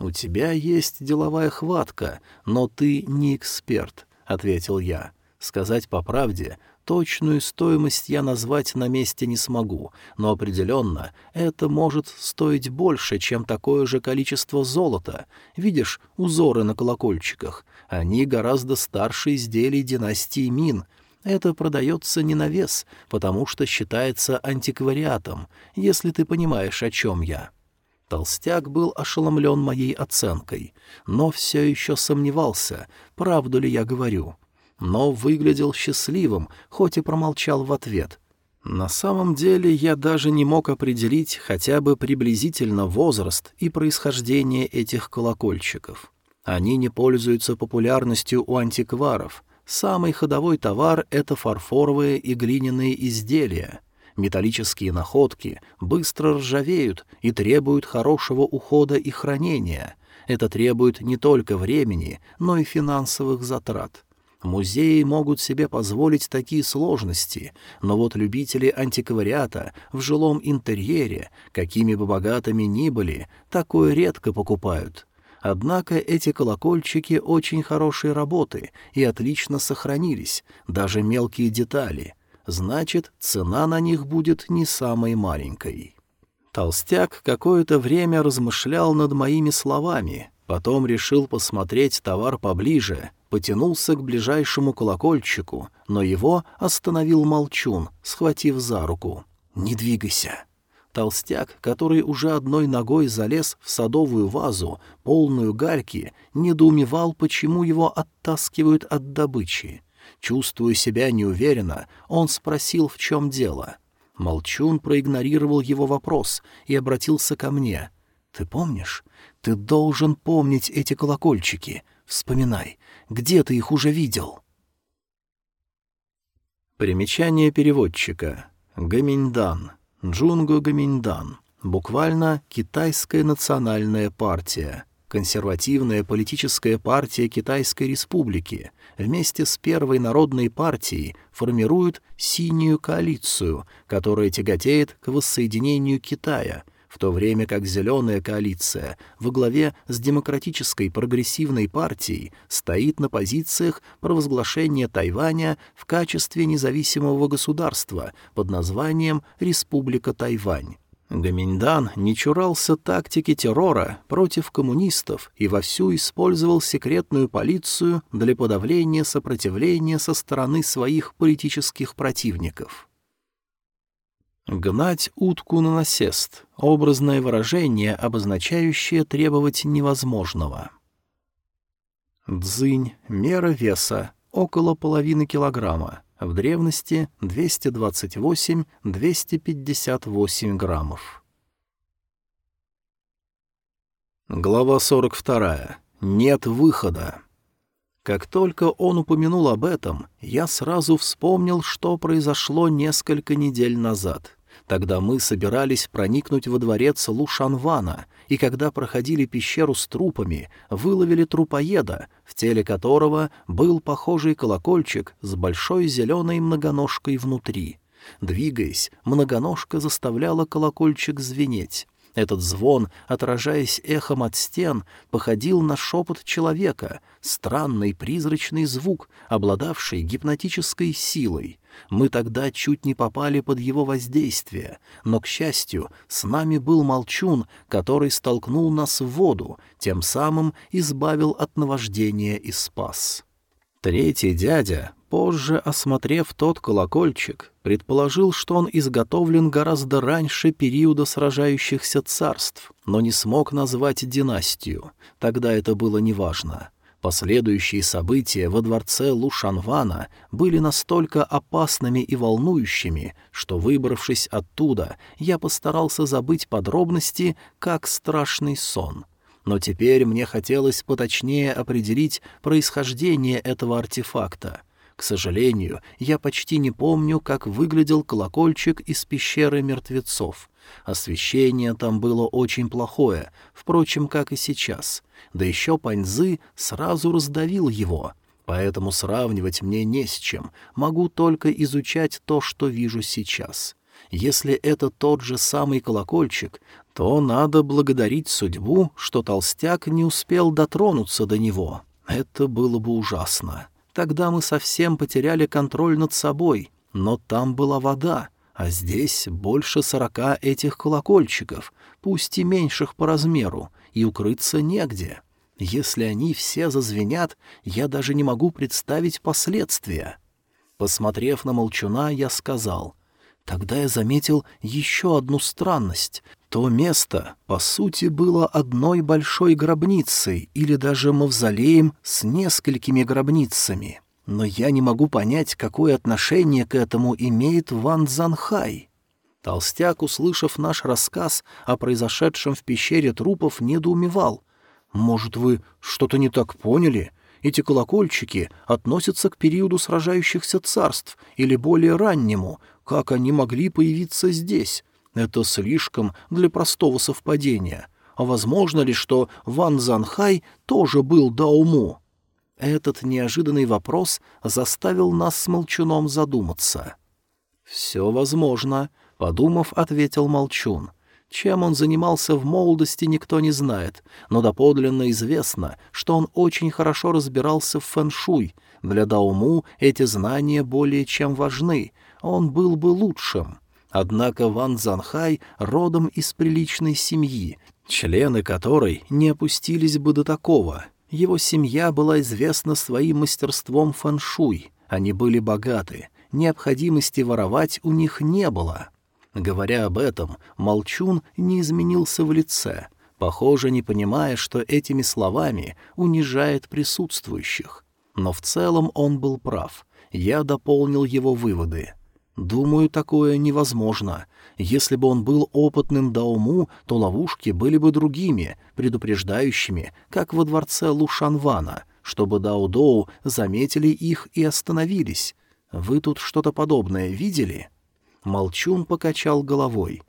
У тебя есть деловая хватка, но ты не эксперт, — ответил я. Сказать по правде, точную стоимость я назвать на месте не смогу, но определенно это может стоить больше, чем такое же количество золота. Видишь узоры на колокольчиках? Они гораздо старше изделий династии Мин. Это продается не на вес, потому что считается антиквариатом, если ты понимаешь, о чем я». Толстяк был ошеломлен моей оценкой, но все еще сомневался, правду ли я говорю. Но выглядел счастливым, хоть и промолчал в ответ. На самом деле я даже не мог определить хотя бы приблизительно возраст и происхождение этих колокольчиков. Они не пользуются популярностью у антикваров. Самый ходовой товар — это фарфоровые и глиняные изделия. Металлические находки быстро ржавеют и требуют хорошего ухода и хранения. Это требует не только времени, но и финансовых затрат. Музеи могут себе позволить такие сложности, но вот любители антиквариата в жилом интерьере, какими бы богатыми ни были, такое редко покупают. Однако эти колокольчики очень хорошей работы и отлично сохранились, даже мелкие детали. Значит, цена на них будет не самой маленькой. Толстяк какое-то время размышлял над моими словами, потом решил посмотреть товар поближе, потянулся к ближайшему колокольчику, но его остановил молчун, схватив за руку. «Не двигайся!» Толстяк, который уже одной ногой залез в садовую вазу, полную гальки, недоумевал, почему его оттаскивают от добычи. Чувствуя себя неуверенно, он спросил, в чем дело. Молчун проигнорировал его вопрос и обратился ко мне. «Ты помнишь? Ты должен помнить эти колокольчики. Вспоминай, где ты их уже видел?» Примечание переводчика. Гаминьдан. Джунго Гаминьдан, буквально «Китайская национальная партия», консервативная политическая партия Китайской республики, вместе с Первой народной партией формирует синюю коалицию, которая тяготеет к воссоединению Китая — в то время как Зеленая коалиция во главе с Демократической прогрессивной партией стоит на позициях провозглашения Тайваня в качестве независимого государства под названием Республика Тайвань. Гаминьдан не чурался тактики террора против коммунистов и вовсю использовал секретную полицию для подавления сопротивления со стороны своих политических противников. Гнать утку на насест — образное выражение, обозначающее требовать невозможного. Дзынь, мера веса, около половины килограмма, в древности 228-258 граммов. Глава 42. Нет выхода. Как только он упомянул об этом, я сразу вспомнил, что произошло несколько недель назад. Тогда мы собирались проникнуть во дворец Лушанвана, и когда проходили пещеру с трупами, выловили трупоеда, в теле которого был похожий колокольчик с большой зеленой многоножкой внутри. Двигаясь, многоножка заставляла колокольчик звенеть. Этот звон, отражаясь эхом от стен, походил на шепот человека, странный призрачный звук, обладавший гипнотической силой. Мы тогда чуть не попали под его воздействие, но, к счастью, с нами был молчун, который столкнул нас в воду, тем самым избавил от наваждения и спас. Третий дядя, позже осмотрев тот колокольчик, предположил, что он изготовлен гораздо раньше периода сражающихся царств, но не смог назвать династию. Тогда это было неважно. Последующие события во дворце Лушанвана были настолько опасными и волнующими, что, выбравшись оттуда, я постарался забыть подробности, как страшный сон. Но теперь мне хотелось поточнее определить происхождение этого артефакта. К сожалению, я почти не помню, как выглядел колокольчик из пещеры мертвецов. Освещение там было очень плохое, впрочем, как и сейчас. Да еще Паньзы сразу раздавил его, поэтому сравнивать мне не с чем, могу только изучать то, что вижу сейчас. Если это тот же самый колокольчик, то надо благодарить судьбу, что толстяк не успел дотронуться до него. Это было бы ужасно. Тогда мы совсем потеряли контроль над собой, но там была вода, а здесь больше сорока этих колокольчиков, пусть и меньших по размеру, и укрыться негде. Если они все зазвенят, я даже не могу представить последствия. Посмотрев на молчуна, я сказал, Тогда я заметил еще одну странность. То место, по сути, было одной большой гробницей или даже мавзолеем с несколькими гробницами но я не могу понять, какое отношение к этому имеет Ван Занхай. Толстяк, услышав наш рассказ о произошедшем в пещере трупов, недоумевал. «Может, вы что-то не так поняли? Эти колокольчики относятся к периоду сражающихся царств или более раннему. Как они могли появиться здесь? Это слишком для простого совпадения. А возможно ли, что Ван Занхай тоже был Дауму?» Этот неожиданный вопрос заставил нас с Молчуном задуматься. «Все возможно», — подумав, ответил Молчун. Чем он занимался в молодости, никто не знает, но доподлинно известно, что он очень хорошо разбирался в фэншуй. Для Дауму эти знания более чем важны, он был бы лучшим. Однако Ван Занхай родом из приличной семьи, члены которой не опустились бы до такого — его семья была известна своим мастерством фэншуй. Они были богаты, необходимости воровать у них не было. Говоря об этом, Молчун не изменился в лице, похоже, не понимая, что этими словами унижает присутствующих. Но в целом он был прав. Я дополнил его выводы. Думаю, такое невозможно. Если бы он был опытным Дауму, то ловушки были бы другими, предупреждающими, как во дворце Лушанвана, чтобы Даудоу заметили их и остановились. Вы тут что-то подобное видели?» Молчун покачал головой.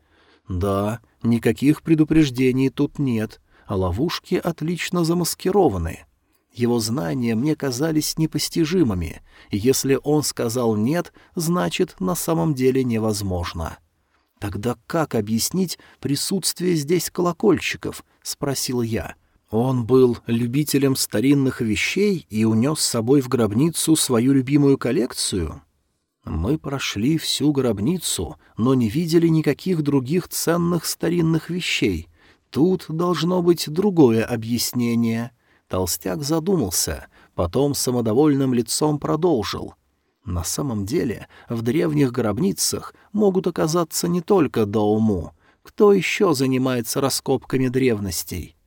«Да, никаких предупреждений тут нет, а ловушки отлично замаскированы. Его знания мне казались непостижимыми, если он сказал «нет», значит, на самом деле невозможно». «Тогда как объяснить присутствие здесь колокольчиков?» — спросил я. Он был любителем старинных вещей и унес с собой в гробницу свою любимую коллекцию? Мы прошли всю гробницу, но не видели никаких других ценных старинных вещей. Тут должно быть другое объяснение. Толстяк задумался, потом самодовольным лицом продолжил. На самом деле, в древних гробницах могут оказаться не только Дауму. Кто еще занимается раскопками древностей?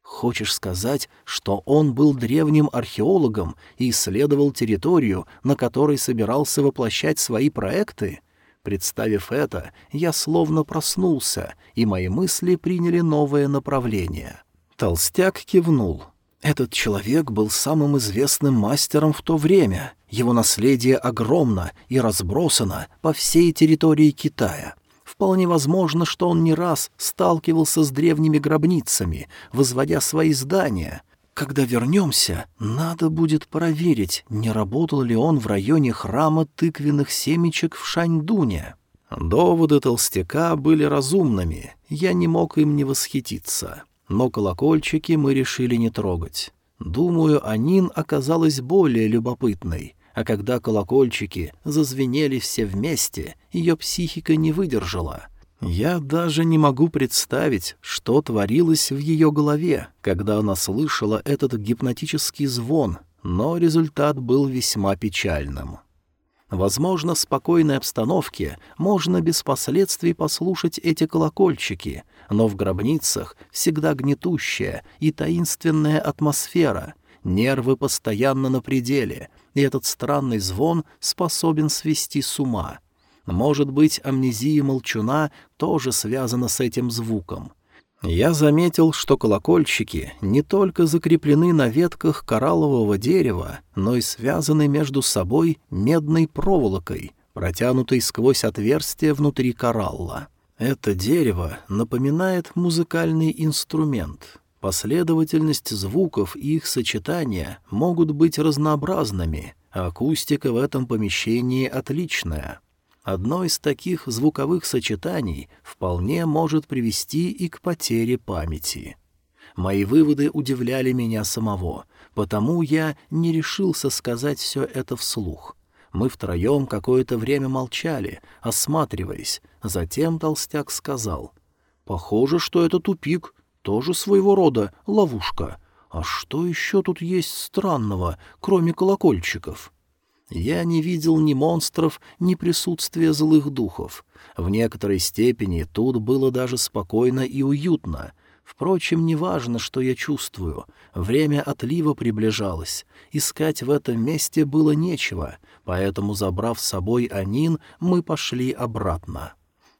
Хочешь сказать, что он был древним археологом и исследовал территорию, на которой собирался воплощать свои проекты? Представив это, я словно проснулся, и мои мысли приняли новое направление. Толстяк кивнул. Этот человек был самым известным мастером в то время. Его наследие огромно и разбросано по всей территории Китая — Вполне возможно, что он не раз сталкивался с древними гробницами, возводя свои здания. Когда вернемся, надо будет проверить, не работал ли он в районе храма тыквенных семечек в Шаньдуне. Доводы толстяка были разумными, я не мог им не восхититься. Но колокольчики мы решили не трогать. Думаю, Анин оказалась более любопытной а когда колокольчики зазвенели все вместе, ее психика не выдержала. Я даже не могу представить, что творилось в ее голове, когда она слышала этот гипнотический звон, но результат был весьма печальным. Возможно, в спокойной обстановке можно без последствий послушать эти колокольчики, но в гробницах всегда гнетущая и таинственная атмосфера, нервы постоянно на пределе, и этот странный звон способен свести с ума. Может быть, амнезия молчуна тоже связана с этим звуком. Я заметил, что колокольчики не только закреплены на ветках кораллового дерева, но и связаны между собой медной проволокой, протянутой сквозь отверстие внутри коралла. Это дерево напоминает музыкальный инструмент. Последовательность звуков и их сочетания могут быть разнообразными, а акустика в этом помещении отличная. Одно из таких звуковых сочетаний вполне может привести и к потере памяти. Мои выводы удивляли меня самого, потому я не решился сказать все это вслух. Мы втроем какое-то время молчали, осматриваясь. Затем толстяк сказал, «Похоже, что это тупик тоже своего рода ловушка. А что еще тут есть странного, кроме колокольчиков? Я не видел ни монстров, ни присутствия злых духов. В некоторой степени тут было даже спокойно и уютно. Впрочем, неважно, что я чувствую. Время отлива приближалось. Искать в этом месте было нечего, поэтому, забрав с собой Анин, мы пошли обратно.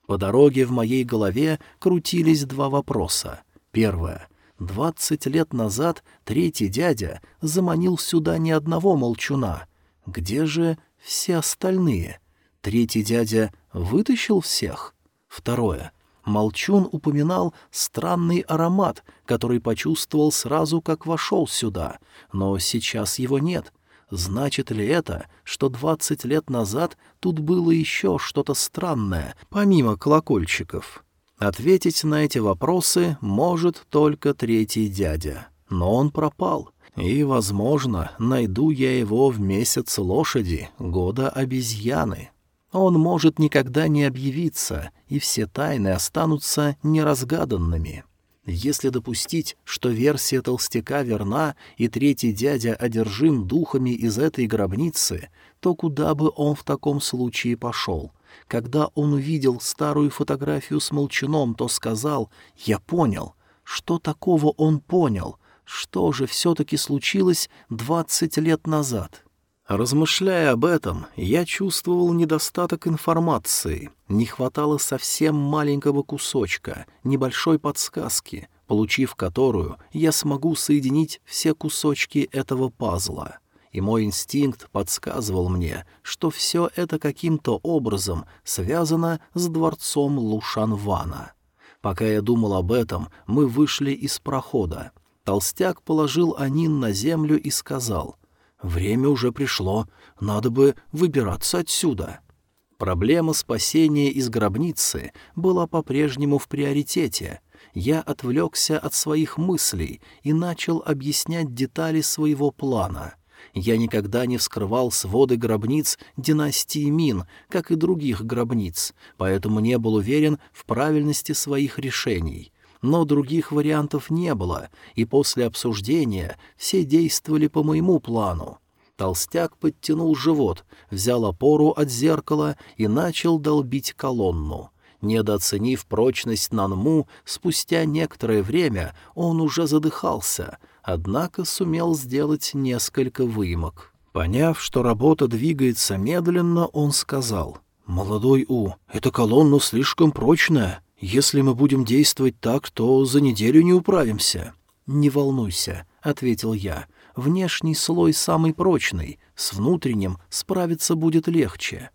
По дороге в моей голове крутились два вопроса. Первое. Двадцать лет назад третий дядя заманил сюда ни одного молчуна. Где же все остальные? Третий дядя вытащил всех? Второе. Молчун упоминал странный аромат, который почувствовал сразу, как вошел сюда, но сейчас его нет. Значит ли это, что двадцать лет назад тут было еще что-то странное, помимо колокольчиков? Ответить на эти вопросы может только третий дядя. Но он пропал. И, возможно, найду я его в месяц лошади, года обезьяны. Он может никогда не объявиться, и все тайны останутся неразгаданными. Если допустить, что версия толстяка верна, и третий дядя одержим духами из этой гробницы, то куда бы он в таком случае пошел? Когда он увидел старую фотографию с молчаном, то сказал «Я понял». Что такого он понял? Что же все-таки случилось двадцать лет назад? Размышляя об этом, я чувствовал недостаток информации. Не хватало совсем маленького кусочка, небольшой подсказки, получив которую я смогу соединить все кусочки этого пазла и мой инстинкт подсказывал мне, что все это каким-то образом связано с дворцом Лушанвана. Пока я думал об этом, мы вышли из прохода. Толстяк положил Анин на землю и сказал, «Время уже пришло, надо бы выбираться отсюда». Проблема спасения из гробницы была по-прежнему в приоритете. Я отвлекся от своих мыслей и начал объяснять детали своего плана — я никогда не вскрывал своды гробниц династии Мин, как и других гробниц, поэтому не был уверен в правильности своих решений. Но других вариантов не было, и после обсуждения все действовали по моему плану. Толстяк подтянул живот, взял опору от зеркала и начал долбить колонну. Недооценив прочность Нанму, спустя некоторое время он уже задыхался, однако сумел сделать несколько выемок. Поняв, что работа двигается медленно, он сказал, «Молодой У, эта колонна слишком прочная. Если мы будем действовать так, то за неделю не управимся». «Не волнуйся», — ответил я, Внешний слой самый прочный, с внутренним справиться будет легче.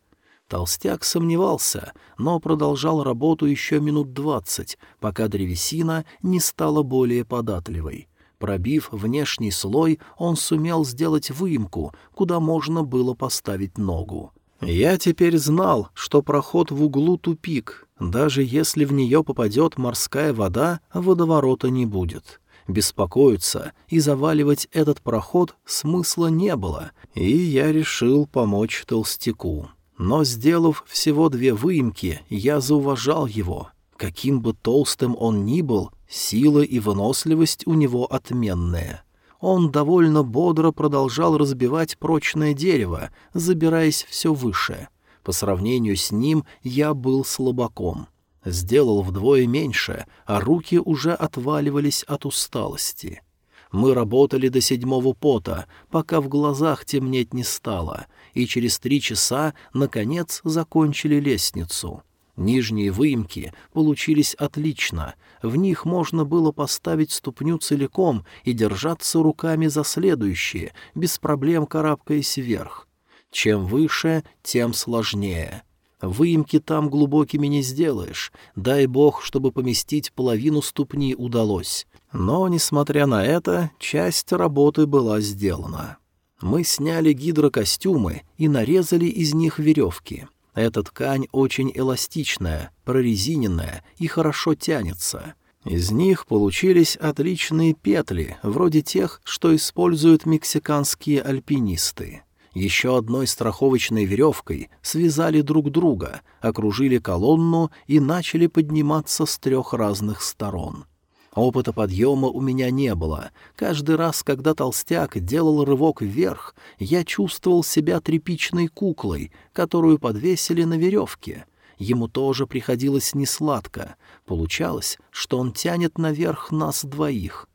Толстяк сомневался, но продолжал работу еще минут двадцать, пока древесина не стала более податливой. Пробив внешний слой, он сумел сделать выемку, куда можно было поставить ногу. Я теперь знал, что проход в углу тупик. Даже если в нее попадет морская вода, водоворота не будет. Беспокоиться и заваливать этот проход смысла не было, и я решил помочь толстяку. Но, сделав всего две выемки, я зауважал его. Каким бы толстым он ни был, сила и выносливость у него отменные. Он довольно бодро продолжал разбивать прочное дерево, забираясь все выше. По сравнению с ним я был слабаком. Сделал вдвое меньше, а руки уже отваливались от усталости. Мы работали до седьмого пота, пока в глазах темнеть не стало, и через три часа, наконец, закончили лестницу. Нижние выемки получились отлично, в них можно было поставить ступню целиком и держаться руками за следующие, без проблем карабкаясь вверх. Чем выше, тем сложнее. Выемки там глубокими не сделаешь. Дай бог, чтобы поместить половину ступни удалось. Но, несмотря на это, часть работы была сделана. Мы сняли гидрокостюмы и нарезали из них веревки. Эта ткань очень эластичная, прорезиненная и хорошо тянется. Из них получились отличные петли, вроде тех, что используют мексиканские альпинисты еще одной страховочной веревкой связали друг друга, окружили колонну и начали подниматься с трех разных сторон. Опыта подъема у меня не было. Каждый раз, когда толстяк делал рывок вверх, я чувствовал себя тряпичной куклой, которую подвесили на веревке. Ему тоже приходилось несладко. Получалось, что он тянет наверх нас двоих.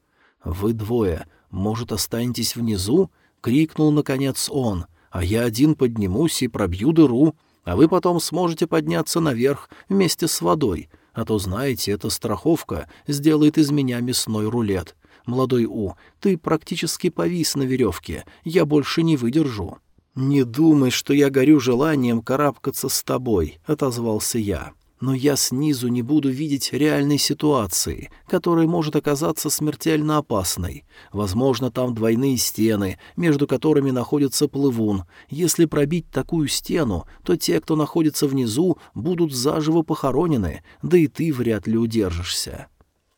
«Вы двое, может, останетесь внизу?» крикнул, наконец, он, «а я один поднимусь и пробью дыру, а вы потом сможете подняться наверх вместе с водой, а то, знаете, эта страховка сделает из меня мясной рулет. Молодой У, ты практически повис на веревке, я больше не выдержу». «Не думай, что я горю желанием карабкаться с тобой», — отозвался я но я снизу не буду видеть реальной ситуации, которая может оказаться смертельно опасной. Возможно, там двойные стены, между которыми находится плывун. Если пробить такую стену, то те, кто находится внизу, будут заживо похоронены, да и ты вряд ли удержишься.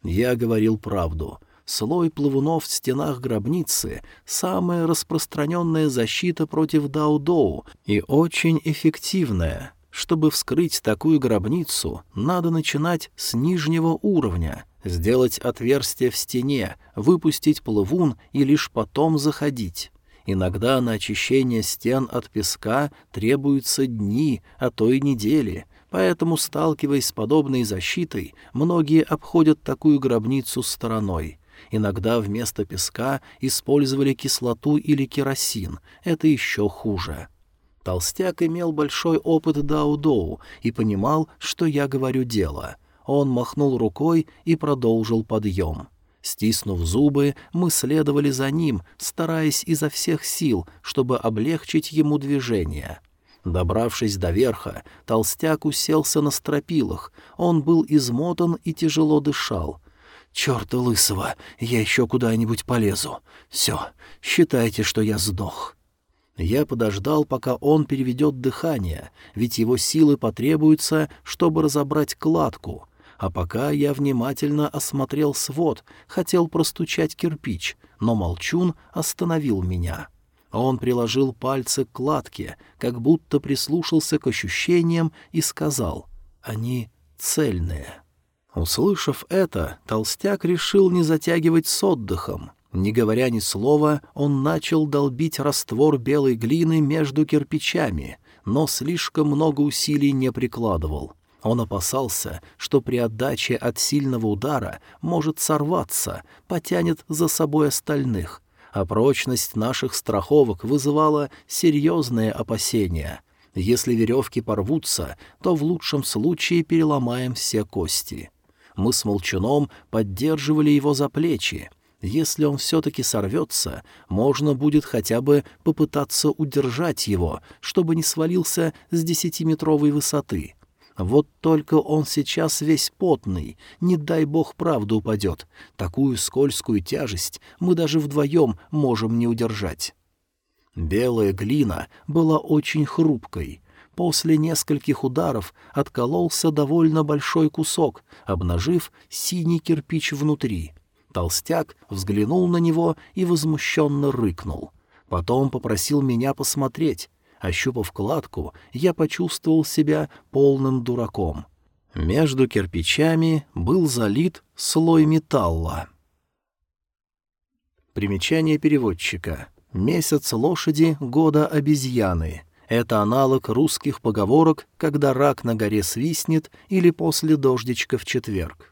Я говорил правду. Слой плавунов в стенах гробницы — самая распространенная защита против Даудоу и очень эффективная — чтобы вскрыть такую гробницу, надо начинать с нижнего уровня, сделать отверстие в стене, выпустить плавун и лишь потом заходить. Иногда на очищение стен от песка требуются дни, а то и недели, поэтому, сталкиваясь с подобной защитой, многие обходят такую гробницу стороной. Иногда вместо песка использовали кислоту или керосин, это еще хуже. Толстяк имел большой опыт даудоу и понимал, что я говорю дело. Он махнул рукой и продолжил подъем. Стиснув зубы, мы следовали за ним, стараясь изо всех сил, чтобы облегчить ему движение. Добравшись до верха, толстяк уселся на стропилах. Он был измотан и тяжело дышал. «Чёрта лысого, я еще куда-нибудь полезу. Все, считайте, что я сдох». Я подождал, пока он переведет дыхание, ведь его силы потребуются, чтобы разобрать кладку. А пока я внимательно осмотрел свод, хотел простучать кирпич, но молчун остановил меня. Он приложил пальцы к кладке, как будто прислушался к ощущениям и сказал «Они цельные». Услышав это, толстяк решил не затягивать с отдыхом. Не говоря ни слова, он начал долбить раствор белой глины между кирпичами, но слишком много усилий не прикладывал. Он опасался, что при отдаче от сильного удара может сорваться, потянет за собой остальных, а прочность наших страховок вызывала серьезные опасения. Если веревки порвутся, то в лучшем случае переломаем все кости. Мы с Молчуном поддерживали его за плечи. Если он все-таки сорвется, можно будет хотя бы попытаться удержать его, чтобы не свалился с десятиметровой высоты. Вот только он сейчас весь потный, не дай бог правда упадет. Такую скользкую тяжесть мы даже вдвоем можем не удержать. Белая глина была очень хрупкой. После нескольких ударов откололся довольно большой кусок, обнажив синий кирпич внутри. Толстяк взглянул на него и возмущенно рыкнул. Потом попросил меня посмотреть, Ощупав кладку, я почувствовал себя полным дураком. Между кирпичами был залит слой металла. Примечание переводчика. «Месяц лошади, года обезьяны». Это аналог русских поговорок «когда рак на горе свистнет» или «после дождичка в четверг».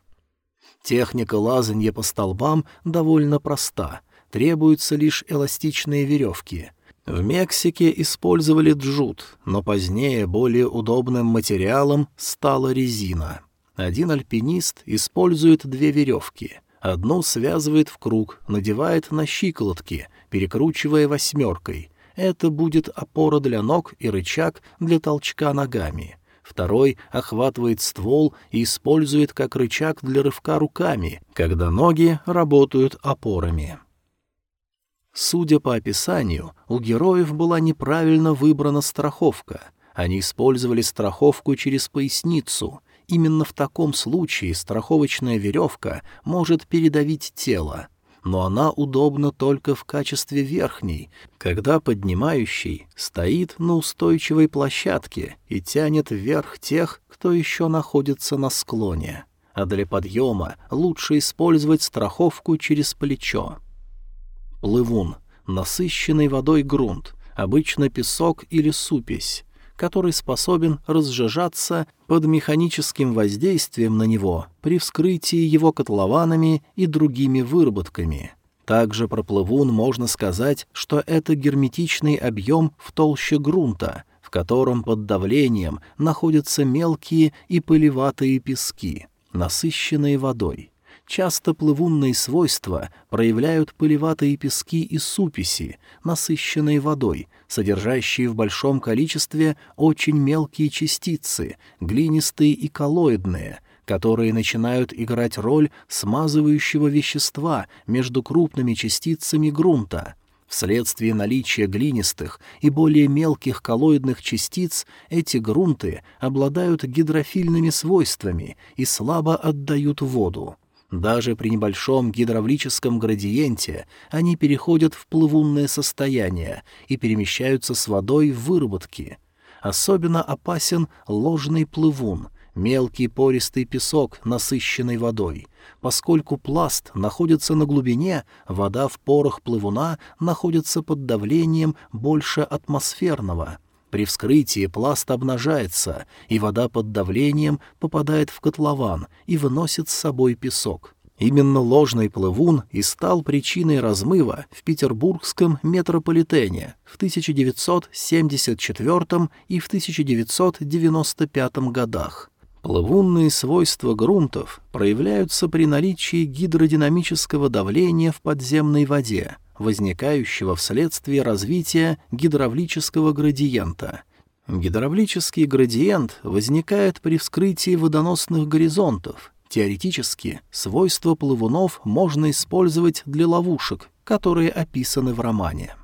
Техника лазанья по столбам довольно проста. Требуются лишь эластичные веревки. В Мексике использовали джут, но позднее более удобным материалом стала резина. Один альпинист использует две веревки. Одну связывает в круг, надевает на щиколотки, перекручивая восьмеркой. Это будет опора для ног и рычаг для толчка ногами. Второй охватывает ствол и использует как рычаг для рывка руками, когда ноги работают опорами. Судя по описанию, у героев была неправильно выбрана страховка. Они использовали страховку через поясницу. Именно в таком случае страховочная веревка может передавить тело. Но она удобна только в качестве верхней, когда поднимающий стоит на устойчивой площадке и тянет вверх тех, кто еще находится на склоне. А для подъема лучше использовать страховку через плечо. Плывун. Насыщенный водой грунт, обычно песок или супесь, который способен разжижаться под механическим воздействием на него при вскрытии его котлованами и другими выработками. Также про плывун можно сказать, что это герметичный объем в толще грунта, в котором под давлением находятся мелкие и пылеватые пески, насыщенные водой. Часто плывунные свойства проявляют пылеватые пески и супеси, насыщенные водой, содержащие в большом количестве очень мелкие частицы, глинистые и коллоидные, которые начинают играть роль смазывающего вещества между крупными частицами грунта. Вследствие наличия глинистых и более мелких коллоидных частиц эти грунты обладают гидрофильными свойствами и слабо отдают воду. Даже при небольшом гидравлическом градиенте они переходят в плывунное состояние и перемещаются с водой в выработки. Особенно опасен ложный плывун, мелкий пористый песок, насыщенный водой. Поскольку пласт находится на глубине, вода в порах плывуна находится под давлением больше атмосферного — при вскрытии пласт обнажается, и вода под давлением попадает в котлован и выносит с собой песок. Именно ложный плывун и стал причиной размыва в петербургском метрополитене в 1974 и в 1995 годах. Плывунные свойства грунтов проявляются при наличии гидродинамического давления в подземной воде – возникающего вследствие развития гидравлического градиента. Гидравлический градиент возникает при вскрытии водоносных горизонтов. Теоретически, свойства плавунов можно использовать для ловушек, которые описаны в романе.